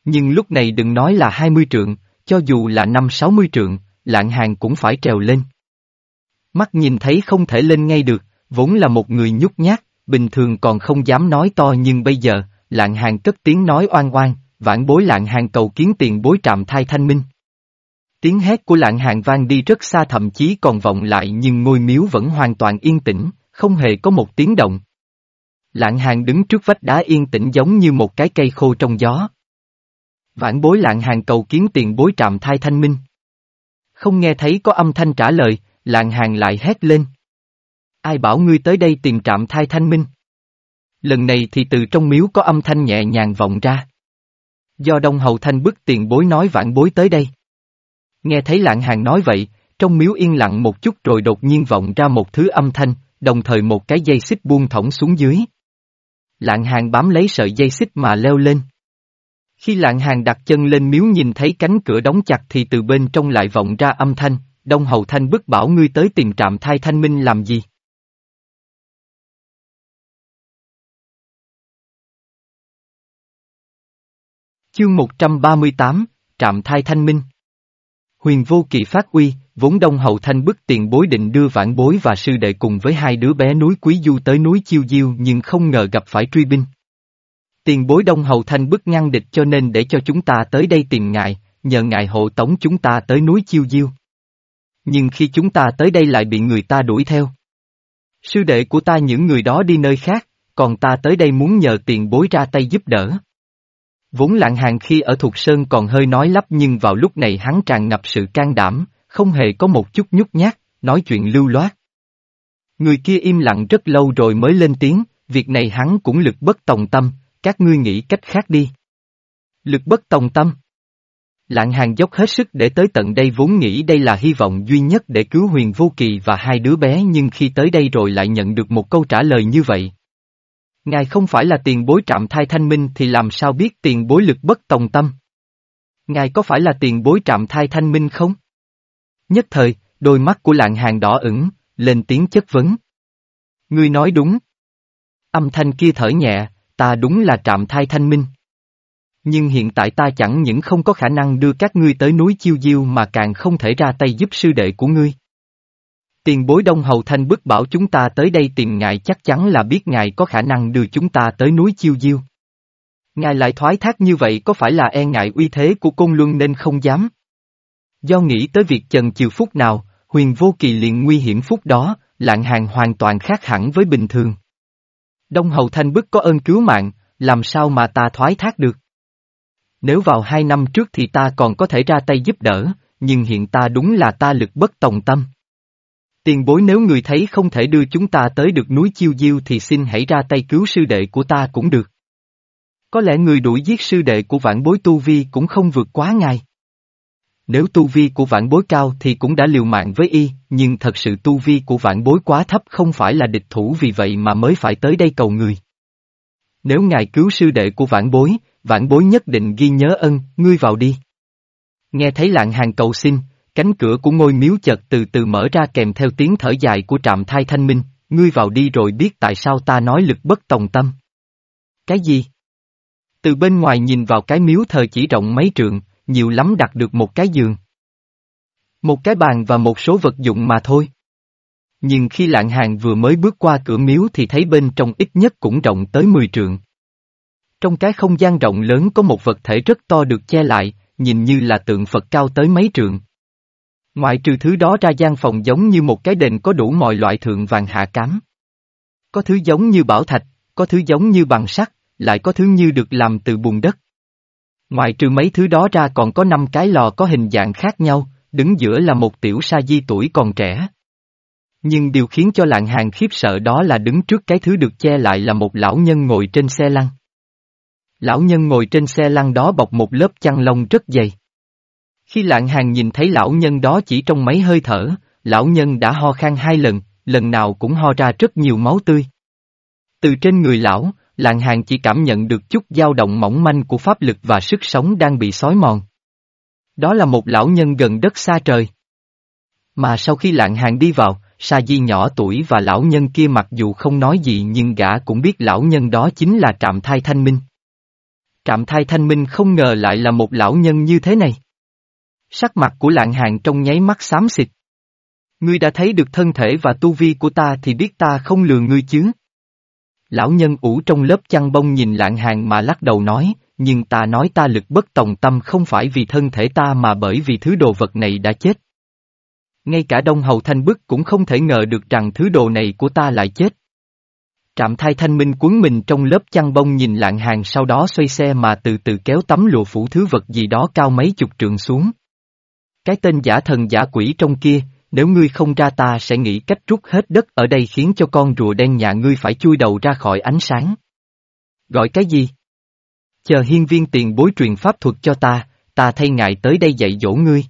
Nhưng lúc này đừng nói là 20 trượng, cho dù là năm 60 trượng, lạng hàng cũng phải trèo lên. Mắt nhìn thấy không thể lên ngay được, vốn là một người nhút nhát, bình thường còn không dám nói to nhưng bây giờ, lạng hàng cất tiếng nói oan oan, vãn bối lạng hàng cầu kiến tiền bối trạm thai thanh minh. Tiếng hét của lạng hàng vang đi rất xa thậm chí còn vọng lại nhưng ngôi miếu vẫn hoàn toàn yên tĩnh, không hề có một tiếng động. Lạng hàng đứng trước vách đá yên tĩnh giống như một cái cây khô trong gió. Vãn bối lạng hàng cầu kiến tiền bối trạm thai thanh minh. Không nghe thấy có âm thanh trả lời, lạng hàng lại hét lên. Ai bảo ngươi tới đây tìm trạm thai thanh minh? Lần này thì từ trong miếu có âm thanh nhẹ nhàng vọng ra. Do Đông Hầu Thanh bức tiền bối nói vãn bối tới đây. Nghe thấy lạng hàng nói vậy, trong miếu yên lặng một chút rồi đột nhiên vọng ra một thứ âm thanh, đồng thời một cái dây xích buông thõng xuống dưới. Lạng hàng bám lấy sợi dây xích mà leo lên. Khi lạng hàng đặt chân lên miếu nhìn thấy cánh cửa đóng chặt thì từ bên trong lại vọng ra âm thanh, Đông Hầu Thanh bức bảo ngươi tới tìm trạm thai thanh minh làm gì? Chương 138, Trạm thai thanh minh Huyền vô kỳ phát uy, vốn đông hậu thanh bức tiền bối định đưa vãn bối và sư đệ cùng với hai đứa bé núi Quý Du tới núi Chiêu Diêu nhưng không ngờ gặp phải truy binh. Tiền bối đông hậu thanh bức ngăn địch cho nên để cho chúng ta tới đây tìm ngài, nhờ ngài hộ tống chúng ta tới núi Chiêu Diêu. Nhưng khi chúng ta tới đây lại bị người ta đuổi theo. Sư đệ của ta những người đó đi nơi khác, còn ta tới đây muốn nhờ tiền bối ra tay giúp đỡ. Vốn lạng hàng khi ở Thục Sơn còn hơi nói lắp nhưng vào lúc này hắn tràn ngập sự can đảm, không hề có một chút nhút nhát, nói chuyện lưu loát. Người kia im lặng rất lâu rồi mới lên tiếng, việc này hắn cũng lực bất tòng tâm, các ngươi nghĩ cách khác đi. Lực bất tòng tâm. Lạng hàng dốc hết sức để tới tận đây vốn nghĩ đây là hy vọng duy nhất để cứu huyền vô kỳ và hai đứa bé nhưng khi tới đây rồi lại nhận được một câu trả lời như vậy. Ngài không phải là tiền bối trạm thai thanh minh thì làm sao biết tiền bối lực bất tòng tâm? Ngài có phải là tiền bối trạm thai thanh minh không? Nhất thời, đôi mắt của lạng hàng đỏ ửng, lên tiếng chất vấn. Ngươi nói đúng. Âm thanh kia thở nhẹ, ta đúng là trạm thai thanh minh. Nhưng hiện tại ta chẳng những không có khả năng đưa các ngươi tới núi chiêu diêu mà càng không thể ra tay giúp sư đệ của ngươi. Tiền bối Đông Hầu Thanh bức bảo chúng ta tới đây tìm ngài chắc chắn là biết ngài có khả năng đưa chúng ta tới núi Chiêu Diêu. Ngài lại thoái thác như vậy có phải là e ngại uy thế của Côn Luân nên không dám? Do nghĩ tới việc chần chiều phút nào, huyền vô kỳ liền nguy hiểm phút đó, lạng hàng hoàn toàn khác hẳn với bình thường. Đông Hầu Thanh bức có ơn cứu mạng, làm sao mà ta thoái thác được? Nếu vào hai năm trước thì ta còn có thể ra tay giúp đỡ, nhưng hiện ta đúng là ta lực bất tòng tâm. Tiền bối nếu người thấy không thể đưa chúng ta tới được núi Chiêu Diêu thì xin hãy ra tay cứu sư đệ của ta cũng được. Có lẽ người đuổi giết sư đệ của vạn bối tu vi cũng không vượt quá ngài. Nếu tu vi của vạn bối cao thì cũng đã liều mạng với y, nhưng thật sự tu vi của vạn bối quá thấp không phải là địch thủ vì vậy mà mới phải tới đây cầu người. Nếu ngài cứu sư đệ của vạn bối, vạn bối nhất định ghi nhớ ân, ngươi vào đi. Nghe thấy lạng hàng cầu xin, Cánh cửa của ngôi miếu chợt từ từ mở ra kèm theo tiếng thở dài của trạm thai thanh minh, ngươi vào đi rồi biết tại sao ta nói lực bất tòng tâm. Cái gì? Từ bên ngoài nhìn vào cái miếu thờ chỉ rộng mấy trượng, nhiều lắm đặt được một cái giường. Một cái bàn và một số vật dụng mà thôi. Nhưng khi lạng hàng vừa mới bước qua cửa miếu thì thấy bên trong ít nhất cũng rộng tới 10 trượng. Trong cái không gian rộng lớn có một vật thể rất to được che lại, nhìn như là tượng Phật cao tới mấy trượng. Ngoại trừ thứ đó ra gian phòng giống như một cái đền có đủ mọi loại thượng vàng hạ cám. Có thứ giống như bảo thạch, có thứ giống như bằng sắt, lại có thứ như được làm từ bùn đất. Ngoại trừ mấy thứ đó ra còn có năm cái lò có hình dạng khác nhau, đứng giữa là một tiểu sa di tuổi còn trẻ. Nhưng điều khiến cho lạng hàng khiếp sợ đó là đứng trước cái thứ được che lại là một lão nhân ngồi trên xe lăn. Lão nhân ngồi trên xe lăn đó bọc một lớp chăn lông rất dày. Khi lạng hàng nhìn thấy lão nhân đó chỉ trong mấy hơi thở, lão nhân đã ho khan hai lần, lần nào cũng ho ra rất nhiều máu tươi. Từ trên người lão, lạng hàng chỉ cảm nhận được chút dao động mỏng manh của pháp lực và sức sống đang bị xói mòn. Đó là một lão nhân gần đất xa trời. Mà sau khi lạng hàng đi vào, Sa Di nhỏ tuổi và lão nhân kia mặc dù không nói gì nhưng gã cũng biết lão nhân đó chính là Trạm Thai Thanh Minh. Trạm Thai Thanh Minh không ngờ lại là một lão nhân như thế này. Sắc mặt của lạng hàng trong nháy mắt xám xịt. Ngươi đã thấy được thân thể và tu vi của ta thì biết ta không lừa ngươi chứ. Lão nhân ủ trong lớp chăn bông nhìn lạng hàng mà lắc đầu nói, nhưng ta nói ta lực bất tòng tâm không phải vì thân thể ta mà bởi vì thứ đồ vật này đã chết. Ngay cả Đông Hầu Thanh Bức cũng không thể ngờ được rằng thứ đồ này của ta lại chết. Trạm thai thanh minh cuốn mình trong lớp chăn bông nhìn lạng hàng sau đó xoay xe mà từ từ kéo tấm lụa phủ thứ vật gì đó cao mấy chục trượng xuống. Cái tên giả thần giả quỷ trong kia, nếu ngươi không ra ta sẽ nghĩ cách rút hết đất ở đây khiến cho con rùa đen nhà ngươi phải chui đầu ra khỏi ánh sáng. Gọi cái gì? Chờ hiên viên tiền bối truyền pháp thuật cho ta, ta thay ngài tới đây dạy dỗ ngươi.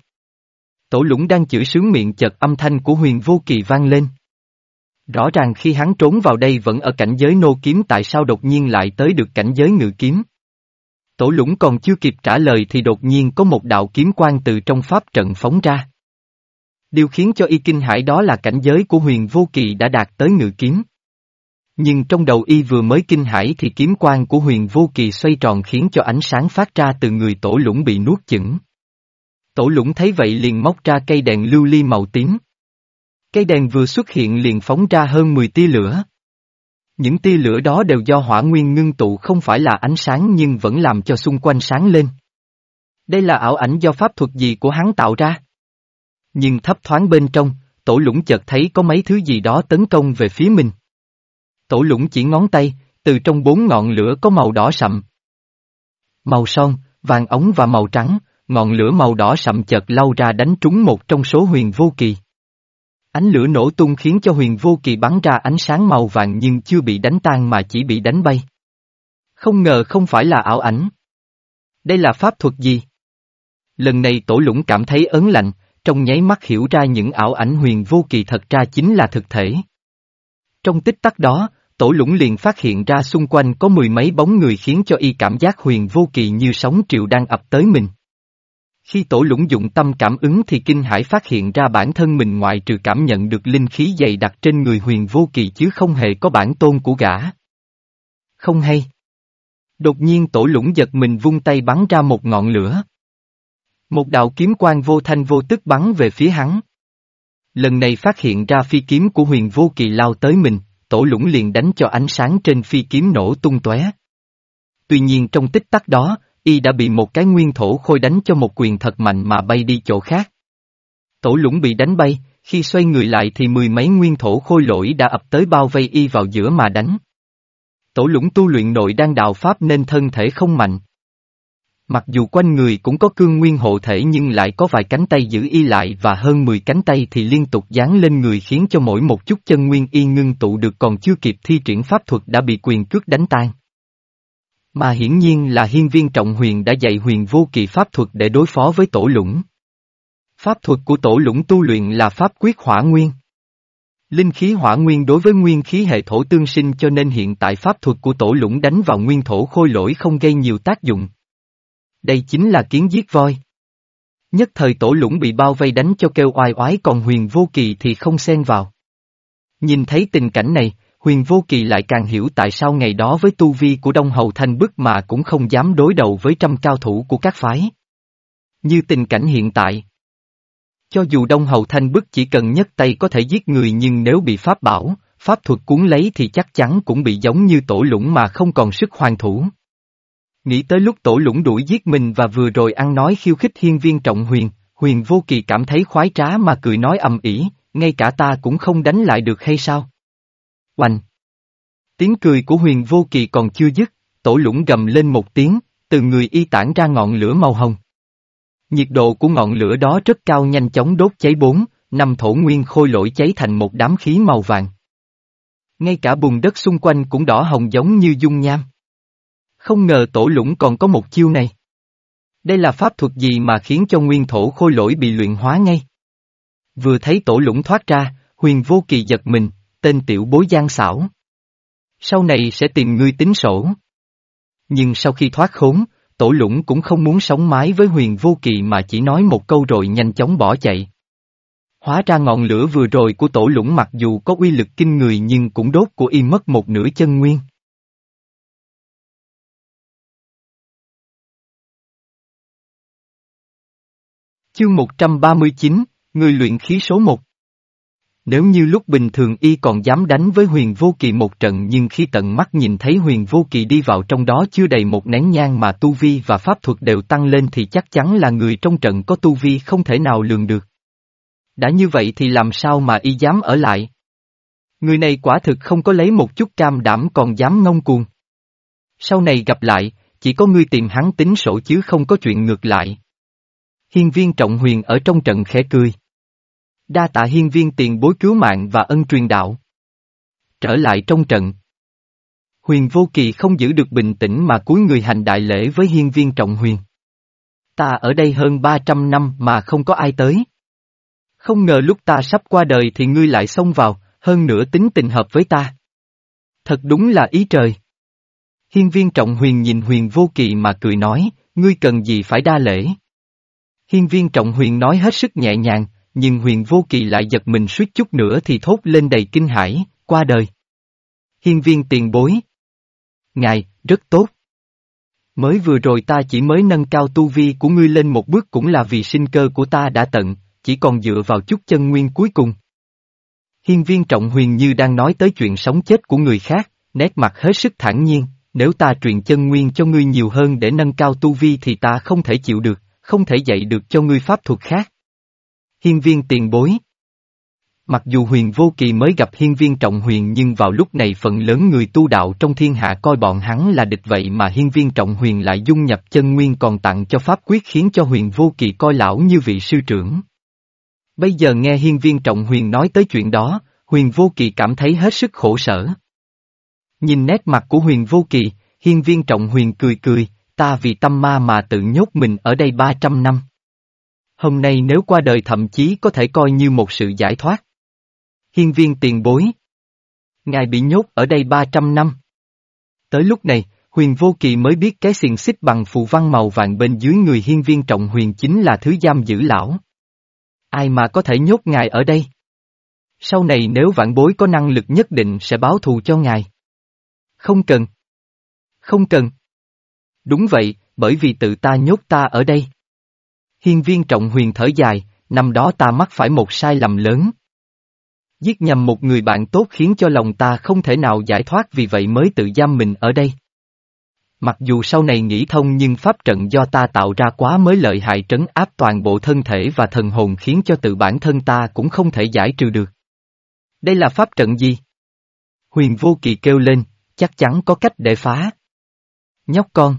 Tổ lũng đang chửi sướng miệng chợt âm thanh của huyền vô kỳ vang lên. Rõ ràng khi hắn trốn vào đây vẫn ở cảnh giới nô kiếm tại sao đột nhiên lại tới được cảnh giới ngự kiếm. Tổ lũng còn chưa kịp trả lời thì đột nhiên có một đạo kiếm quang từ trong pháp trận phóng ra. Điều khiến cho y kinh hãi đó là cảnh giới của huyền vô kỳ đã đạt tới ngự kiếm. Nhưng trong đầu y vừa mới kinh hãi thì kiếm quang của huyền vô kỳ xoay tròn khiến cho ánh sáng phát ra từ người tổ lũng bị nuốt chửng. Tổ lũng thấy vậy liền móc ra cây đèn lưu ly màu tím. Cây đèn vừa xuất hiện liền phóng ra hơn 10 tia lửa. Những tia lửa đó đều do hỏa nguyên ngưng tụ không phải là ánh sáng nhưng vẫn làm cho xung quanh sáng lên. Đây là ảo ảnh do pháp thuật gì của hắn tạo ra? Nhưng thấp thoáng bên trong, tổ lũng chợt thấy có mấy thứ gì đó tấn công về phía mình. Tổ lũng chỉ ngón tay, từ trong bốn ngọn lửa có màu đỏ sậm. Màu son, vàng ống và màu trắng, ngọn lửa màu đỏ sậm chợt lau ra đánh trúng một trong số huyền vô kỳ. Ánh lửa nổ tung khiến cho huyền vô kỳ bắn ra ánh sáng màu vàng nhưng chưa bị đánh tan mà chỉ bị đánh bay. Không ngờ không phải là ảo ảnh. Đây là pháp thuật gì? Lần này tổ lũng cảm thấy ớn lạnh, trong nháy mắt hiểu ra những ảo ảnh huyền vô kỳ thật ra chính là thực thể. Trong tích tắc đó, tổ lũng liền phát hiện ra xung quanh có mười mấy bóng người khiến cho y cảm giác huyền vô kỳ như sóng triệu đang ập tới mình. Khi tổ lũng dụng tâm cảm ứng thì kinh hải phát hiện ra bản thân mình ngoại trừ cảm nhận được linh khí dày đặc trên người huyền vô kỳ chứ không hề có bản tôn của gã. Không hay. Đột nhiên tổ lũng giật mình vung tay bắn ra một ngọn lửa. Một đạo kiếm quang vô thanh vô tức bắn về phía hắn. Lần này phát hiện ra phi kiếm của huyền vô kỳ lao tới mình, tổ lũng liền đánh cho ánh sáng trên phi kiếm nổ tung tóe. Tuy nhiên trong tích tắc đó, y đã bị một cái nguyên thổ khôi đánh cho một quyền thật mạnh mà bay đi chỗ khác. Tổ lũng bị đánh bay, khi xoay người lại thì mười mấy nguyên thổ khôi lỗi đã ập tới bao vây y vào giữa mà đánh. Tổ lũng tu luyện nội đang đạo pháp nên thân thể không mạnh. Mặc dù quanh người cũng có cương nguyên hộ thể nhưng lại có vài cánh tay giữ y lại và hơn 10 cánh tay thì liên tục dán lên người khiến cho mỗi một chút chân nguyên y ngưng tụ được còn chưa kịp thi triển pháp thuật đã bị quyền cước đánh tan. Mà hiển nhiên là hiên viên trọng huyền đã dạy huyền vô kỳ pháp thuật để đối phó với tổ lũng. Pháp thuật của tổ lũng tu luyện là pháp quyết hỏa nguyên. Linh khí hỏa nguyên đối với nguyên khí hệ thổ tương sinh cho nên hiện tại pháp thuật của tổ lũng đánh vào nguyên thổ khôi lỗi không gây nhiều tác dụng. Đây chính là kiến giết voi. Nhất thời tổ lũng bị bao vây đánh cho kêu oai oái còn huyền vô kỳ thì không xen vào. Nhìn thấy tình cảnh này, huyền vô kỳ lại càng hiểu tại sao ngày đó với tu vi của Đông Hầu Thanh bức mà cũng không dám đối đầu với trăm cao thủ của các phái. Như tình cảnh hiện tại. Cho dù Đông Hầu Thanh bức chỉ cần nhất tay có thể giết người nhưng nếu bị pháp bảo, pháp thuật cuốn lấy thì chắc chắn cũng bị giống như tổ lũng mà không còn sức hoàn thủ. Nghĩ tới lúc tổ lũng đuổi giết mình và vừa rồi ăn nói khiêu khích hiên viên trọng huyền, huyền vô kỳ cảm thấy khoái trá mà cười nói ầm ĩ, ngay cả ta cũng không đánh lại được hay sao? Oanh! Tiếng cười của huyền vô kỳ còn chưa dứt, tổ lũng gầm lên một tiếng, từ người y tản ra ngọn lửa màu hồng. Nhiệt độ của ngọn lửa đó rất cao nhanh chóng đốt cháy bốn, năm thổ nguyên khôi lỗi cháy thành một đám khí màu vàng. Ngay cả bùn đất xung quanh cũng đỏ hồng giống như dung nham. Không ngờ tổ lũng còn có một chiêu này. Đây là pháp thuật gì mà khiến cho nguyên thổ khôi lỗi bị luyện hóa ngay? Vừa thấy tổ lũng thoát ra, huyền vô kỳ giật mình, tên tiểu bối gian xảo. Sau này sẽ tìm ngươi tính sổ. Nhưng sau khi thoát khốn, tổ lũng cũng không muốn sống mái với huyền vô kỳ mà chỉ nói một câu rồi nhanh chóng bỏ chạy. Hóa ra ngọn lửa vừa rồi của tổ lũng mặc dù có uy lực kinh người nhưng cũng đốt của y mất một nửa chân nguyên. Chương 139, Người luyện khí số 1 nếu như lúc bình thường y còn dám đánh với huyền vô kỳ một trận nhưng khi tận mắt nhìn thấy huyền vô kỳ đi vào trong đó chưa đầy một nén nhang mà tu vi và pháp thuật đều tăng lên thì chắc chắn là người trong trận có tu vi không thể nào lường được. Đã như vậy thì làm sao mà y dám ở lại? Người này quả thực không có lấy một chút cam đảm còn dám ngông cuồng. Sau này gặp lại, chỉ có ngươi tìm hắn tính sổ chứ không có chuyện ngược lại. Hiên viên trọng huyền ở trong trận khẽ cười. Đa tạ hiên viên tiền bối cứu mạng và ân truyền đạo. Trở lại trong trận. Huyền vô kỳ không giữ được bình tĩnh mà cúi người hành đại lễ với hiên viên trọng huyền. Ta ở đây hơn 300 năm mà không có ai tới. Không ngờ lúc ta sắp qua đời thì ngươi lại xông vào, hơn nữa tính tình hợp với ta. Thật đúng là ý trời. Hiên viên trọng huyền nhìn huyền vô kỳ mà cười nói, ngươi cần gì phải đa lễ. Hiên viên trọng huyền nói hết sức nhẹ nhàng, nhưng huyền vô kỳ lại giật mình suýt chút nữa thì thốt lên đầy kinh hãi, qua đời. Hiên viên tiền bối. Ngài, rất tốt. Mới vừa rồi ta chỉ mới nâng cao tu vi của ngươi lên một bước cũng là vì sinh cơ của ta đã tận, chỉ còn dựa vào chút chân nguyên cuối cùng. Hiên viên trọng huyền như đang nói tới chuyện sống chết của người khác, nét mặt hết sức thản nhiên, nếu ta truyền chân nguyên cho ngươi nhiều hơn để nâng cao tu vi thì ta không thể chịu được, không thể dạy được cho ngươi pháp thuật khác. Hiên viên tiền bối Mặc dù huyền vô kỳ mới gặp hiên viên trọng huyền nhưng vào lúc này phần lớn người tu đạo trong thiên hạ coi bọn hắn là địch vậy mà hiên viên trọng huyền lại dung nhập chân nguyên còn tặng cho pháp quyết khiến cho huyền vô kỳ coi lão như vị sư trưởng. Bây giờ nghe hiên viên trọng huyền nói tới chuyện đó, huyền vô kỳ cảm thấy hết sức khổ sở. Nhìn nét mặt của huyền vô kỳ, hiên viên trọng huyền cười cười, ta vì tâm ma mà tự nhốt mình ở đây 300 năm. Hôm nay nếu qua đời thậm chí có thể coi như một sự giải thoát. Hiên viên tiền bối. Ngài bị nhốt ở đây 300 năm. Tới lúc này, huyền vô kỳ mới biết cái xiềng xích bằng phù văn màu vàng bên dưới người hiên viên trọng huyền chính là thứ giam giữ lão. Ai mà có thể nhốt ngài ở đây? Sau này nếu vạn bối có năng lực nhất định sẽ báo thù cho ngài. Không cần. Không cần. Đúng vậy, bởi vì tự ta nhốt ta ở đây. Hiên viên trọng huyền thở dài, năm đó ta mắc phải một sai lầm lớn. Giết nhầm một người bạn tốt khiến cho lòng ta không thể nào giải thoát vì vậy mới tự giam mình ở đây. Mặc dù sau này nghĩ thông nhưng pháp trận do ta tạo ra quá mới lợi hại trấn áp toàn bộ thân thể và thần hồn khiến cho tự bản thân ta cũng không thể giải trừ được. Đây là pháp trận gì? Huyền vô kỳ kêu lên, chắc chắn có cách để phá. Nhóc con.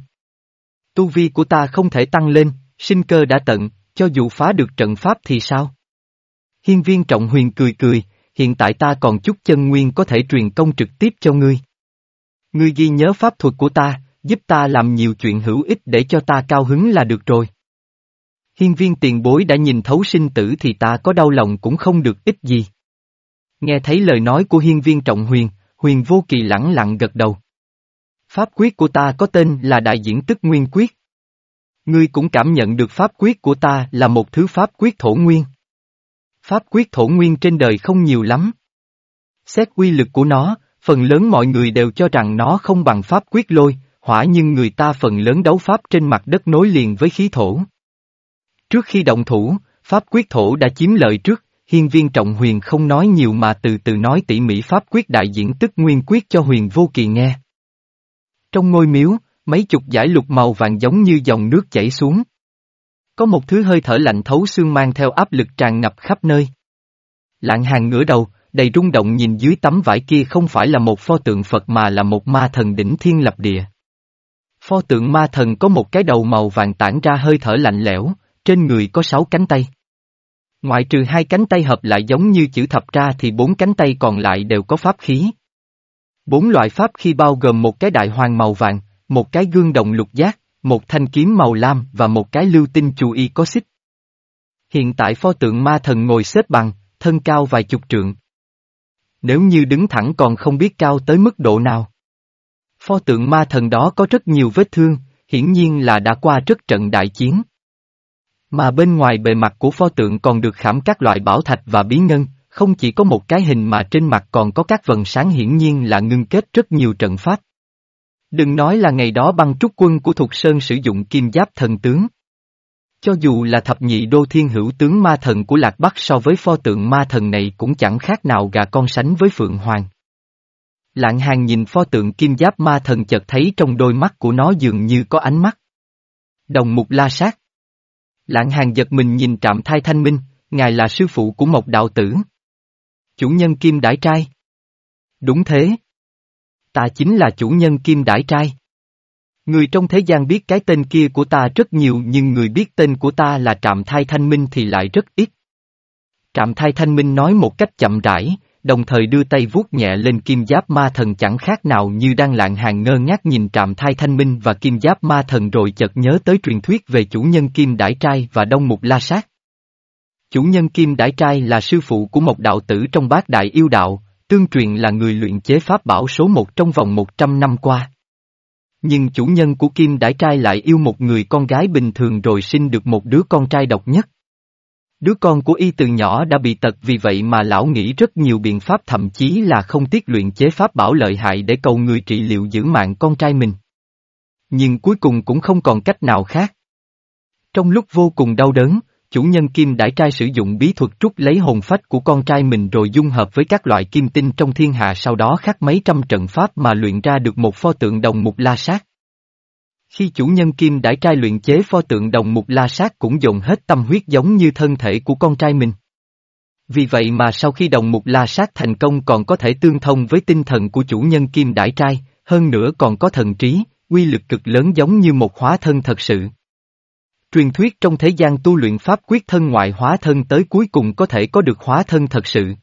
Tu vi của ta không thể tăng lên, sinh cơ đã tận, cho dù phá được trận pháp thì sao? Hiên viên trọng huyền cười cười, hiện tại ta còn chút chân nguyên có thể truyền công trực tiếp cho ngươi. Ngươi ghi nhớ pháp thuật của ta, giúp ta làm nhiều chuyện hữu ích để cho ta cao hứng là được rồi. Hiên viên tiền bối đã nhìn thấu sinh tử thì ta có đau lòng cũng không được ích gì. Nghe thấy lời nói của hiên viên trọng huyền, huyền vô kỳ lẳng lặng gật đầu. Pháp quyết của ta có tên là Đại Diễn Tức Nguyên Quyết. Ngươi cũng cảm nhận được pháp quyết của ta là một thứ pháp quyết thổ nguyên. Pháp quyết thổ nguyên trên đời không nhiều lắm. Xét quy lực của nó, phần lớn mọi người đều cho rằng nó không bằng pháp quyết lôi, hỏa nhưng người ta phần lớn đấu pháp trên mặt đất nối liền với khí thổ. Trước khi động thủ, pháp quyết thổ đã chiếm lợi trước, hiên viên trọng huyền không nói nhiều mà từ từ nói tỉ mỉ pháp quyết đại diễn tức nguyên quyết cho huyền vô kỳ nghe. Trong ngôi miếu, mấy chục giải lục màu vàng giống như dòng nước chảy xuống. Có một thứ hơi thở lạnh thấu xương mang theo áp lực tràn ngập khắp nơi. Lạng hàng ngửa đầu, đầy rung động nhìn dưới tấm vải kia không phải là một pho tượng Phật mà là một ma thần đỉnh thiên lập địa. Pho tượng ma thần có một cái đầu màu vàng tản ra hơi thở lạnh lẽo, trên người có sáu cánh tay. Ngoại trừ hai cánh tay hợp lại giống như chữ thập ra thì bốn cánh tay còn lại đều có pháp khí. Bốn loại pháp khí bao gồm một cái đại hoàng màu vàng, một cái gương đồng lục giác, một thanh kiếm màu lam và một cái lưu tinh chú y có xích. Hiện tại pho tượng ma thần ngồi xếp bằng, thân cao vài chục trượng. Nếu như đứng thẳng còn không biết cao tới mức độ nào. Pho tượng ma thần đó có rất nhiều vết thương, hiển nhiên là đã qua rất trận đại chiến. Mà bên ngoài bề mặt của pho tượng còn được khảm các loại bảo thạch và bí ngân, không chỉ có một cái hình mà trên mặt còn có các vần sáng hiển nhiên là ngưng kết rất nhiều trận pháp. Đừng nói là ngày đó băng trúc quân của Thục Sơn sử dụng kim giáp thần tướng. Cho dù là thập nhị đô thiên hữu tướng ma thần của Lạc Bắc so với pho tượng ma thần này cũng chẳng khác nào gà con sánh với Phượng Hoàng. Lạng hàng nhìn pho tượng kim giáp ma thần chợt thấy trong đôi mắt của nó dường như có ánh mắt. Đồng mục la sát. Lạng hàng giật mình nhìn trạm thai thanh minh, ngài là sư phụ của một đạo tử. Chủ nhân kim đãi trai. Đúng thế. Ta chính là chủ nhân kim đãi trai. Người trong thế gian biết cái tên kia của ta rất nhiều nhưng người biết tên của ta là Trạm Thai Thanh Minh thì lại rất ít. Trạm Thai Thanh Minh nói một cách chậm rãi, đồng thời đưa tay vuốt nhẹ lên kim giáp ma thần chẳng khác nào như đang lạng hàng ngơ ngác nhìn Trạm Thai Thanh Minh và kim giáp ma thần rồi chợt nhớ tới truyền thuyết về chủ nhân kim đãi trai và đông mục la sát. Chủ nhân kim đãi trai là sư phụ của một đạo tử trong bát đại yêu đạo, tương truyền là người luyện chế pháp bảo số một trong vòng 100 năm qua. Nhưng chủ nhân của Kim Đãi Trai lại yêu một người con gái bình thường rồi sinh được một đứa con trai độc nhất. Đứa con của y từ nhỏ đã bị tật vì vậy mà lão nghĩ rất nhiều biện pháp thậm chí là không tiếc luyện chế pháp bảo lợi hại để cầu người trị liệu giữ mạng con trai mình. Nhưng cuối cùng cũng không còn cách nào khác. Trong lúc vô cùng đau đớn, chủ nhân kim đãi trai sử dụng bí thuật trút lấy hồn phách của con trai mình rồi dung hợp với các loại kim tinh trong thiên hạ sau đó khắc mấy trăm trận pháp mà luyện ra được một pho tượng đồng mục la sát. Khi chủ nhân kim đãi trai luyện chế pho tượng đồng mục la sát cũng dồn hết tâm huyết giống như thân thể của con trai mình. Vì vậy mà sau khi đồng mục la sát thành công còn có thể tương thông với tinh thần của chủ nhân kim đãi trai, hơn nữa còn có thần trí, quy lực cực lớn giống như một hóa thân thật sự. Truyền thuyết trong thế gian tu luyện pháp quyết thân ngoại hóa thân tới cuối cùng có thể có được hóa thân thật sự.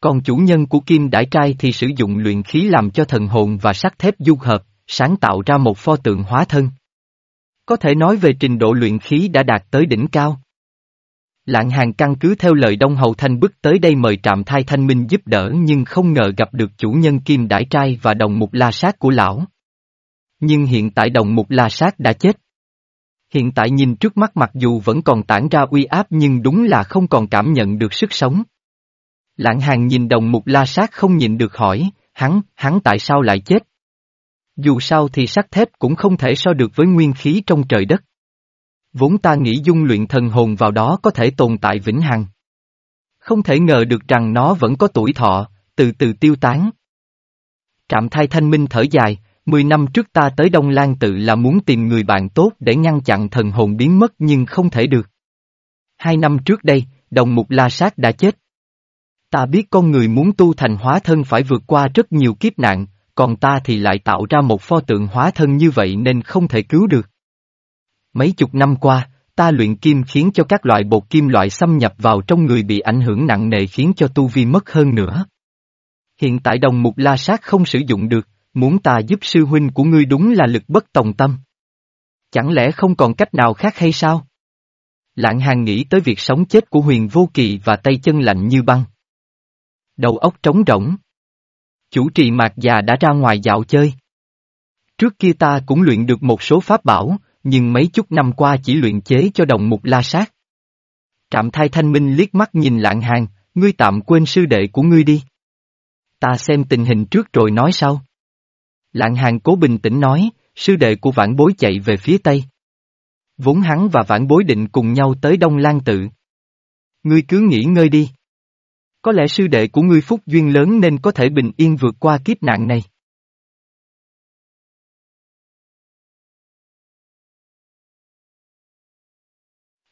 Còn chủ nhân của kim đãi trai thì sử dụng luyện khí làm cho thần hồn và sắt thép du hợp, sáng tạo ra một pho tượng hóa thân. Có thể nói về trình độ luyện khí đã đạt tới đỉnh cao. Lạng hàng căn cứ theo lời Đông Hầu Thanh bức tới đây mời trạm thai thanh minh giúp đỡ nhưng không ngờ gặp được chủ nhân kim đãi trai và đồng mục la sát của lão. Nhưng hiện tại đồng mục la sát đã chết. Hiện tại nhìn trước mắt mặc dù vẫn còn tản ra uy áp nhưng đúng là không còn cảm nhận được sức sống. Lãng hàng nhìn đồng mục la sát không nhìn được hỏi, hắn, hắn tại sao lại chết? Dù sao thì sắt thép cũng không thể so được với nguyên khí trong trời đất. Vốn ta nghĩ dung luyện thần hồn vào đó có thể tồn tại vĩnh hằng. Không thể ngờ được rằng nó vẫn có tuổi thọ, từ từ tiêu tán. Trạm thai thanh minh thở dài, Mười năm trước ta tới Đông Lan tự là muốn tìm người bạn tốt để ngăn chặn thần hồn biến mất nhưng không thể được. Hai năm trước đây, đồng mục la sát đã chết. Ta biết con người muốn tu thành hóa thân phải vượt qua rất nhiều kiếp nạn, còn ta thì lại tạo ra một pho tượng hóa thân như vậy nên không thể cứu được. Mấy chục năm qua, ta luyện kim khiến cho các loại bột kim loại xâm nhập vào trong người bị ảnh hưởng nặng nề khiến cho tu vi mất hơn nữa. Hiện tại đồng mục la sát không sử dụng được, muốn ta giúp sư huynh của ngươi đúng là lực bất tòng tâm. Chẳng lẽ không còn cách nào khác hay sao? Lạng hàng nghĩ tới việc sống chết của huyền vô kỳ và tay chân lạnh như băng. Đầu óc trống rỗng. Chủ trì mạc già đã ra ngoài dạo chơi. Trước kia ta cũng luyện được một số pháp bảo, nhưng mấy chút năm qua chỉ luyện chế cho đồng mục la sát. Trạm thai thanh minh liếc mắt nhìn lạng hàng, ngươi tạm quên sư đệ của ngươi đi. Ta xem tình hình trước rồi nói sau. Lạng hàng cố bình tĩnh nói, sư đệ của vãn bối chạy về phía tây. Vốn hắn và vãn bối định cùng nhau tới Đông Lan tự. Ngươi cứ nghỉ ngơi đi. Có lẽ sư đệ của ngươi phúc duyên lớn nên có thể bình yên vượt qua kiếp nạn này.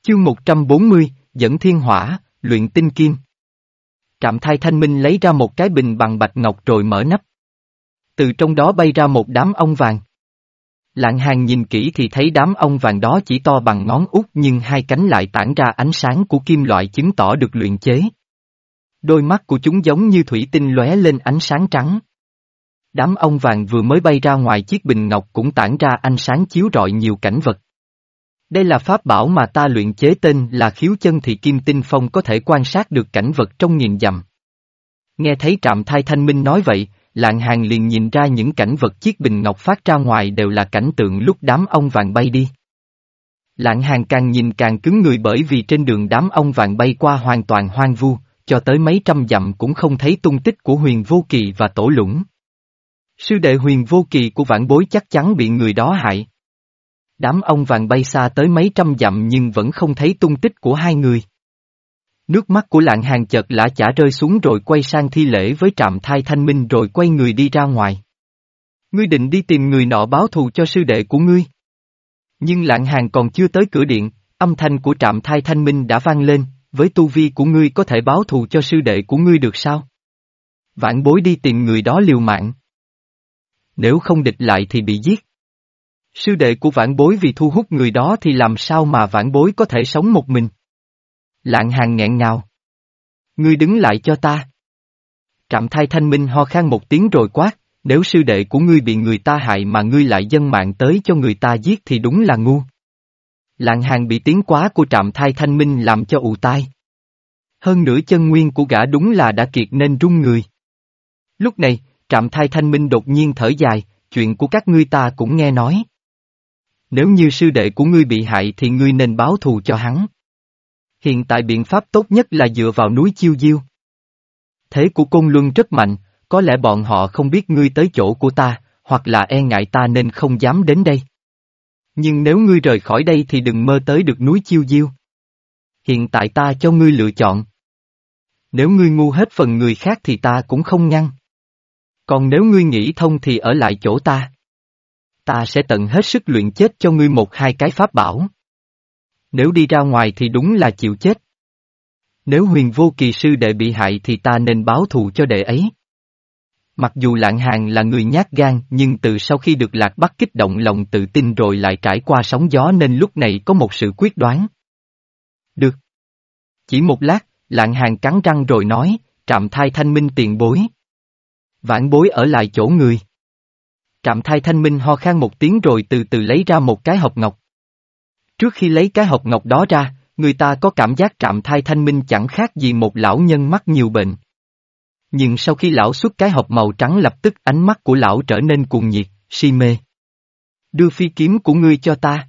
Chương 140, dẫn thiên hỏa, luyện tinh kim. Trạm thai thanh minh lấy ra một cái bình bằng bạch ngọc rồi mở nắp từ trong đó bay ra một đám ong vàng. Lạng hàng nhìn kỹ thì thấy đám ong vàng đó chỉ to bằng ngón út nhưng hai cánh lại tản ra ánh sáng của kim loại chứng tỏ được luyện chế. Đôi mắt của chúng giống như thủy tinh lóe lên ánh sáng trắng. Đám ong vàng vừa mới bay ra ngoài chiếc bình ngọc cũng tản ra ánh sáng chiếu rọi nhiều cảnh vật. Đây là pháp bảo mà ta luyện chế tên là khiếu chân thì kim tinh phong có thể quan sát được cảnh vật trong nghìn dặm. Nghe thấy trạm thai thanh minh nói vậy, Lạng hàng liền nhìn ra những cảnh vật chiếc bình ngọc phát ra ngoài đều là cảnh tượng lúc đám ông vàng bay đi. Lạng hàng càng nhìn càng cứng người bởi vì trên đường đám ông vàng bay qua hoàn toàn hoang vu, cho tới mấy trăm dặm cũng không thấy tung tích của huyền vô kỳ và tổ lũng. Sư đệ huyền vô kỳ của vãn bối chắc chắn bị người đó hại. Đám ông vàng bay xa tới mấy trăm dặm nhưng vẫn không thấy tung tích của hai người. Nước mắt của lạng hàng chợt lã chả rơi xuống rồi quay sang thi lễ với trạm thai thanh minh rồi quay người đi ra ngoài. Ngươi định đi tìm người nọ báo thù cho sư đệ của ngươi. Nhưng lạng hàng còn chưa tới cửa điện, âm thanh của trạm thai thanh minh đã vang lên, với tu vi của ngươi có thể báo thù cho sư đệ của ngươi được sao? Vãn bối đi tìm người đó liều mạng. Nếu không địch lại thì bị giết. Sư đệ của vãn bối vì thu hút người đó thì làm sao mà vãn bối có thể sống một mình? Lạng hàng nghẹn ngào. Ngươi đứng lại cho ta. Trạm thai thanh minh ho khan một tiếng rồi quát, nếu sư đệ của ngươi bị người ta hại mà ngươi lại dân mạng tới cho người ta giết thì đúng là ngu. Lạng hàng bị tiếng quá của trạm thai thanh minh làm cho ù tai. Hơn nữa chân nguyên của gã đúng là đã kiệt nên run người. Lúc này, trạm thai thanh minh đột nhiên thở dài, chuyện của các ngươi ta cũng nghe nói. Nếu như sư đệ của ngươi bị hại thì ngươi nên báo thù cho hắn. Hiện tại biện pháp tốt nhất là dựa vào núi Chiêu Diêu. Thế của Côn Luân rất mạnh, có lẽ bọn họ không biết ngươi tới chỗ của ta, hoặc là e ngại ta nên không dám đến đây. Nhưng nếu ngươi rời khỏi đây thì đừng mơ tới được núi Chiêu Diêu. Hiện tại ta cho ngươi lựa chọn. Nếu ngươi ngu hết phần người khác thì ta cũng không ngăn. Còn nếu ngươi nghĩ thông thì ở lại chỗ ta. Ta sẽ tận hết sức luyện chết cho ngươi một hai cái pháp bảo. Nếu đi ra ngoài thì đúng là chịu chết. Nếu huyền vô kỳ sư đệ bị hại thì ta nên báo thù cho đệ ấy. Mặc dù lạng hàng là người nhát gan nhưng từ sau khi được lạc bắt kích động lòng tự tin rồi lại trải qua sóng gió nên lúc này có một sự quyết đoán. Được. Chỉ một lát, lạng hàng cắn răng rồi nói, trạm thai thanh minh tiền bối. Vãn bối ở lại chỗ người. Trạm thai thanh minh ho khan một tiếng rồi từ từ lấy ra một cái hộp ngọc. Trước khi lấy cái hộp ngọc đó ra, người ta có cảm giác trạm thai thanh minh chẳng khác gì một lão nhân mắc nhiều bệnh. Nhưng sau khi lão xuất cái hộp màu trắng lập tức ánh mắt của lão trở nên cuồng nhiệt, si mê. Đưa phi kiếm của ngươi cho ta.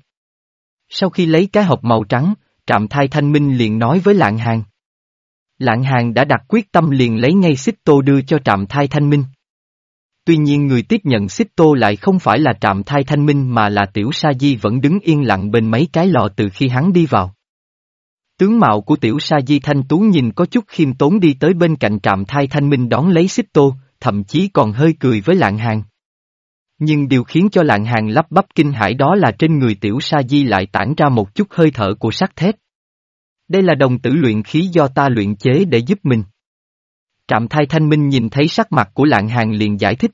Sau khi lấy cái hộp màu trắng, trạm thai thanh minh liền nói với lạng hàng. Lạng hàng đã đặt quyết tâm liền lấy ngay xích tô đưa cho trạm thai thanh minh. Tuy nhiên người tiếp nhận xích tô lại không phải là trạm thai thanh minh mà là tiểu sa di vẫn đứng yên lặng bên mấy cái lò từ khi hắn đi vào. Tướng mạo của tiểu sa di thanh tú nhìn có chút khiêm tốn đi tới bên cạnh trạm thai thanh minh đón lấy xích tô, thậm chí còn hơi cười với lạng hàng. Nhưng điều khiến cho lạng hàng lắp bắp kinh hãi đó là trên người tiểu sa di lại tản ra một chút hơi thở của sắt thép. Đây là đồng tử luyện khí do ta luyện chế để giúp mình. Trạm thai thanh minh nhìn thấy sắc mặt của lạng hàng liền giải thích.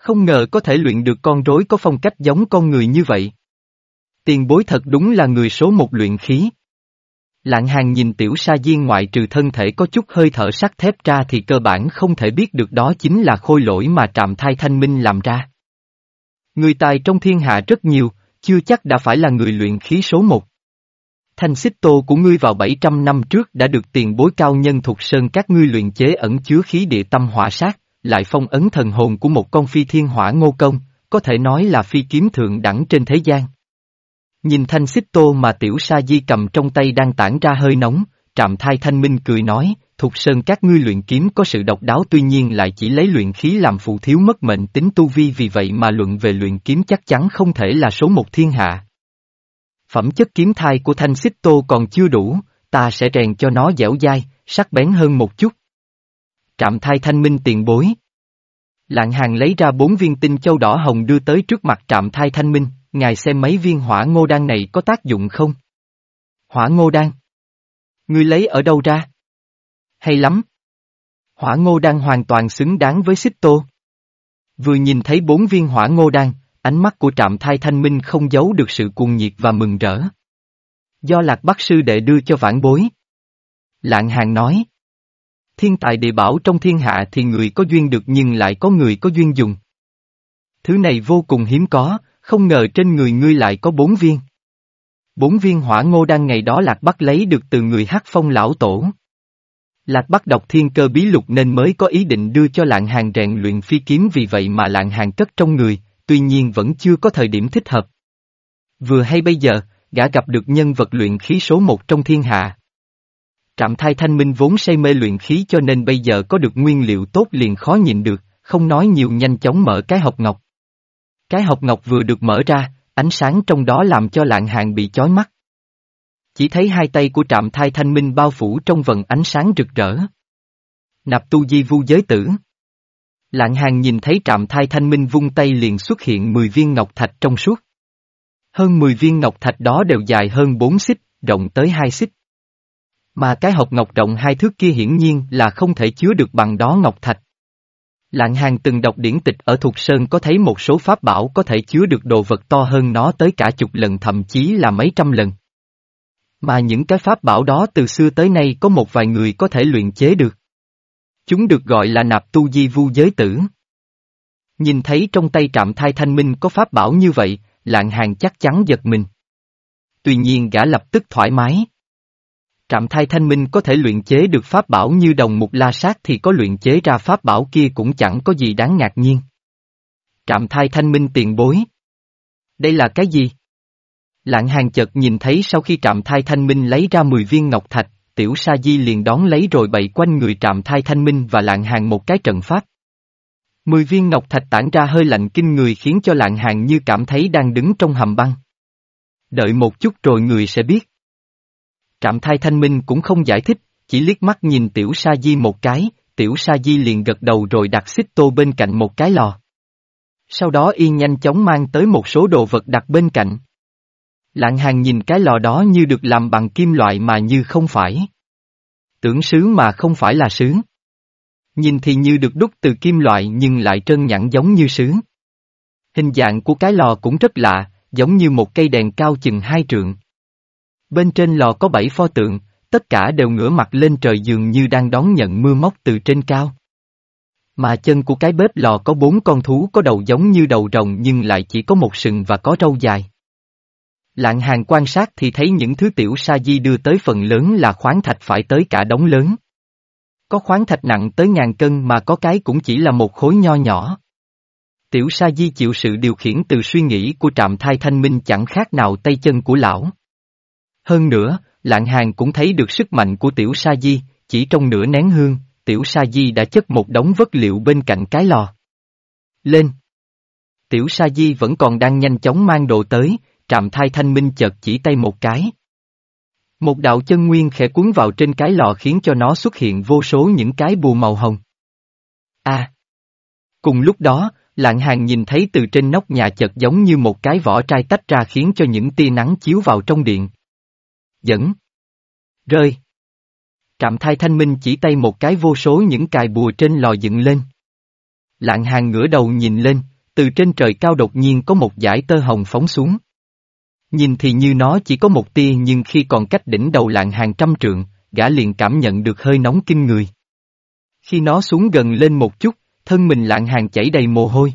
Không ngờ có thể luyện được con rối có phong cách giống con người như vậy. Tiền bối thật đúng là người số một luyện khí. Lạng hàng nhìn tiểu sa diên ngoại trừ thân thể có chút hơi thở sắt thép ra thì cơ bản không thể biết được đó chính là khôi lỗi mà trạm thai thanh minh làm ra. Người tài trong thiên hạ rất nhiều, chưa chắc đã phải là người luyện khí số một. Thanh xích tô của ngươi vào 700 năm trước đã được tiền bối cao nhân thuộc sơn các ngươi luyện chế ẩn chứa khí địa tâm hỏa sát, lại phong ấn thần hồn của một con phi thiên hỏa ngô công, có thể nói là phi kiếm thượng đẳng trên thế gian. Nhìn thanh xích tô mà tiểu sa di cầm trong tay đang tản ra hơi nóng, trạm thai thanh minh cười nói, thuộc sơn các ngươi luyện kiếm có sự độc đáo tuy nhiên lại chỉ lấy luyện khí làm phụ thiếu mất mệnh tính tu vi vì vậy mà luận về luyện kiếm chắc chắn không thể là số một thiên hạ. Phẩm chất kiếm thai của thanh xích tô còn chưa đủ, ta sẽ rèn cho nó dẻo dai, sắc bén hơn một chút. Trạm thai thanh minh tiền bối. Lạng hàng lấy ra bốn viên tinh châu đỏ hồng đưa tới trước mặt trạm thai thanh minh, ngài xem mấy viên hỏa ngô đan này có tác dụng không? Hỏa ngô đan? Ngươi lấy ở đâu ra? Hay lắm! Hỏa ngô đan hoàn toàn xứng đáng với xích tô. Vừa nhìn thấy bốn viên hỏa ngô đan, ánh mắt của trạm thai thanh minh không giấu được sự cuồng nhiệt và mừng rỡ. Do lạc bắc sư đệ đưa cho vãn bối. Lạng hàng nói. Thiên tài địa bảo trong thiên hạ thì người có duyên được nhưng lại có người có duyên dùng. Thứ này vô cùng hiếm có, không ngờ trên người ngươi lại có bốn viên. Bốn viên hỏa ngô đan ngày đó Lạc Bắc lấy được từ người hát phong lão tổ. Lạc Bắc đọc thiên cơ bí lục nên mới có ý định đưa cho lạng hàng rèn luyện phi kiếm vì vậy mà lạng hàng cất trong người, tuy nhiên vẫn chưa có thời điểm thích hợp. Vừa hay bây giờ, gã gặp được nhân vật luyện khí số một trong thiên hạ. Trạm thai thanh minh vốn say mê luyện khí cho nên bây giờ có được nguyên liệu tốt liền khó nhịn được, không nói nhiều nhanh chóng mở cái hộp ngọc. Cái hộp ngọc vừa được mở ra, ánh sáng trong đó làm cho lạng hàng bị chói mắt. Chỉ thấy hai tay của trạm thai thanh minh bao phủ trong vần ánh sáng rực rỡ. Nạp tu di vu giới tử. Lạng hàng nhìn thấy trạm thai thanh minh vung tay liền xuất hiện 10 viên ngọc thạch trong suốt. Hơn 10 viên ngọc thạch đó đều dài hơn 4 xích, rộng tới 2 xích. Mà cái hộp ngọc rộng hai thước kia hiển nhiên là không thể chứa được bằng đó ngọc thạch. Lạng hàng từng đọc điển tịch ở Thục Sơn có thấy một số pháp bảo có thể chứa được đồ vật to hơn nó tới cả chục lần thậm chí là mấy trăm lần. Mà những cái pháp bảo đó từ xưa tới nay có một vài người có thể luyện chế được. Chúng được gọi là nạp tu di vu giới tử. Nhìn thấy trong tay trạm thai thanh minh có pháp bảo như vậy, lạng hàng chắc chắn giật mình. Tuy nhiên gã lập tức thoải mái. Trạm thai thanh minh có thể luyện chế được pháp bảo như đồng mục la sát thì có luyện chế ra pháp bảo kia cũng chẳng có gì đáng ngạc nhiên. Trạm thai thanh minh tiền bối. Đây là cái gì? Lạng hàng chợt nhìn thấy sau khi trạm thai thanh minh lấy ra 10 viên ngọc thạch, tiểu sa di liền đón lấy rồi bày quanh người trạm thai thanh minh và lạng hàng một cái trận pháp. Mười viên ngọc thạch tản ra hơi lạnh kinh người khiến cho lạng hàng như cảm thấy đang đứng trong hầm băng. Đợi một chút rồi người sẽ biết. Trạm thai thanh minh cũng không giải thích, chỉ liếc mắt nhìn tiểu sa di một cái, tiểu sa di liền gật đầu rồi đặt xích tô bên cạnh một cái lò. Sau đó y nhanh chóng mang tới một số đồ vật đặt bên cạnh. Lạng hàng nhìn cái lò đó như được làm bằng kim loại mà như không phải. Tưởng sướng mà không phải là sướng. Nhìn thì như được đúc từ kim loại nhưng lại trơn nhẵn giống như sướng. Hình dạng của cái lò cũng rất lạ, giống như một cây đèn cao chừng hai trượng. Bên trên lò có bảy pho tượng, tất cả đều ngửa mặt lên trời dường như đang đón nhận mưa móc từ trên cao. Mà chân của cái bếp lò có bốn con thú có đầu giống như đầu rồng nhưng lại chỉ có một sừng và có râu dài. Lạng hàng quan sát thì thấy những thứ tiểu sa di đưa tới phần lớn là khoáng thạch phải tới cả đống lớn. Có khoáng thạch nặng tới ngàn cân mà có cái cũng chỉ là một khối nho nhỏ. Tiểu sa di chịu sự điều khiển từ suy nghĩ của trạm thai thanh minh chẳng khác nào tay chân của lão. Hơn nữa, lạng hàng cũng thấy được sức mạnh của tiểu sa di, chỉ trong nửa nén hương, tiểu sa di đã chất một đống vất liệu bên cạnh cái lò. Lên! Tiểu sa di vẫn còn đang nhanh chóng mang đồ tới, trạm thai thanh minh chợt chỉ tay một cái. Một đạo chân nguyên khẽ cuốn vào trên cái lò khiến cho nó xuất hiện vô số những cái bùa màu hồng. A. Cùng lúc đó, lạng hàng nhìn thấy từ trên nóc nhà chợt giống như một cái vỏ trai tách ra khiến cho những tia nắng chiếu vào trong điện. Dẫn. Rơi. Trạm thai thanh minh chỉ tay một cái vô số những cài bùa trên lò dựng lên. Lạng hàng ngửa đầu nhìn lên, từ trên trời cao đột nhiên có một dải tơ hồng phóng xuống. Nhìn thì như nó chỉ có một tia nhưng khi còn cách đỉnh đầu lạng hàng trăm trượng, gã liền cảm nhận được hơi nóng kinh người. Khi nó xuống gần lên một chút, thân mình lạng hàng chảy đầy mồ hôi.